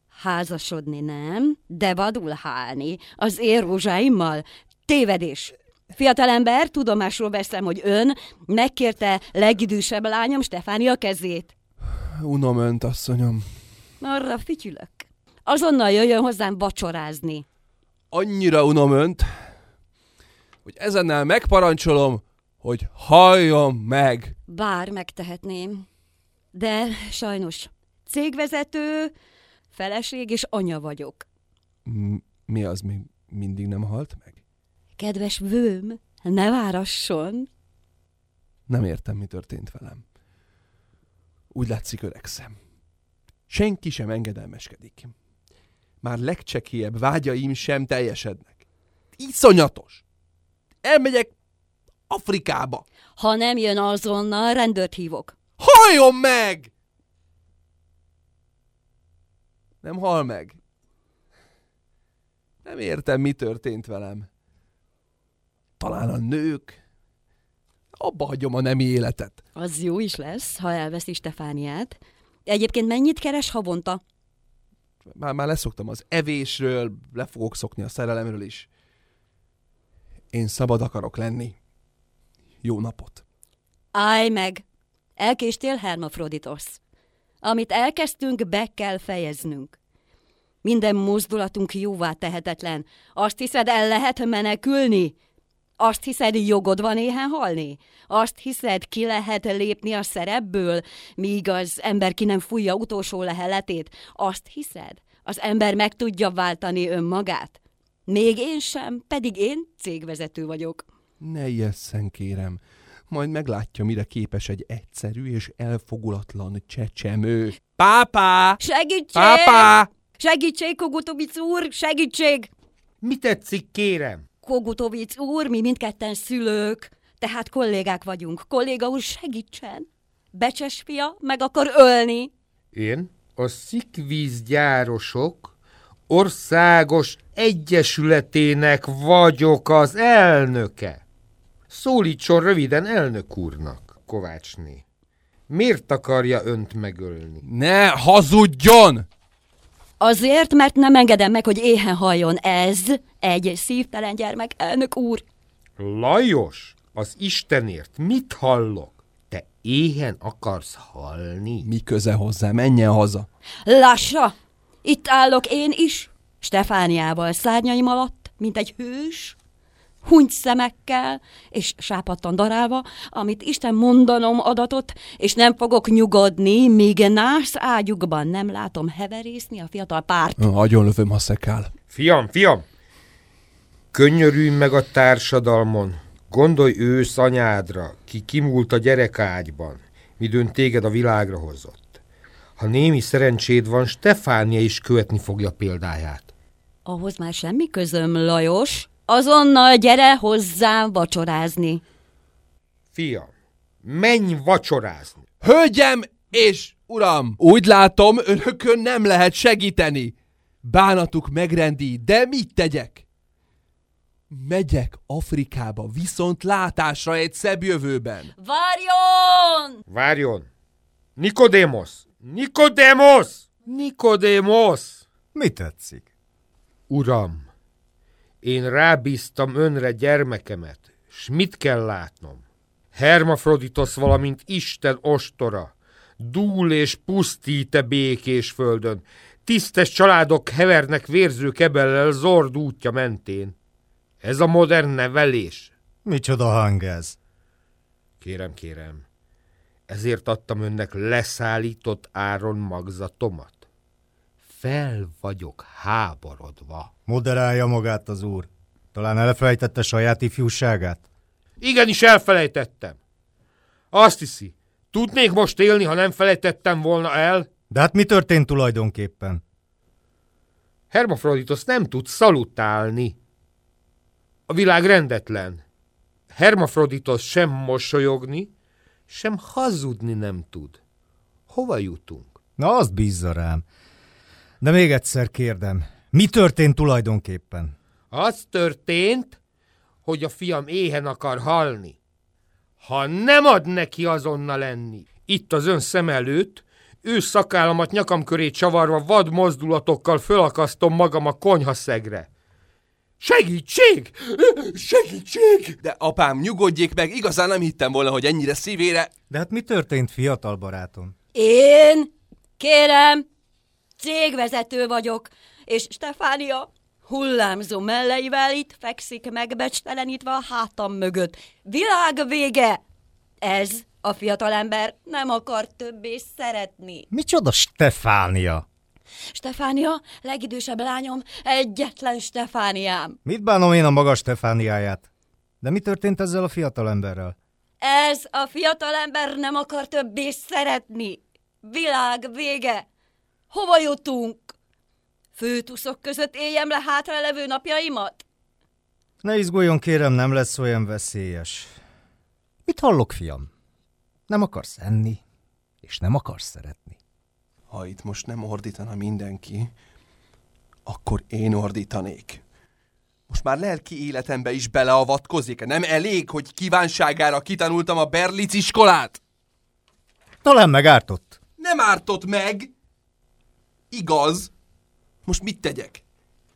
Házasodni nem, de vadul hálni. Az én rózsáimmal. Tévedés. Fiatalember, tudomásról veszem, hogy ön megkérte legidősebb lányom Stefánia kezét. Unom önt, asszonyom. Arra fütyülök. Azonnal jöjjön hozzám vacsorázni. Annyira unom önt, hogy ezennel megparancsolom, hogy halljon meg. Bár megtehetném. De sajnos cégvezető, feleség és anya vagyok. M- mi az, még mindig nem halt meg? Kedves vőm, ne várasson. Nem értem, mi történt velem. Úgy látszik, öregszem. Senki sem engedelmeskedik. Már legcsekélyebb vágyaim sem teljesednek. Iszonyatos! Elmegyek Afrikába. Ha nem jön azonnal, rendőrt hívok. Halljon meg! Nem hal meg. Nem értem, mi történt velem. Talán a nők. Abba hagyom a nemi életet. Az jó is lesz, ha elveszi Stefániát. Egyébként mennyit keres havonta? Már, már leszoktam az evésről, le fogok szokni a szerelemről is. Én szabad akarok lenni. Jó napot. Állj meg! Elkéstél, Hermafroditos. Amit elkezdtünk, be kell fejeznünk. Minden mozdulatunk jóvá tehetetlen. Azt hiszed, el lehet menekülni? Azt hiszed, jogod van éhen halni? Azt hiszed, ki lehet lépni a szerepből, míg az ember ki nem fújja utolsó leheletét? Azt hiszed, az ember meg tudja váltani önmagát? Még én sem, pedig én cégvezető vagyok. Ne ijesszen, kérem. Majd meglátja, mire képes egy egyszerű és elfogulatlan csecsemő. Pápá! Segítség! Pápá! Segítség, Kogutovic úr! Segítség! Mi tetszik, kérem? Kogutovic úr, mi mindketten szülők, tehát kollégák vagyunk. Kolléga úr, segítsen! Becses fia meg akar ölni. Én a szikvízgyárosok országos egyesületének vagyok az elnöke. Szólítson röviden elnök úrnak, Kovácsné. Miért akarja önt megölni? Ne hazudjon! Azért, mert nem engedem meg, hogy éhen halljon ez egy szívtelen gyermek, elnök úr. Lajos, az Istenért mit hallok? Te éhen akarsz halni? Mi köze hozzá? Menjen haza. Lássa! Itt állok én is, Stefániával szárnyaim alatt, mint egy hős, hunyt szemekkel, és sápadtan darálva, amit Isten mondanom adatot, és nem fogok nyugodni, míg nász ágyukban nem látom heverészni a fiatal párt. Agyon lövöm, ha szekál. Fiam, fiam! Könyörülj meg a társadalmon. Gondolj ősz anyádra, ki kimúlt a gyerekágyban, midőn téged a világra hozott. Ha némi szerencséd van, Stefánia is követni fogja példáját. Ahhoz már semmi közöm, Lajos. Azonnal gyere hozzám vacsorázni. Fiam, menj vacsorázni. Hölgyem és uram, úgy látom, önökön nem lehet segíteni. Bánatuk megrendít, de mit tegyek? Megyek Afrikába, viszont látásra egy szebb jövőben. Várjon! Várjon! Nikodémos! Nikodémos! Nikodémos! Mi tetszik? Uram, én rábíztam önre gyermekemet, s mit kell látnom? Hermafroditos, valamint Isten ostora, dúl és pusztíte békés földön, tisztes családok hevernek vérző kebellel zord útja mentén. Ez a modern nevelés. Micsoda hang ez? Kérem, kérem, ezért adtam önnek leszállított áron magzatomat. Fel vagyok háborodva. Moderálja magát az úr. Talán elfelejtette saját ifjúságát? Igenis elfelejtettem. Azt hiszi, tudnék most élni, ha nem felejtettem volna el? De hát mi történt tulajdonképpen? Hermafroditos nem tud szalutálni. A világ rendetlen. Hermafroditos sem mosolyogni, sem hazudni nem tud. Hova jutunk? Na, azt bízza rám. De még egyszer kérdem, mi történt tulajdonképpen? Az történt, hogy a fiam éhen akar halni. Ha nem ad neki azonnal lenni, itt az ön szem előtt, ő szakállamat nyakam köré csavarva vad mozdulatokkal fölakasztom magam a konyhaszegre. Segítség! Segítség! De apám, nyugodjék meg, igazán nem hittem volna, hogy ennyire szívére... De hát mi történt, fiatal barátom? Én, kérem, cégvezető vagyok, és Stefánia hullámzó melleivel itt fekszik megbecstelenítve a hátam mögött. Világ vége! Ez a fiatalember nem akar többé szeretni. Micsoda Stefánia? Stefánia, legidősebb lányom, egyetlen Stefániám. Mit bánom én a maga Stefániáját? De mi történt ezzel a fiatalemberrel? Ez a fiatalember nem akar többé szeretni. Világ vége. Hova jutunk? Főtuszok között éljem le hátralevő napjaimat? Ne izguljon, kérem, nem lesz olyan veszélyes. Mit hallok, fiam? Nem akarsz enni, és nem akarsz szeretni. Ha itt most nem ordítana mindenki, akkor én ordítanék. Most már lelki életembe is beleavatkozik. Nem elég, hogy kívánságára kitanultam a Berlic iskolát? Talán megártott. Nem ártott meg. Igaz. Most mit tegyek?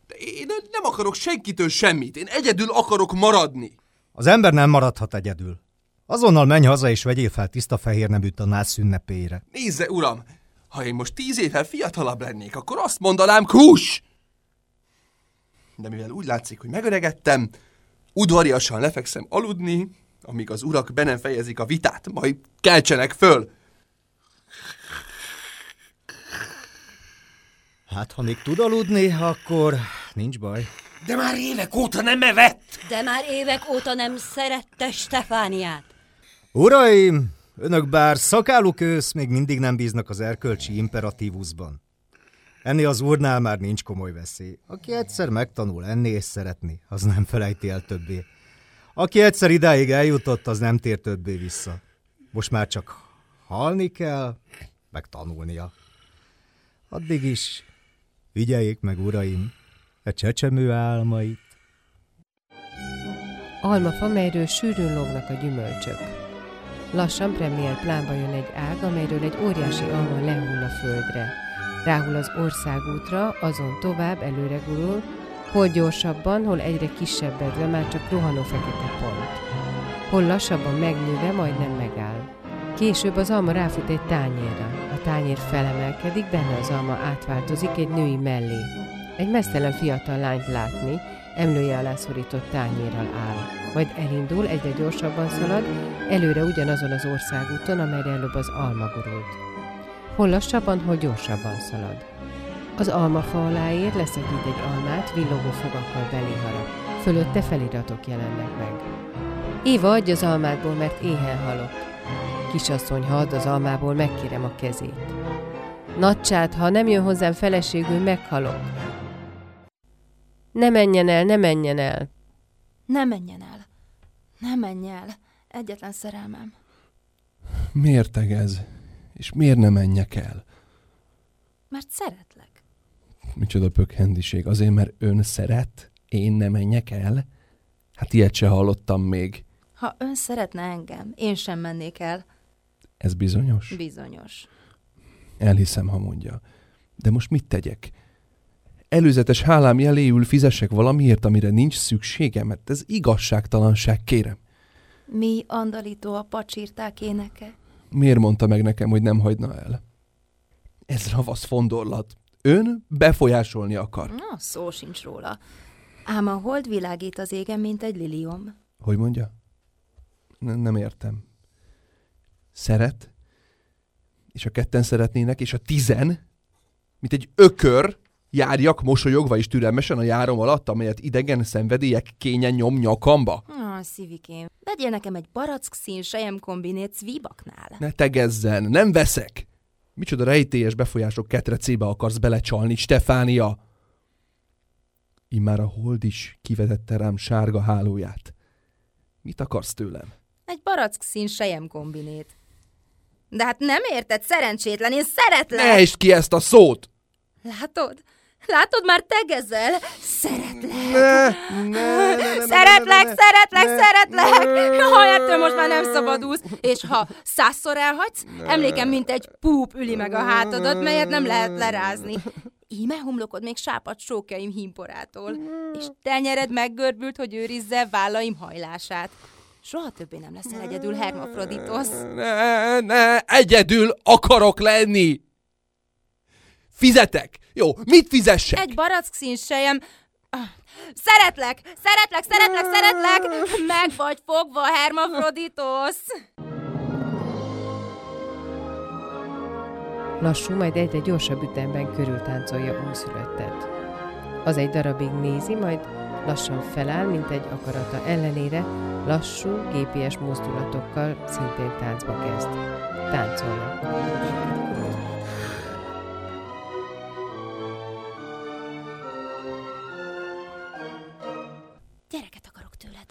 De én nem akarok senkitől semmit. Én egyedül akarok maradni. Az ember nem maradhat egyedül. Azonnal menj haza és vegyél fel tiszta fehér nemű tanács szünnepére. Nézze, uram, ha én most tíz évvel fiatalabb lennék, akkor azt mondanám, kus! De mivel úgy látszik, hogy megöregettem, udvariasan lefekszem aludni, amíg az urak be nem fejezik a vitát, majd keltsenek föl. Hát, ha még tud aludni, akkor nincs baj. De már évek óta nem evett! De már évek óta nem szerette Stefániát. Uraim, önök bár szakáluk ősz, még mindig nem bíznak az erkölcsi imperatívusban. Enni az úrnál már nincs komoly veszély. Aki egyszer megtanul enni és szeretni, az nem felejti el többé. Aki egyszer idáig eljutott, az nem tér többé vissza. Most már csak halni kell, meg tanulnia. Addig is figyeljék meg, uraim, a csecsemő álmait. Almafa, melyről sűrűn lógnak a gyümölcsök. Lassan premier plánba jön egy ág, amelyről egy óriási alma lehull a földre. Ráhul az országútra, azon tovább előre gurul, hol gyorsabban, hol egyre kisebbedve, már csak rohanó fekete pont. Hol lassabban megnőve, majdnem megáll. Később az alma ráfut egy tányérra. A tányér felemelkedik, benne az alma átváltozik egy női mellé. Egy mesztelen fiatal lányt látni, emlője alá szorított tányérral áll. Majd elindul, egyre gyorsabban szalad, előre ugyanazon az országúton, amelyre előbb az alma gurult. Hol lassabban, hol gyorsabban szalad. Az almafa alá ér, leszakít egy almát, villogó fogakkal belé harap. Fölötte feliratok jelennek meg. Éva adj az almádból, mert éhen halok. Kisasszony, ha ad az almából, megkérem a kezét. Nagycsát, ha nem jön hozzám feleségül, meghalok. Ne menjen el, ne menjen el. Ne menjen el. Ne menj el. Egyetlen szerelmem. Miért ez? És miért nem menjek el? Mert szeretlek. Micsoda pökhendiség. Azért, mert ön szeret? Én nem menjek el? Hát ilyet se hallottam még. Ha ön szeretne engem, én sem mennék el. Ez bizonyos? Bizonyos. Elhiszem, ha mondja. De most mit tegyek? Előzetes hálám jeléül fizessek valamiért, amire nincs szükségem, mert ez igazságtalanság, kérem. Mi andalító a pacsírták éneke? Miért mondta meg nekem, hogy nem hagyna el? Ez ravasz fondorlat. Ön befolyásolni akar. Na, szó sincs róla. Ám a hold világít az égen, mint egy lilium. Hogy mondja? N- nem értem. Szeret? És a ketten szeretnének, és a tizen? Mint egy ökör járjak mosolyogva és türelmesen a járom alatt, amelyet idegen szenvedélyek kényen nyom nyakamba? Ah, szívikém, vegyél nekem egy barack szín sejem kombinét Zwibaknál. Ne tegezzen, nem veszek! Micsoda rejtélyes befolyások ketrecébe akarsz belecsalni, Stefánia? Immár a hold is kivetette rám sárga hálóját. Mit akarsz tőlem? Egy barack szín sejem kombinét. De hát nem érted, szerencsétlen, én szeretlek! Ne ejtsd ki ezt a szót! Látod? Látod, már tegezel? Szeretlek! Ne, ne, ne, ne, ne, Szeretlek, ne, ne, szeretlek, ne, szeretlek! ne. Ha ettől most már nem szabadulsz, és ha százszor elhagysz, emlékem, mint egy púp üli meg a hátadat, melyet nem lehet lerázni. Íme homlokod még sápat sókjaim hímporától, és tenyered meggörbült, hogy őrizze vállaim hajlását. Soha többé nem leszel egyedül, Hermafroditos. Ne, ne, egyedül akarok lenni! Fizetek! Jó, mit fizessek? Egy barack színsejem. Szeretlek, szeretlek, szeretlek, szeretlek! Meg vagy fogva, Hermafroditos! Lassú, majd egyre gyorsabb ütemben körültáncolja újszülöttet. Az egy darabig nézi, majd lassan feláll, mint egy akarata ellenére, lassú, gépies mozdulatokkal szintén táncba kezd. Táncolnak. Gyereket akarok tőled.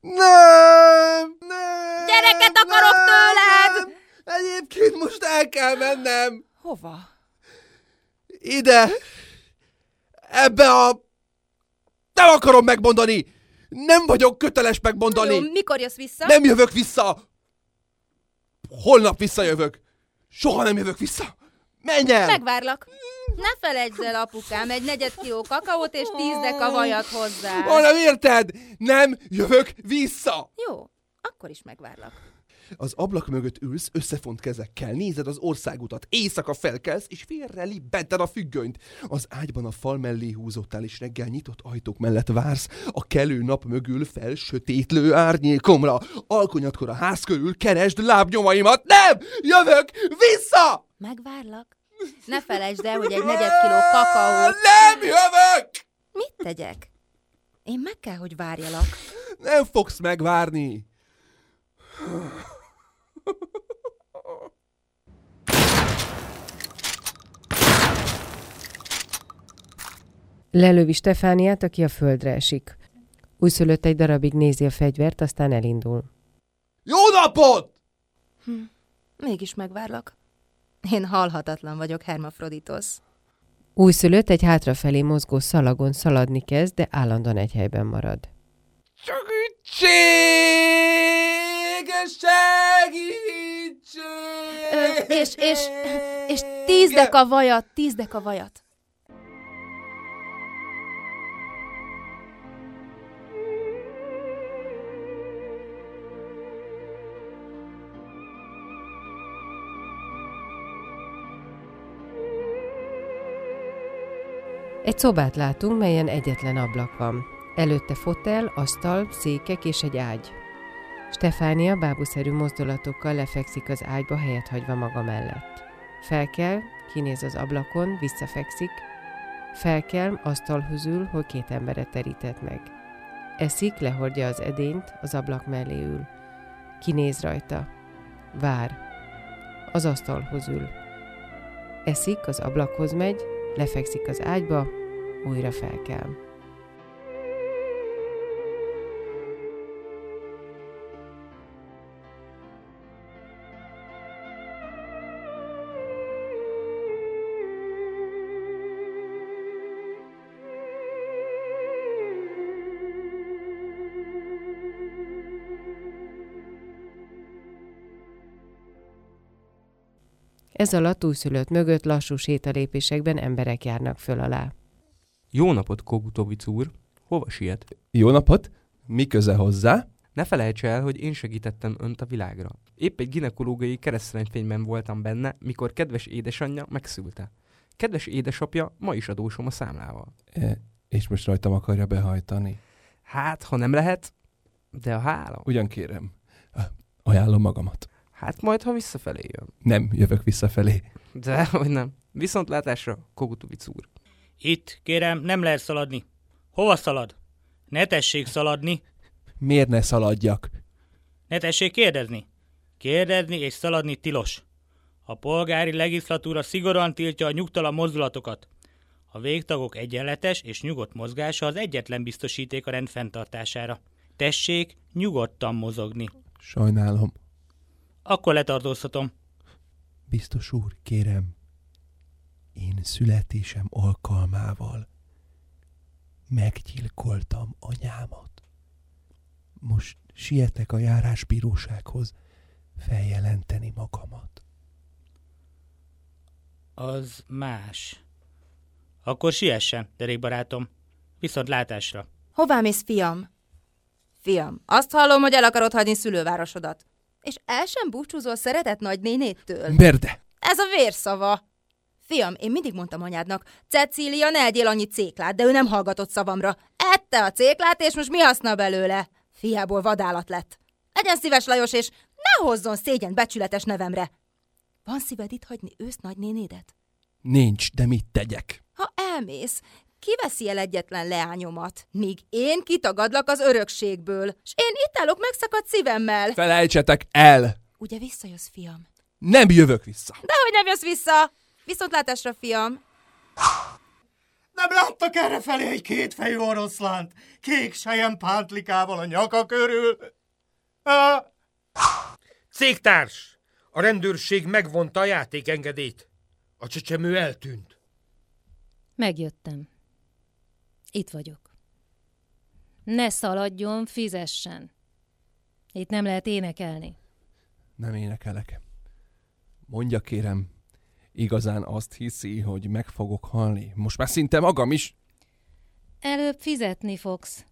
Nem! Nem! Gyereket akarok tőled! Egyébként most el kell mennem! Hova? Ide! Ebbe a... Nem akarom megmondani! Nem vagyok köteles megmondani! Jó, mikor jössz vissza? Nem jövök vissza! Holnap visszajövök! Soha nem jövök vissza! Menj el! Megvárlak. Ne felejtsd el, apukám, egy negyed kiló kakaót és tíz deka vajat hozzá. Ha nem érted? Nem jövök vissza! Jó, akkor is megvárlak. Az ablak mögött ülsz, összefont kezekkel, nézed az országutat, éjszaka felkelsz, és félre libbented a függönyt. Az ágyban a fal mellé húzottál, és reggel nyitott ajtók mellett vársz, a kelő nap mögül fel sötétlő árnyékomra. Alkonyatkor a ház körül keresd lábnyomaimat. Nem! Jövök vissza! Megvárlak. Ne felejtsd el, hogy egy negyed kiló kakaót... Nem jövök! Mit tegyek? Én meg kell, hogy várjalak. Nem fogsz megvárni. Lelövi Stefániát, aki a földre esik. Újszülött egy darabig nézi a fegyvert, aztán elindul. Jó napot! Hm. Mégis megvárlak. Én halhatatlan vagyok, Hermafroditos. Újszülött egy hátrafelé mozgó szalagon szaladni kezd, de állandóan egy helyben marad. Segítség! Segítség! Ö, és, és, és tíz deka vajat, tíz deka vajat. Egy szobát látunk, melyen egyetlen ablak van. Előtte fotel, asztal, székek és egy ágy. Stefánia bábuszerű mozdulatokkal lefekszik az ágyba, helyet hagyva maga mellett. Felkel, kinéz az ablakon, visszafekszik. Felkel, asztalhoz ül, hol két emberet terített meg. Eszik, lehordja az edényt, az ablak mellé ül. Kinéz rajta. Vár. Az asztalhoz ül. Eszik, az ablakhoz megy, lefekszik az ágyba, újra felkel. Ez alatt újszülött mögött lassú sétalépésekben emberek járnak föl alá. Jó napot, Kogutovic úr! Hova siet? Jó napot! Mi köze hozzá? Ne felejts el, hogy én segítettem önt a világra. Épp egy ginekológiai keresztrendfényben voltam benne, mikor kedves édesanyja megszülte. Kedves édesapja ma is adósom a számlával. E, és most rajtam akarja behajtani? Hát, ha nem lehet, de a hála. Ugyan kérem. Ajánlom magamat. Hát majd, ha visszafelé jön. Nem jövök visszafelé. De, hogy nem. Viszontlátásra, Kogutovic úr. Itt, kérem, nem lehet szaladni. Hova szalad? Ne tessék szaladni. Miért ne szaladjak? Ne tessék kérdezni. Kérdezni és szaladni tilos. A polgári legislatúra szigorúan tiltja a nyugtalan mozdulatokat. A végtagok egyenletes és nyugodt mozgása az egyetlen biztosíték a rend fenntartására. Tessék nyugodtan mozogni. Sajnálom. Akkor letartóztatom. Biztos úr, kérem, én születésem alkalmával meggyilkoltam anyámat. Most sietek a járásbírósághoz feljelenteni magamat. Az más. Akkor siessen, derékbarátom. Viszont látásra. Hová mész, fiam? Fiam, azt hallom, hogy el akarod hagyni szülővárosodat. És el sem búcsúzol szeretett nagynénétől? Berde! Ez a vérszava. Fiam, én mindig mondtam anyádnak, Cecília, ne egyél annyi céklát, de ő nem hallgatott szavamra. Ette a céklát, és most mi haszna belőle? Fiából vadállat lett. Legyen szíves, Lajos, és ne hozzon szégyen becsületes nevemre. Van szíved itt hagyni ősz nagynénédet? Nincs, de mit tegyek? Ha elmész, kiveszi el egyetlen leányomat, míg én kitagadlak az örökségből, és én itt állok megszakadt szívemmel. Felejtsetek el! Ugye visszajössz, fiam? Nem jövök vissza. Dehogy nem jössz vissza! Viszontlátásra, fiam! Nem láttak erre felé egy kétfejű oroszlánt, kék sejem pántlikával a nyaka körül? Ah! Cégtárs! A rendőrség megvonta a játékengedélyt. A csecsemő eltűnt. Megjöttem. Itt vagyok. Ne szaladjon, fizessen. Itt nem lehet énekelni. Nem énekelek. Mondja kérem, igazán azt hiszi, hogy meg fogok halni? Most már szinte magam is. Előbb fizetni fogsz.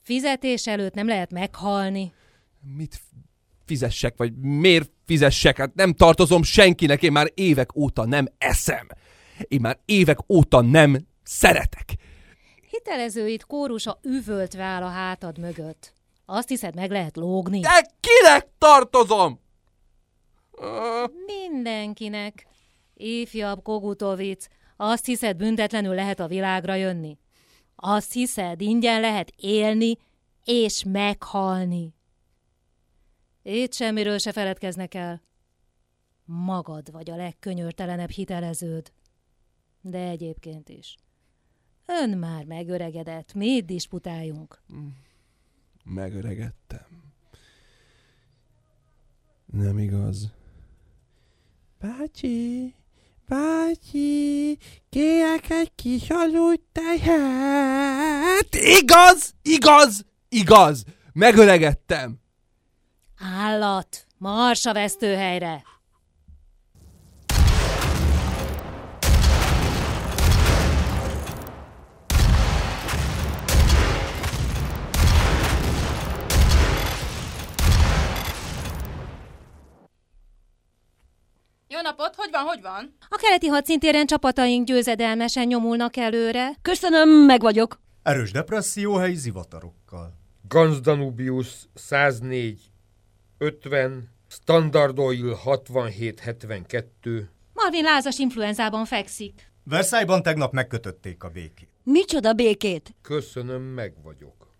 Fizetés előtt nem lehet meghalni. Mit fizessek, vagy miért fizessek? Hát nem tartozom senkinek, én már évek óta nem eszem. Én már évek óta nem szeretek. Hitelezőit kórusa üvöltve áll a hátad mögött. Azt hiszed, meg lehet lógni? De kinek tartozom? Mindenkinek. Ifjabb Kogutovic, azt hiszed, büntetlenül lehet a világra jönni? Azt hiszed, ingyen lehet élni és meghalni? Itt semmiről se feledkeznek el. Magad vagy a legkönyörtelenebb hiteleződ. De egyébként is. Ön már megöregedett, mi itt disputáljunk. Megöregedtem. Nem igaz. Bácsi, bácsi, kérek egy kis aludj tejet. Igaz, igaz, igaz. Megöregedtem. Állat, mars a vesztőhelyre! Napot, hogy van, hogy van? A keleti hadszintéren csapataink győzedelmesen nyomulnak előre. Köszönöm, meg vagyok. Erős depresszióhelyi zivatarokkal. Ganz Danubius 104 50, Standard Oil 67 72, Marvin lázas influenzában fekszik. Versailles-ban tegnap megkötötték a békét. Micsoda békét? Köszönöm, meg vagyok.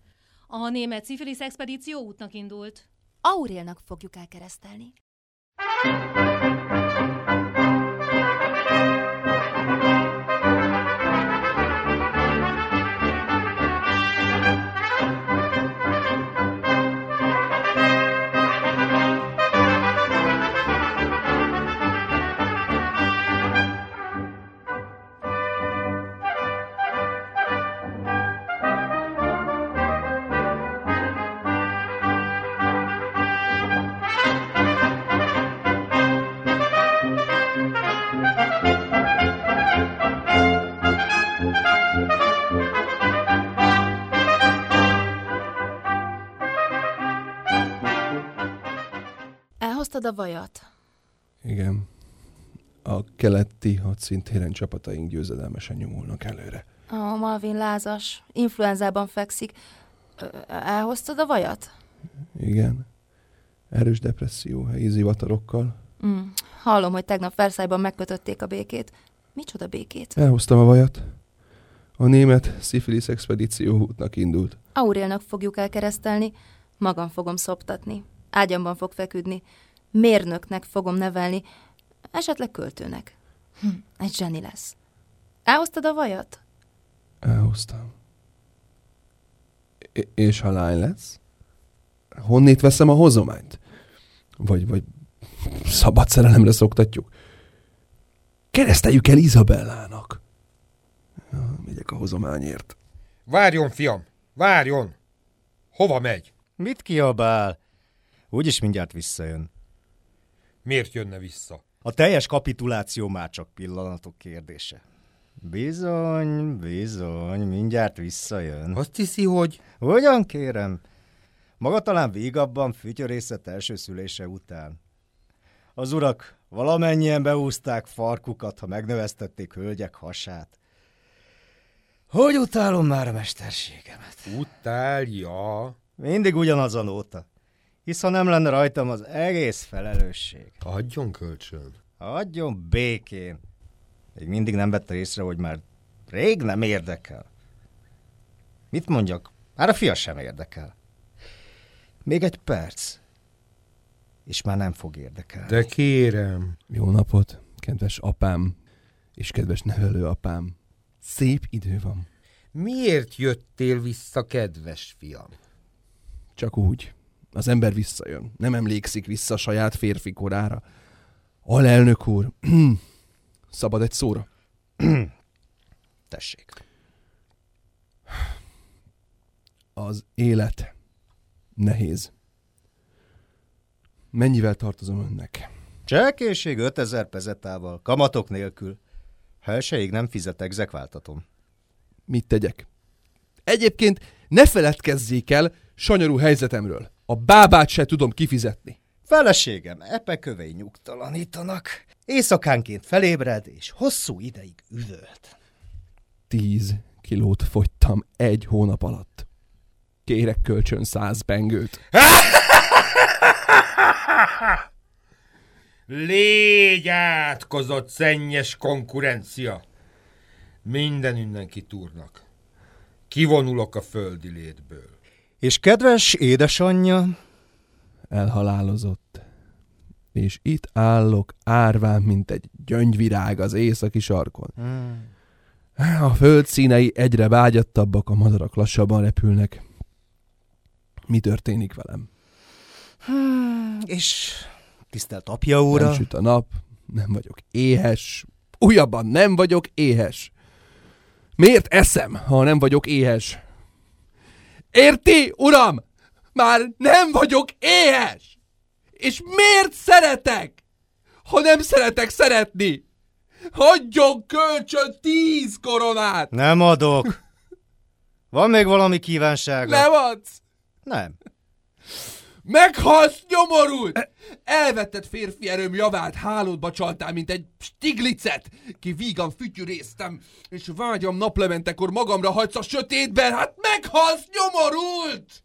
A német szifilisz expedíció útnak indult. Aurélnak fogjuk elkeresztelni. Elhoztad a vajat? Igen. A keleti hadszintéren csapataink győzedelmesen nyomulnak előre. A Malvin lázas, influenzában fekszik. Elhoztad a vajat? Igen. Erős depresszió, helyi zivatarokkal. Mm. Hallom, hogy tegnap Versailles-ban megkötötték a békét. Micsoda békét? Elhoztam a vajat. A német szifilisz expedíció útnak indult. Aurélnak fogjuk elkeresztelni, magam fogom szoptatni. Ágyamban fog feküdni. Mérnöknek fogom nevelni, esetleg költőnek. Hm, egy zseni lesz. Elhoztad a vajat? Elhoztam. É- és ha lány lesz? Honnét veszem a hozományt? Vagy, vagy szabad szerelemre szoktatjuk? Kereszteljük el Izabellának. Ja, megyek a hozományért. Várjon, fiam, várjon! Hova megy? Mit kiabál? Úgyis mindjárt visszajön. Miért jönne vissza? A teljes kapituláció már csak pillanatok kérdése. Bizony, bizony, mindjárt visszajön. Azt hiszi, hogy... Hogyan kérem? Maga talán vígabban fütyörészet első szülése után. Az urak valamennyien beúzták farkukat, ha megnövesztették hölgyek hasát. Hogy utálom már a mesterségemet? Utálja. Mindig ugyanaz a nóta. Hisz ha nem lenne rajtam az egész felelősség. Adjon kölcsön. Adjon békén. Még mindig nem vette észre, hogy már rég nem érdekel. Mit mondjak? Már a fia sem érdekel. Még egy perc. És már nem fog érdekelni. De kérem. Jó napot, kedves apám és kedves nevelő apám. Szép idő van. Miért jöttél vissza, kedves fiam? Csak úgy. Az ember visszajön. Nem emlékszik vissza a saját férfi korára. Alelnök úr, szabad egy szóra? Tessék. Az élet nehéz. Mennyivel tartozom önnek? Cselkészség 5000 pezetával, kamatok nélkül. Ha nem fizet, exekváltatom. Mit tegyek? Egyébként ne feledkezzék el sanyarú helyzetemről. A bábát se tudom kifizetni. Feleségem epekövei nyugtalanítanak. Éjszakánként felébred, és hosszú ideig üvölt. Tíz kilót fogytam egy hónap alatt. Kérek kölcsön száz bengőt. Légy átkozott szennyes konkurencia. Minden innen kitúrnak. Kivonulok a földi létből. És kedves édesanyja? Elhalálozott. És itt állok árván, mint egy gyöngyvirág az északi sarkon. Hmm. A föld színei egyre vágyattabbak, a madarak lassabban repülnek. Mi történik velem? Hmm, és tisztelt apja úra? Nem süt a nap, nem vagyok éhes, újabban nem vagyok éhes. Miért eszem, ha nem vagyok éhes? Érti, uram? Már nem vagyok éhes! És miért szeretek? Ha nem szeretek szeretni, hagyjon kölcsön tíz koronát! Nem adok. Van még valami kívánsága? Nem adsz? Nem. Meghalsz nyomorult! Elvetted férfi erőm javát, hálódba csaltál, mint egy stiglicet, ki vígan fütyűréztem, és vágyam naplementekor magamra hagysz a sötétben, hát meghalsz nyomorult!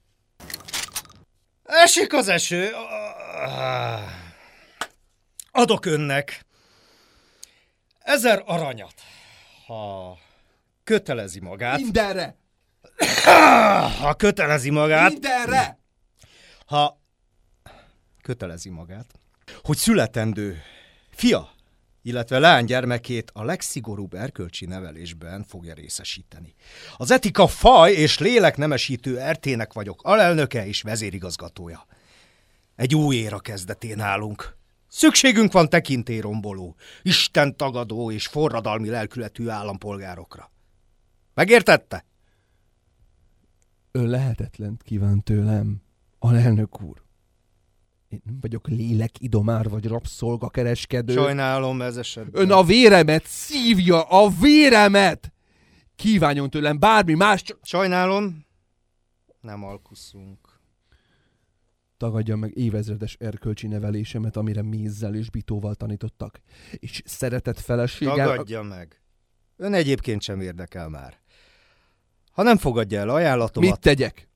Esik az eső. Adok önnek ezer aranyat, ha kötelezi magát. Mindenre! Ha kötelezi magát. Mindenre! Ha kötelezi magát, hogy születendő fia, illetve lány gyermekét a legszigorúbb erkölcsi nevelésben fogja részesíteni. Az etika faj és lélek nemesítő ertének vagyok alelnöke és vezérigazgatója. Egy új éra kezdetén állunk. Szükségünk van tekintélyromboló, Isten tagadó és forradalmi lelkületű állampolgárokra. Megértette? Ön lehetetlent kíván tőlem, alelnök úr. Én nem vagyok lélek idomár vagy rabszolga kereskedő. Sajnálom ez esetben. Ön a véremet szívja, a véremet! Kívánjon tőlem bármi más, csak... Sajnálom, nem alkuszunk. Tagadja meg évezredes erkölcsi nevelésemet, amire mézzel és bitóval tanítottak. És szeretett feleséggel... Tagadja meg. Ön egyébként sem érdekel már. Ha nem fogadja el ajánlatomat... Mit tegyek?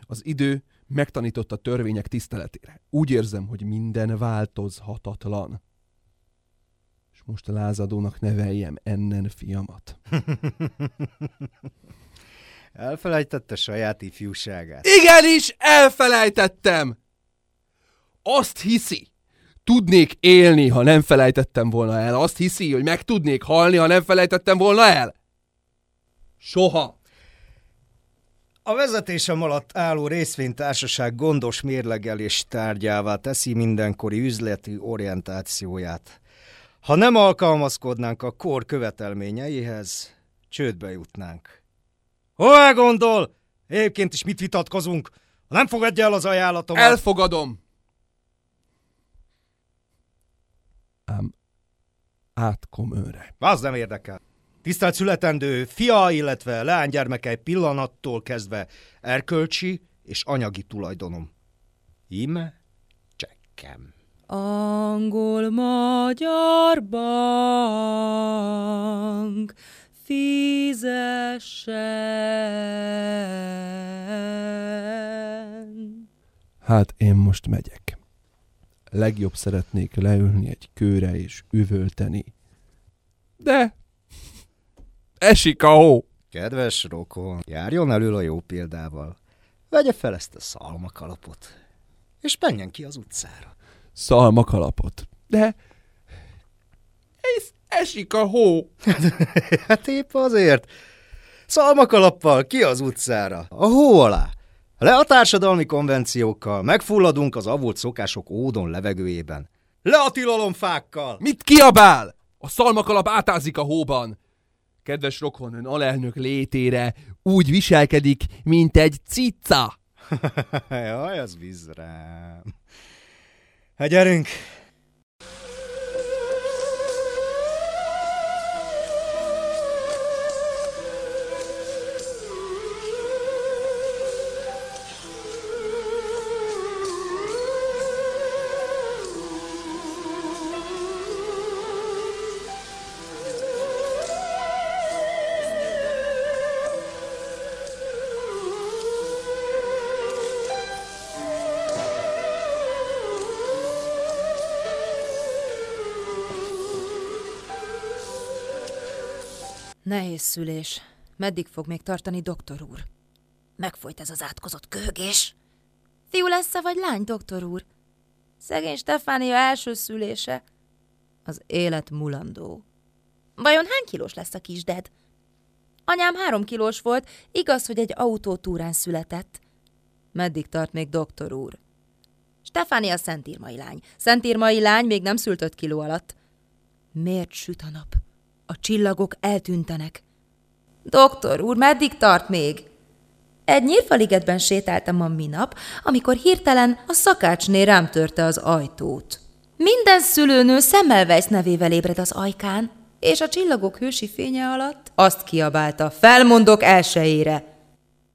Az idő megtanított a törvények tiszteletére. Úgy érzem, hogy minden változhatatlan. És most a lázadónak neveljem ennen fiamat. Elfelejtette saját ifjúságát. Igenis, elfelejtettem! Azt hiszi, tudnék élni, ha nem felejtettem volna el. Azt hiszi, hogy meg tudnék halni, ha nem felejtettem volna el. Soha. A vezetésem alatt álló részvénytársaság gondos mérlegelés tárgyává teszi mindenkori üzleti orientációját. Ha nem alkalmazkodnánk a kor követelményeihez, csődbe jutnánk. Hová gondol? Egyébként is mit vitatkozunk? Ha nem fogadja el az ajánlatomat... Elfogadom! Ám átkom őre. Az nem érdekel. Tisztelt születendő fia, illetve leánygyermekei pillanattól kezdve erkölcsi és anyagi tulajdonom. Íme csekkem. Angol-magyar bank fizessen. Hát én most megyek. Legjobb szeretnék leülni egy kőre és üvölteni. De esik a hó. Kedves rokon, járjon elől a jó példával. Vegye fel ezt a szalmakalapot, és menjen ki az utcára. Szalmakalapot. De ez esik a hó. hát épp azért. Szalmakalappal ki az utcára, a hó alá. Le a társadalmi konvenciókkal, megfulladunk az avult szokások ódon levegőjében. Le a tilalomfákkal! Mit kiabál? A szalmakalap átázik a hóban. Kedves rokon, alelnök létére úgy viselkedik, mint egy cica. Jaj, az víz rám. Hát gyerünk! Nehéz szülés. Meddig fog még tartani, doktor úr? Megfolyt ez az átkozott köhögés. Fiú lesz-e vagy lány, doktor úr? Szegény Stefánia első szülése. Az élet mulandó. Vajon hány kilós lesz a kisded? Anyám három kilós volt, igaz, hogy egy autótúrán született. Meddig tart még doktor úr? Stefánia szentírmai lány. Szentírmai lány még nem szült öt kiló alatt. Miért süt a nap? A csillagok eltűntenek. Doktor úr, meddig tart még? Egy nyírfaligetben sétáltam a minap, amikor hirtelen a szakácsné rám törte az ajtót. Minden szülőnő Semmelweis nevével ébred az ajkán, és a csillagok hősi fénye alatt azt kiabálta, felmondok elsőjére.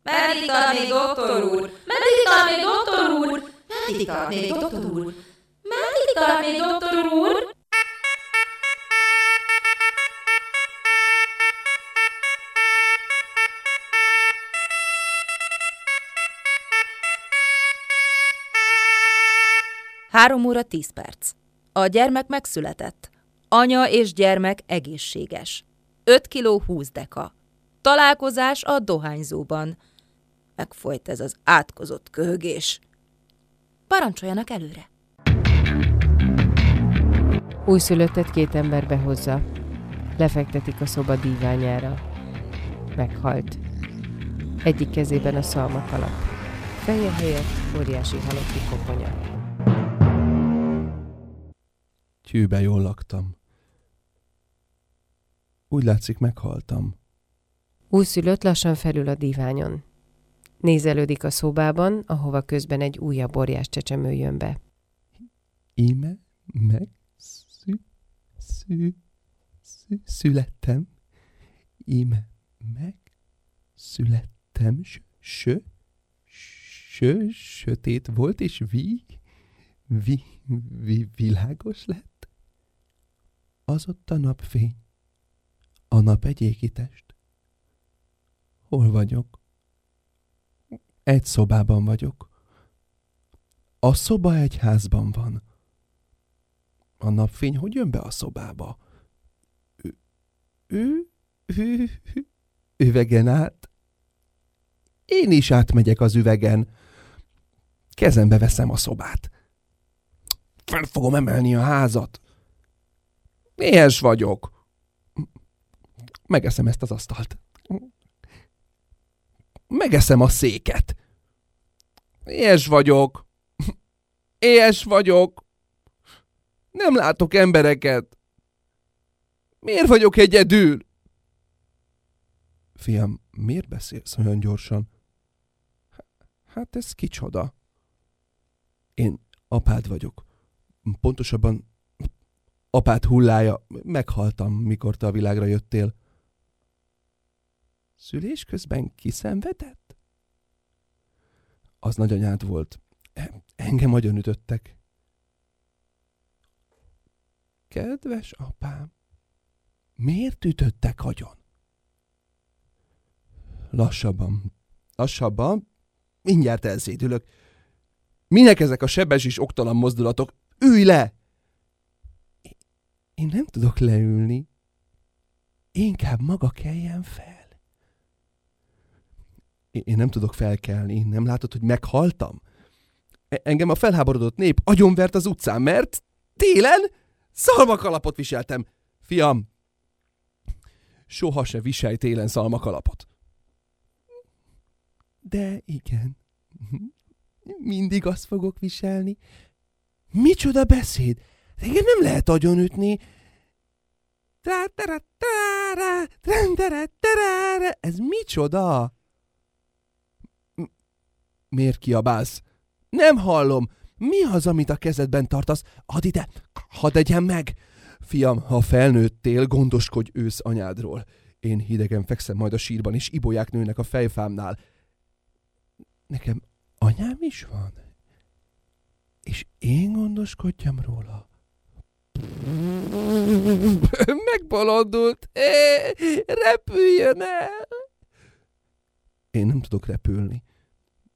Meddig tart még, doktor úr? Meddig tart még, doktor úr? Meddig tart még, doktor úr? Meddig tart még, doktor úr? Három óra tíz perc. A gyermek megszületett. Anya és gyermek egészséges. 5 kiló 20 deka. Találkozás a dohányzóban. Megfolyt ez az átkozott köhögés. Parancsoljanak előre. Újszülöttet két ember behozza. Lefektetik a szoba díványára. Meghalt. Egyik kezében a szalmakalap. Feje helyett óriási halotti koponya. Tyűbe jól laktam. Úgy látszik, meghaltam. Újszülött lassan felül a díványon. Nézelődik a szobában, ahova közben egy újabb óriás csecsemő jön be. Íme meg szü, szü, szü, születtem. Íme meg születtem. Sö, sö, sö, sötét volt, és vi, vi, vi, világos lett. Az ott a napfény. A nap egy égitest. Hol vagyok? Egy szobában vagyok. A szoba egy házban van. A napfény hogy jön be a szobába? Ő, ő, ő, üvegen át? Én is átmegyek az üvegen. Kezembe veszem a szobát. Fel fogom emelni a házat. Éhes vagyok. Megeszem ezt az asztalt. Megeszem a széket. Éhes vagyok. Éhes vagyok. Nem látok embereket. Miért vagyok egyedül? Fiam, miért beszélsz olyan gyorsan? Hát ez kicsoda. Én apád vagyok. Pontosabban apád hullája. Meghaltam, mikor te a világra jöttél. Szülés közben kiszenvedett? Az nagyanyád volt. Engem nagyon ütöttek. Kedves apám, miért ütöttek agyon? Lassabban, lassabban, mindjárt elszédülök. Minek ezek a sebes és oktalan mozdulatok? Ülj le! Én nem tudok leülni. Inkább maga keljen fel. Én nem tudok felkelni. Nem látod, hogy meghaltam? E- engem a felháborodott nép agyonvert az utcán, mert télen szalmakalapot viseltem. Fiam, soha se viselj télen szalmakalapot. De igen, mindig azt fogok viselni. Micsoda beszéd! Engem nem lehet agyonütni. Ez micsoda? Miért kiabálsz? Nem hallom. Mi az, amit a kezedben tartasz? Add ide, hadd egyen meg! Fiam, ha felnőttél, gondoskodj ősz anyádról. Én hidegen fekszem majd a sírban, és ibolyák nőnek a fejfámnál. Nekem anyám is van? És én gondoskodjam róla? Megbolondult! É, repüljön el! Én nem tudok repülni.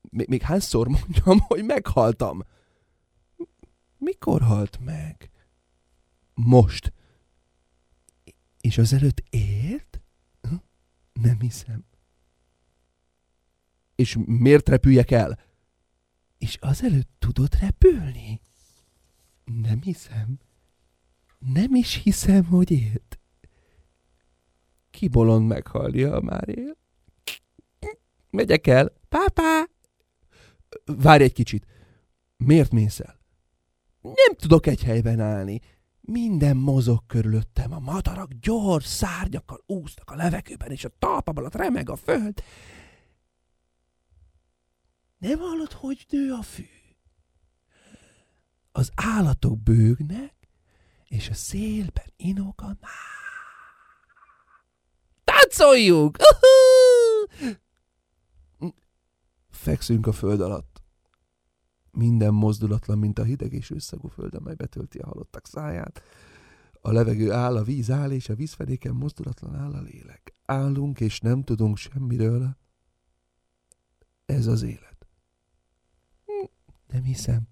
Még, még hányszor mondjam, hogy meghaltam? Mikor halt meg? Most. És az előtt élt? Hm? Nem hiszem. És miért repüljek el? És azelőtt tudod repülni? Nem hiszem. Nem is hiszem, hogy élt. Ki bolond meghalni, ha már él? Megyek el. Pápá! Várj egy kicsit. Miért mész el? Nem tudok egy helyben állni. Minden mozog körülöttem. A madarak gyors szárnyakkal úsznak a levegőben, és a talpam alatt remeg a föld. Nem hallod, hogy nő a fű? Az állatok bőgnek, és a szélben inog a Táncoljuk! Fekszünk a föld alatt. Minden mozdulatlan, mint a hideg és összegú föld, amely betölti a halottak száját. A levegő áll, a víz áll, és a vízfedéken mozdulatlan áll a lélek. Állunk, és nem tudunk semmiről. Ez az élet. Nem hiszem.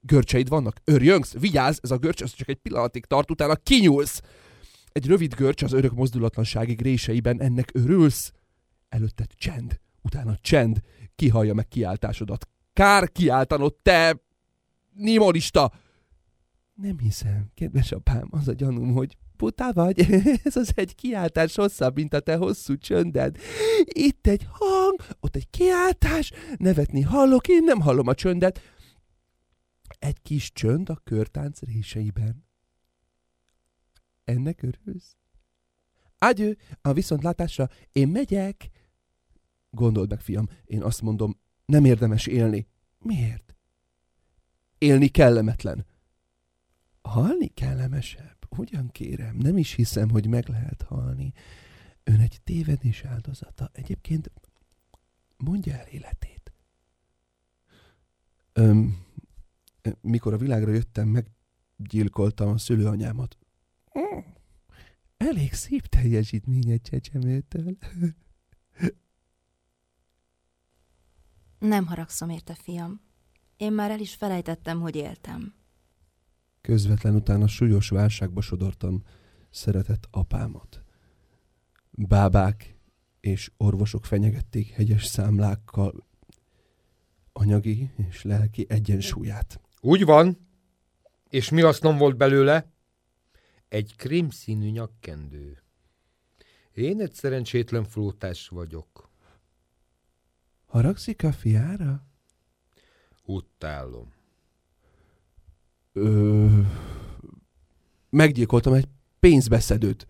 Görcseid vannak? Örjöngsz? Vigyázz, ez a görcs az csak egy pillanatig tart, utána kinyúlsz. Egy rövid görcs az örök mozdulatlanságig réseiben, ennek örülsz. Előtted csend, utána csend, kihallja meg kiáltásodat. Kár kiáltanod, te nimorista! Nem hiszem, kedves apám, az a gyanúm, hogy puta vagy, ez az egy kiáltás hosszabb, mint a te hosszú csönded. Itt egy hang, ott egy kiáltás, nevetni hallok, én nem hallom a csöndet. Egy kis csönd a körtánc réseiben. Ennek örülsz? Ágyő, a viszontlátásra, én megyek. Gondold meg, fiam, én azt mondom, nem érdemes élni. Miért? Élni kellemetlen. Halni kellemesebb. Ugyan kérem, nem is hiszem, hogy meg lehet halni. Ön egy tévedés áldozata. Egyébként mondja el életét. Öm, mikor a világra jöttem, meggyilkoltam a szülőanyámat. Elég szép teljesítmény egy csecsemőtől. Nem haragszom érte, fiam. Én már el is felejtettem, hogy éltem. Közvetlen utána súlyos válságba sodortam szeretett apámat. Bábák és orvosok fenyegették hegyes számlákkal anyagi és lelki egyensúlyát. Úgy van. És mi hasznom volt belőle? Egy krémszínű nyakkendő. Én egy szerencsétlen flótás vagyok. Haragszik a fiára? Utálom. Ö... Meggyilkoltam egy pénzbeszedőt.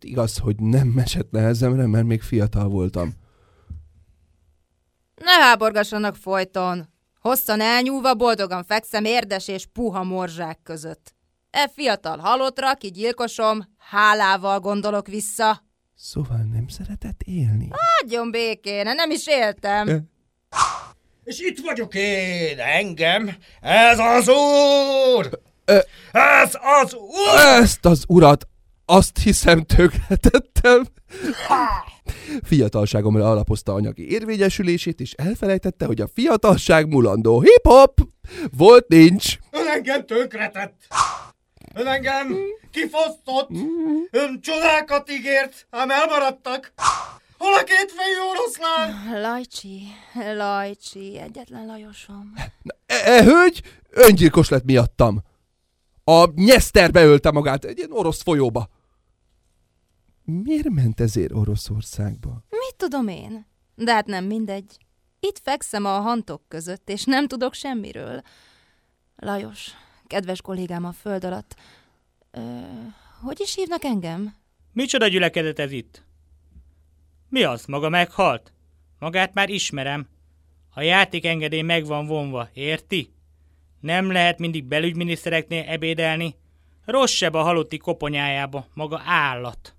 Igaz, hogy nem esett nehezemre, mert még fiatal voltam. Ne háborgassanak folyton! Hosszan elnyúlva boldogan fekszem érdes és puha morzsák között. E fiatal halottra, aki gyilkosom, hálával gondolok vissza. Szóval nem szeretett élni? Hagyjon békén, nem is éltem. És itt vagyok én, engem, ez az úr! Ez az úr! Ezt az urat, azt hiszem tönkretettem. Fiatalságomra alapozta anyagi érvényesülését, és elfelejtette, hogy a fiatalság mulandó. Hip-hop! Volt nincs. Ön engem tönkretett! Ön engem kifosztott! Ön csodákat ígért, ám elmaradtak! Hol a két fejű oroszlán? Lajcsi, Lajcsi, egyetlen Lajosom. E, e hölgy öngyilkos lett miattam. A nyeszterbe ölte magát, egy ilyen orosz folyóba. Miért ment ezért Oroszországba? Mit tudom én? De hát nem mindegy. Itt fekszem a hantok között, és nem tudok semmiről. Lajos, kedves kollégám a föld alatt. Ö, hogy is hívnak engem? Micsoda gyülekezet ez itt? Mi az, maga meghalt? Magát már ismerem. A játékengedély meg van vonva, érti? Nem lehet mindig belügyminisztereknél ebédelni. Rossz seb a halotti koponyájába, maga állat.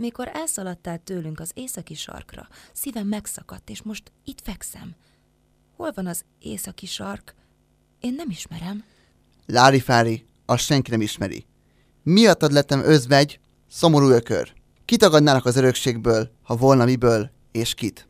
Mikor elszaladtál tőlünk az északi sarkra, szívem megszakadt, és most itt fekszem. Hol van az északi sark? Én nem ismerem. Lári Fári, azt senki nem ismeri. Miattad lettem özvegy, szomorú ökör. Kitagadnának az örökségből, ha volna miből, és kit.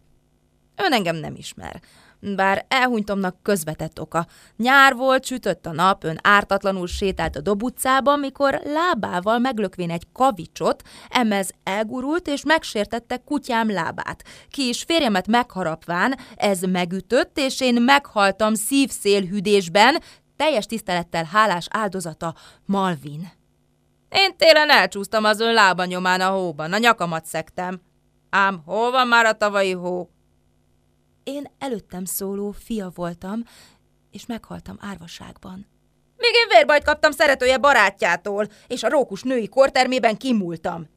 Ön engem nem ismer. Bár elhunytomnak közvetett oka. Nyár volt, sütött a nap, ön ártatlanul sétált a Dob utcában, mikor lábával meglökvén egy kavicsot, emez elgurult és megsértette kutyám lábát. Ki is férjemet megharapván, ez megütött, és én meghaltam szívszélhűdésben, teljes tisztelettel hálás áldozata Malvin. Én télen elcsúsztam az ön lábanyomán a hóban, a nyakamat szektem. Ám hol van már a tavalyi hó? Én előttem szóló fia voltam, és meghaltam árvaságban. Még én vérbajt kaptam szeretője barátjától, és a rókus női kortermében kimúltam.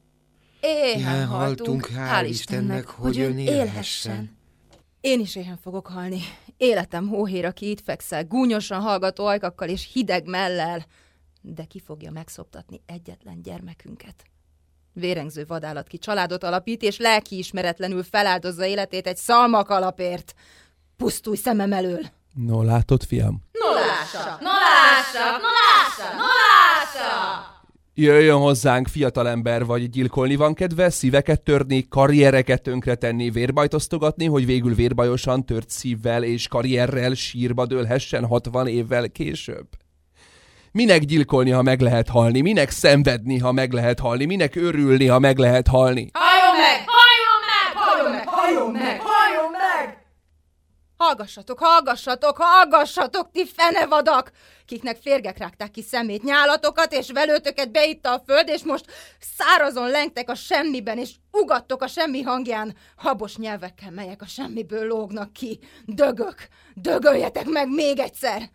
Éhen haltunk, hál' Istennek, hogy ön élhessen. Én is éhen fogok halni. Életem hóhér, aki itt fekszel, gúnyosan hallgató ajkakkal és hideg mellel. De ki fogja megszoptatni egyetlen gyermekünket? Vérengző vadállat ki családot alapít, és lelkiismeretlenül feláldozza életét egy szalmak alapért. Pusztulj szemem elől! No, látod, fiam? No lássa! No lássa! No lássa! No lássa! Jöjjön hozzánk, fiatalember, vagy gyilkolni van kedve, szíveket törni, karriereket tönkretenni, vérbajt osztogatni, hogy végül vérbajosan tört szívvel és karrierrel sírba dőlhessen 60 évvel később. Minek gyilkolni, ha meg lehet halni? Minek szenvedni, ha meg lehet halni? Minek örülni, ha meg lehet halni? Halljon meg! Halljon meg! Halljon meg! Halljon meg! Halljon meg! Hallgassatok, hallgassatok, hallgassatok, ti fenevadak! Kiknek férgek rágták ki szemét, nyálatokat és velőtöket beitta a föld, és most szárazon lengtek a semmiben, és ugattok a semmi hangján, habos nyelvekkel, melyek a semmiből lógnak ki. Dögök, dögöljetek meg még egyszer!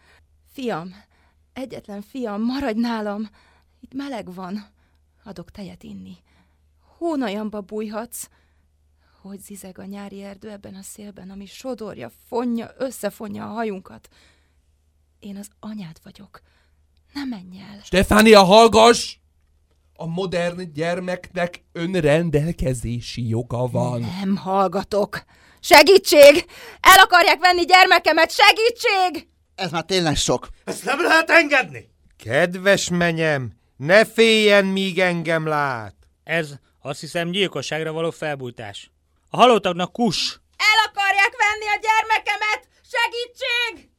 Fiam, egyetlen fiam, maradj nálam, itt meleg van. Adok tejet inni. Hónajamba bújhatsz. Hogy zizeg a nyári erdő ebben a szélben, ami sodorja, fonja, összefonja a hajunkat. Én az anyád vagyok. Ne menj el. Stefánia, hallgass! A modern gyermeknek önrendelkezési joga van. Nem hallgatok. Segítség! El akarják venni gyermekemet, segítség! Ez már tényleg sok. Ezt nem lehet engedni! Kedves menyem, ne féljen, míg engem lát. Ez azt hiszem gyilkosságra való felbújtás. A halottaknak kus! El akarják venni a gyermekemet! Segítség!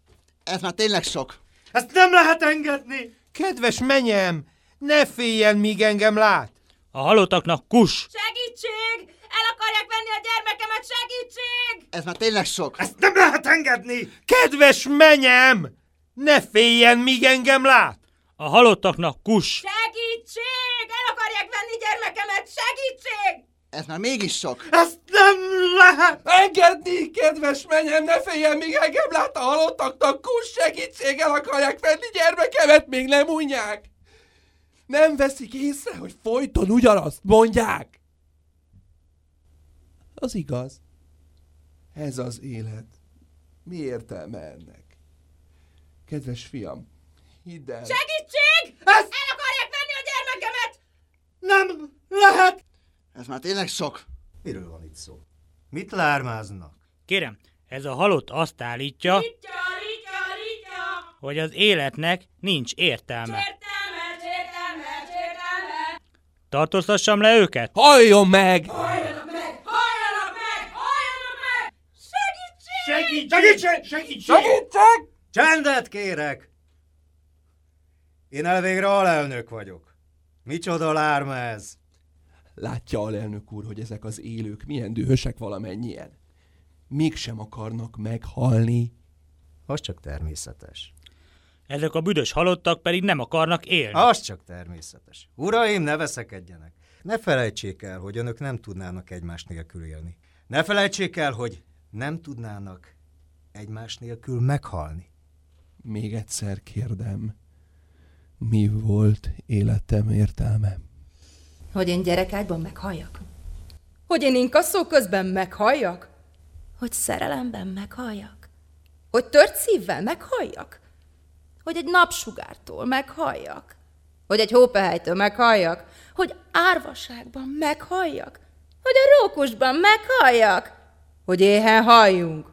Ez már tényleg sok. Ezt nem lehet engedni! Kedves menyem, ne féljen, míg engem lát. A halottaknak kus! Segítség! El akarják venni a gyermekemet, segítség! Ez már tényleg sok. Ezt nem lehet engedni! Kedves menyem, ne féljen, míg engem lát. A halottaknak kus! Segítség! El akarják venni gyermekemet, segítség! Ez már mégis sok. Ezt nem lehet! Engedni, kedves menyem, ne féljen, míg engem lát a halottaknak kus segítséggel akarják venni gyermekemet, még nem unják. Nem veszik észre, hogy folyton ugyanazt mondják? Az igaz. Ez az élet. Mi értelme ennek? Kedves fiam, hidd el. Segítség! Ez- El akarják venni a gyermekemet! Nem lehet! Ez már tényleg sok. Miről van itt szó? Mit lármáznak? Kérem, ez a halott azt állítja, Ritya, ritya, ritya! hogy az életnek nincs értelme. Értelme, értelme, értelme! Tartóztassam le őket? Halljon meg! Halljanak meg! Halljanak meg! Halljanak meg! Segítség! Segítség! Segítség! Segítség! Csendet kérek! Én elvégre alelnök vagyok. Micsoda lárma ez? Látja alelnök úr, hogy ezek az élők milyen dühösek valamennyien. Mégsem akarnak meghalni. Az csak természetes. Ezek a büdös halottak pedig nem akarnak élni. Az csak természetes. Uraim, ne veszekedjenek. Ne felejtsék el, hogy önök nem tudnának egymás nélkül élni. Ne felejtsék el, hogy nem tudnának egymás nélkül meghalni. Még egyszer kérdem, mi volt életem értelme? Hogy én gyerekágyban meghalljak? Hogy én inkasszó közben meghalljak? Hogy szerelemben meghalljak? Hogy tört szívvel meghalljak? Hogy egy napsugártól meghalljak? Hogy egy hópehelytől meghalljak? Hogy árvaságban meghalljak? Hogy a rókusban meghalljak? Hogy éhen halljunk?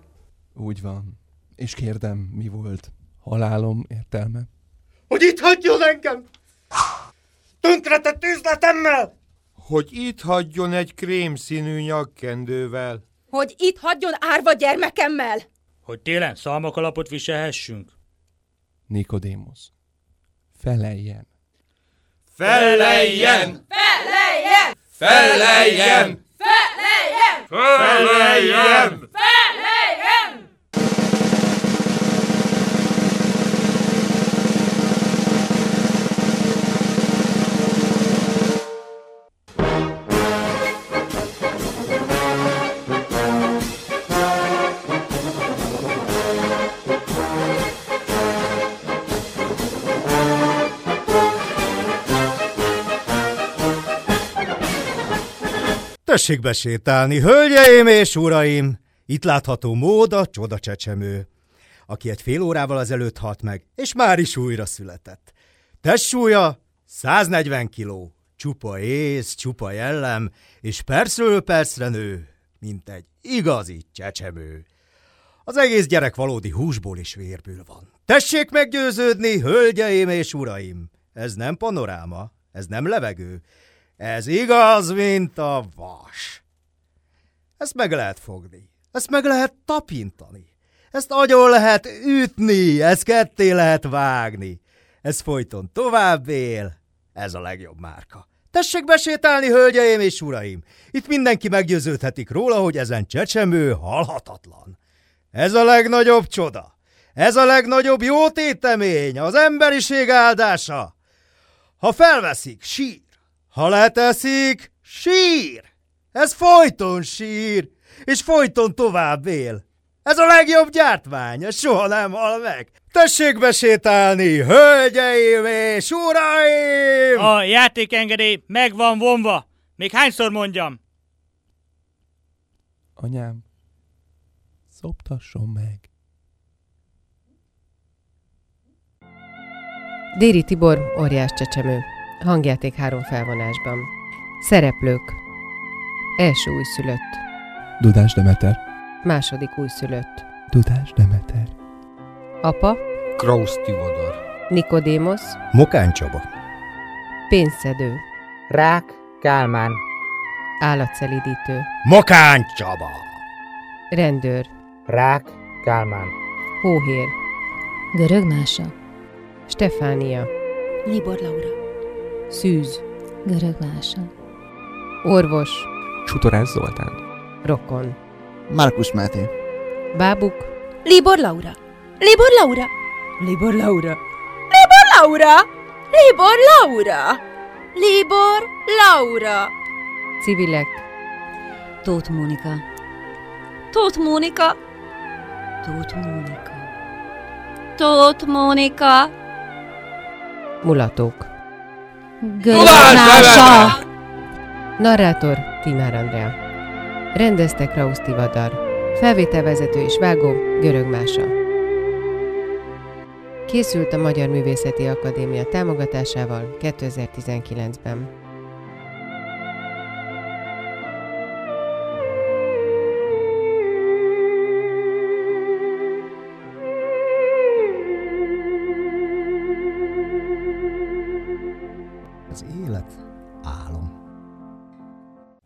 Úgy van. És kérdem, mi volt halálom értelme? Hogy itt hagyjon engem! Tönkretett üzletemmel! Hogy itt hagyjon egy krémszínű nyakkendővel. Hogy itt hagyjon árva gyermekemmel? Hogy télen szalmakalapot viselhessünk. Nikodémosz. Feleljen. Feleljen! Feleljen! Feleljen! Feleljen! Feleljen! Feleljen! Tessék besétálni, hölgyeim és uraim! Itt látható mód a csoda csecsemő, aki egy fél órával azelőtt halt meg, és már is újra született. Testsúlya 140 kiló, csupa ész, csupa jellem, és percről percre nő, mint egy igazi csecsemő. Az egész gyerek valódi húsból és vérből van. Tessék meggyőződni, hölgyeim és uraim! Ez nem panoráma, ez nem levegő, ez igaz, mint a vas. Ezt meg lehet fogni, ezt meg lehet tapintani, ezt agyon lehet ütni, ezt ketté lehet vágni. Ez folyton tovább él, ez a legjobb márka. Tessék besétálni, hölgyeim és uraim! Itt mindenki meggyőződhetik róla, hogy ezen csecsemő halhatatlan. Ez a legnagyobb csoda. Ez a legnagyobb jótétemény, az emberiség áldása. Ha felveszik, sír. Ha leteszik, sír. Ez folyton sír, és folyton tovább él. Ez a legjobb gyártmány, ez soha nem hal meg. Tessék besétálni, hölgyeim és uraim! A játékengedély meg van vonva. Még hányszor mondjam? Anyám, szoptasson meg. Déri Tibor, óriás csecsemő. Hangjáték három felvonásban. Szereplők. Első újszülött. Dudás Demeter. Második újszülött. Dudás Demeter. Apa. Krausz Tivadar. Nikodémosz. Mokán Csaba. Pénzszedő. Rák Kálmán. Állatszelidítő. Mokán Csaba. Rendőr. Rák Kálmán. Hóhér. Görög mása. Stefánia. Libor Laura. Szűz. Görög mása. Orvos. Csutorás Zoltán. Rokon. Márkus Máté. Bábuk. Libor Laura. Libor Laura. Libor Laura. Libor Laura. Libor Laura. Libor Laura. Civilek. Tóth Mónika. Tóth Mónika. Tóth Mónika. Tóth Mónika. Mulatók. Görögnása! Narrátor Timár Andrea. Rendezte Krausz Tivadar. Felvételvezető és vágó Görög Mása. Készült a Magyar Művészeti Akadémia támogatásával 2019-ben.